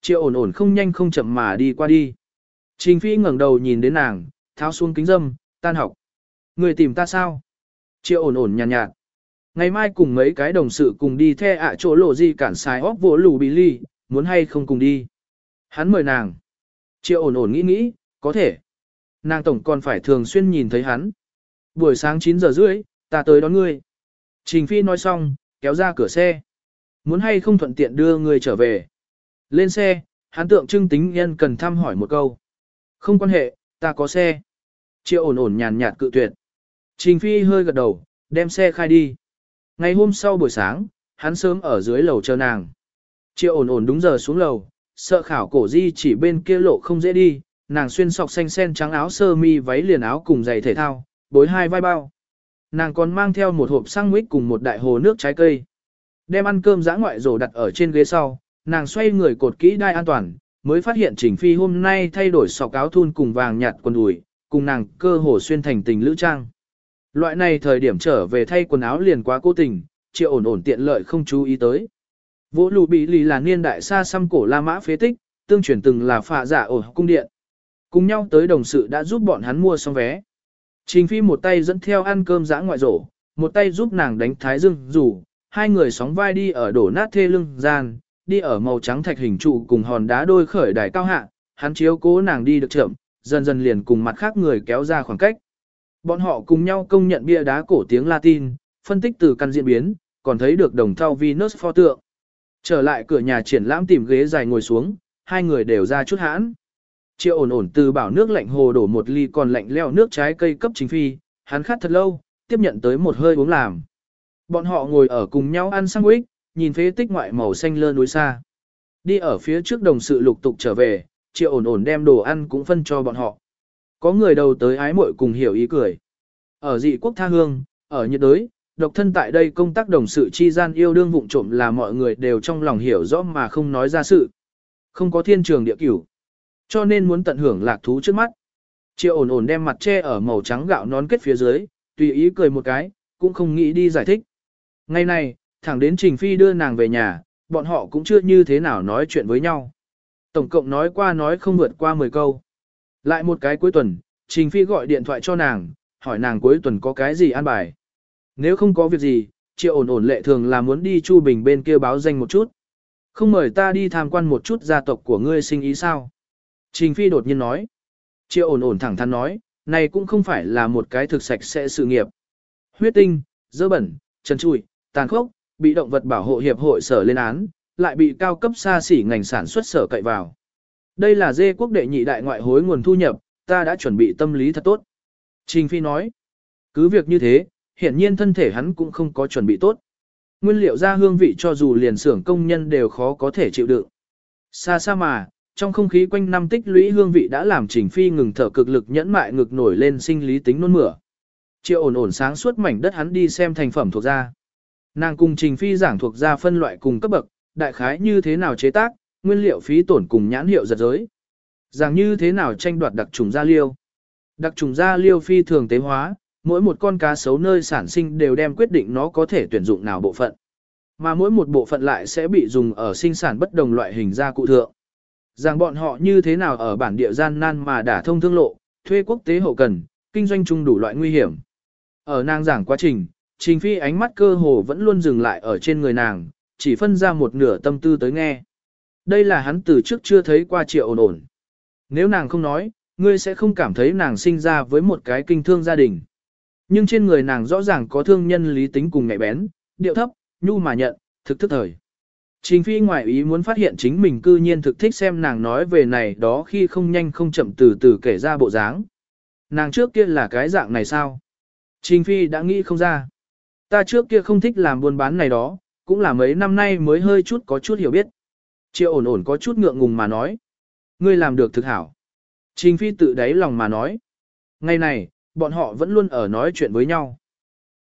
A: Triệu ổn ổn không nhanh không chậm mà đi qua đi. Trình Phi ngẩng đầu nhìn đến nàng, tháo xuống kính dâm, tan học. Người tìm ta sao? Triệu ổn ổn nhàn nhạt, nhạt. Ngày mai cùng mấy cái đồng sự cùng đi the ạ chỗ lộ gì cản xài óc vỗ lù bị ly, muốn hay không cùng đi. Hắn mời nàng. Triệu ổn ổn nghĩ nghĩ, có thể. Nàng tổng còn phải thường xuyên nhìn thấy hắn. Buổi sáng 9 giờ rưỡi, ta tới đón ngươi. Trình Phi nói xong, kéo ra cửa xe. Muốn hay không thuận tiện đưa ngươi trở về. Lên xe, hắn tượng trưng tính nhân cần thăm hỏi một câu. Không quan hệ, ta có xe. Triệu ổn ổn nhàn nhạt cự tuyệt. Trình Phi hơi gật đầu, đem xe khai đi. Ngày hôm sau buổi sáng, hắn sớm ở dưới lầu chờ nàng. Triệu ổn ổn đúng giờ xuống lầu, sợ khảo cổ di chỉ bên kia lộ không dễ đi, nàng xuyên sọc xanh sen trắng áo sơ mi váy liền áo cùng giày thể thao, bối hai vai bao. Nàng còn mang theo một hộp xăng mít cùng một đại hồ nước trái cây. Đem ăn cơm giã ngoại rổ đặt ở trên ghế sau, nàng xoay người cột kỹ đai an toàn, mới phát hiện Trình Phi hôm nay thay đổi sọc áo thun cùng vàng nhạt quần đùi, cùng nàng cơ hồ xuyên thành tình lữ trang. Loại này thời điểm trở về thay quần áo liền quá cố tình, chịu ổn ổn tiện lợi không chú ý tới. Vỗ lù bị lì là niên đại xa xăm cổ La Mã phế tích, tương truyền từng là phạ giả ở cung điện. Cùng nhau tới đồng sự đã giúp bọn hắn mua xong vé. Trình Phi một tay dẫn theo ăn cơm dã ngoại rổ, một tay giúp nàng đánh thái dương rủ, hai người sóng vai đi ở đổ nát thê lưng gian, đi ở màu trắng thạch hình trụ cùng hòn đá đôi khởi đài cao hạ, hắn chiếu cố nàng đi được chậm, dần dần liền cùng mặt khác người kéo ra khoảng cách. Bọn họ cùng nhau công nhận bia đá cổ tiếng Latin, phân tích từ căn diễn biến, còn thấy được đồng thau Venus pho tượng. Trở lại cửa nhà triển lãm tìm ghế dài ngồi xuống, hai người đều ra chút hãn. Triệu ổn ổn từ bảo nước lạnh hồ đổ một ly còn lạnh leo nước trái cây cấp chính phi, hắn khát thật lâu, tiếp nhận tới một hơi uống làm. Bọn họ ngồi ở cùng nhau ăn sandwich, nhìn phế tích ngoại màu xanh lơ núi xa. Đi ở phía trước đồng sự lục tục trở về, triệu ổn ổn đem đồ ăn cũng phân cho bọn họ. Có người đầu tới ái muội cùng hiểu ý cười. Ở dị quốc tha hương, ở nhiệt đới, độc thân tại đây công tác đồng sự chi gian yêu đương vụng trộm là mọi người đều trong lòng hiểu rõ mà không nói ra sự. Không có thiên trường địa cửu. Cho nên muốn tận hưởng lạc thú trước mắt. Triệu ổn ổn đem mặt che ở màu trắng gạo nón kết phía dưới, tùy ý cười một cái, cũng không nghĩ đi giải thích. Ngày này, thẳng đến Trình Phi đưa nàng về nhà, bọn họ cũng chưa như thế nào nói chuyện với nhau. Tổng cộng nói qua nói không vượt qua 10 câu. Lại một cái cuối tuần, Trình Phi gọi điện thoại cho nàng, hỏi nàng cuối tuần có cái gì an bài. Nếu không có việc gì, triệu ổn ổn lệ thường là muốn đi Chu Bình bên kia báo danh một chút. Không mời ta đi tham quan một chút gia tộc của ngươi sinh ý sao? Trình Phi đột nhiên nói. Triệu ổn ổn thẳng thắn nói, này cũng không phải là một cái thực sạch sẽ sự nghiệp. Huyết tinh, dơ bẩn, trần trụi, tàn khốc, bị động vật bảo hộ hiệp hội sở lên án, lại bị cao cấp xa xỉ ngành sản xuất sở cậy vào. Đây là dê quốc đệ nhị đại ngoại hối nguồn thu nhập, ta đã chuẩn bị tâm lý thật tốt. Trình Phi nói, cứ việc như thế, hiển nhiên thân thể hắn cũng không có chuẩn bị tốt. Nguyên liệu ra hương vị cho dù liền xưởng công nhân đều khó có thể chịu đựng. Xa xa mà, trong không khí quanh năm tích lũy hương vị đã làm Trình Phi ngừng thở cực lực nhẫn mại ngực nổi lên sinh lý tính nôn mửa. Triệu ổn ổn sáng suốt mảnh đất hắn đi xem thành phẩm thuộc ra. Nàng cùng Trình Phi giảng thuộc ra phân loại cùng cấp bậc, đại khái như thế nào chế tác, nguyên liệu phí tổn cùng nhãn hiệu giật giới. Giảng như thế nào tranh đoạt đặc trùng gia liêu. Đặc trùng gia liêu phi thường tế hóa, mỗi một con cá sấu nơi sản sinh đều đem quyết định nó có thể tuyển dụng nào bộ phận. Mà mỗi một bộ phận lại sẽ bị dùng ở sinh sản bất đồng loại hình gia cụ thượng. Rằng bọn họ như thế nào ở bản địa gian nan mà đã thông thương lộ, thuê quốc tế hậu cần, kinh doanh chung đủ loại nguy hiểm. Ở nàng giảng quá trình, Trình Phi ánh mắt cơ hồ vẫn luôn dừng lại ở trên người nàng, chỉ phân ra một nửa tâm tư tới nghe. Đây là hắn từ trước chưa thấy qua triệu ổn ổn. Nếu nàng không nói, ngươi sẽ không cảm thấy nàng sinh ra với một cái kinh thương gia đình. Nhưng trên người nàng rõ ràng có thương nhân lý tính cùng ngại bén, điệu thấp, nhu mà nhận, thực thức thời. Trình phi ngoại ý muốn phát hiện chính mình cư nhiên thực thích xem nàng nói về này đó khi không nhanh không chậm từ từ kể ra bộ dáng. Nàng trước kia là cái dạng này sao? Trình phi đã nghĩ không ra. Ta trước kia không thích làm buôn bán này đó, cũng là mấy năm nay mới hơi chút có chút hiểu biết. Triệu ổn ổn có chút ngượng ngùng mà nói. Ngươi làm được thực hảo. Trình phi tự đáy lòng mà nói. Ngày này, bọn họ vẫn luôn ở nói chuyện với nhau.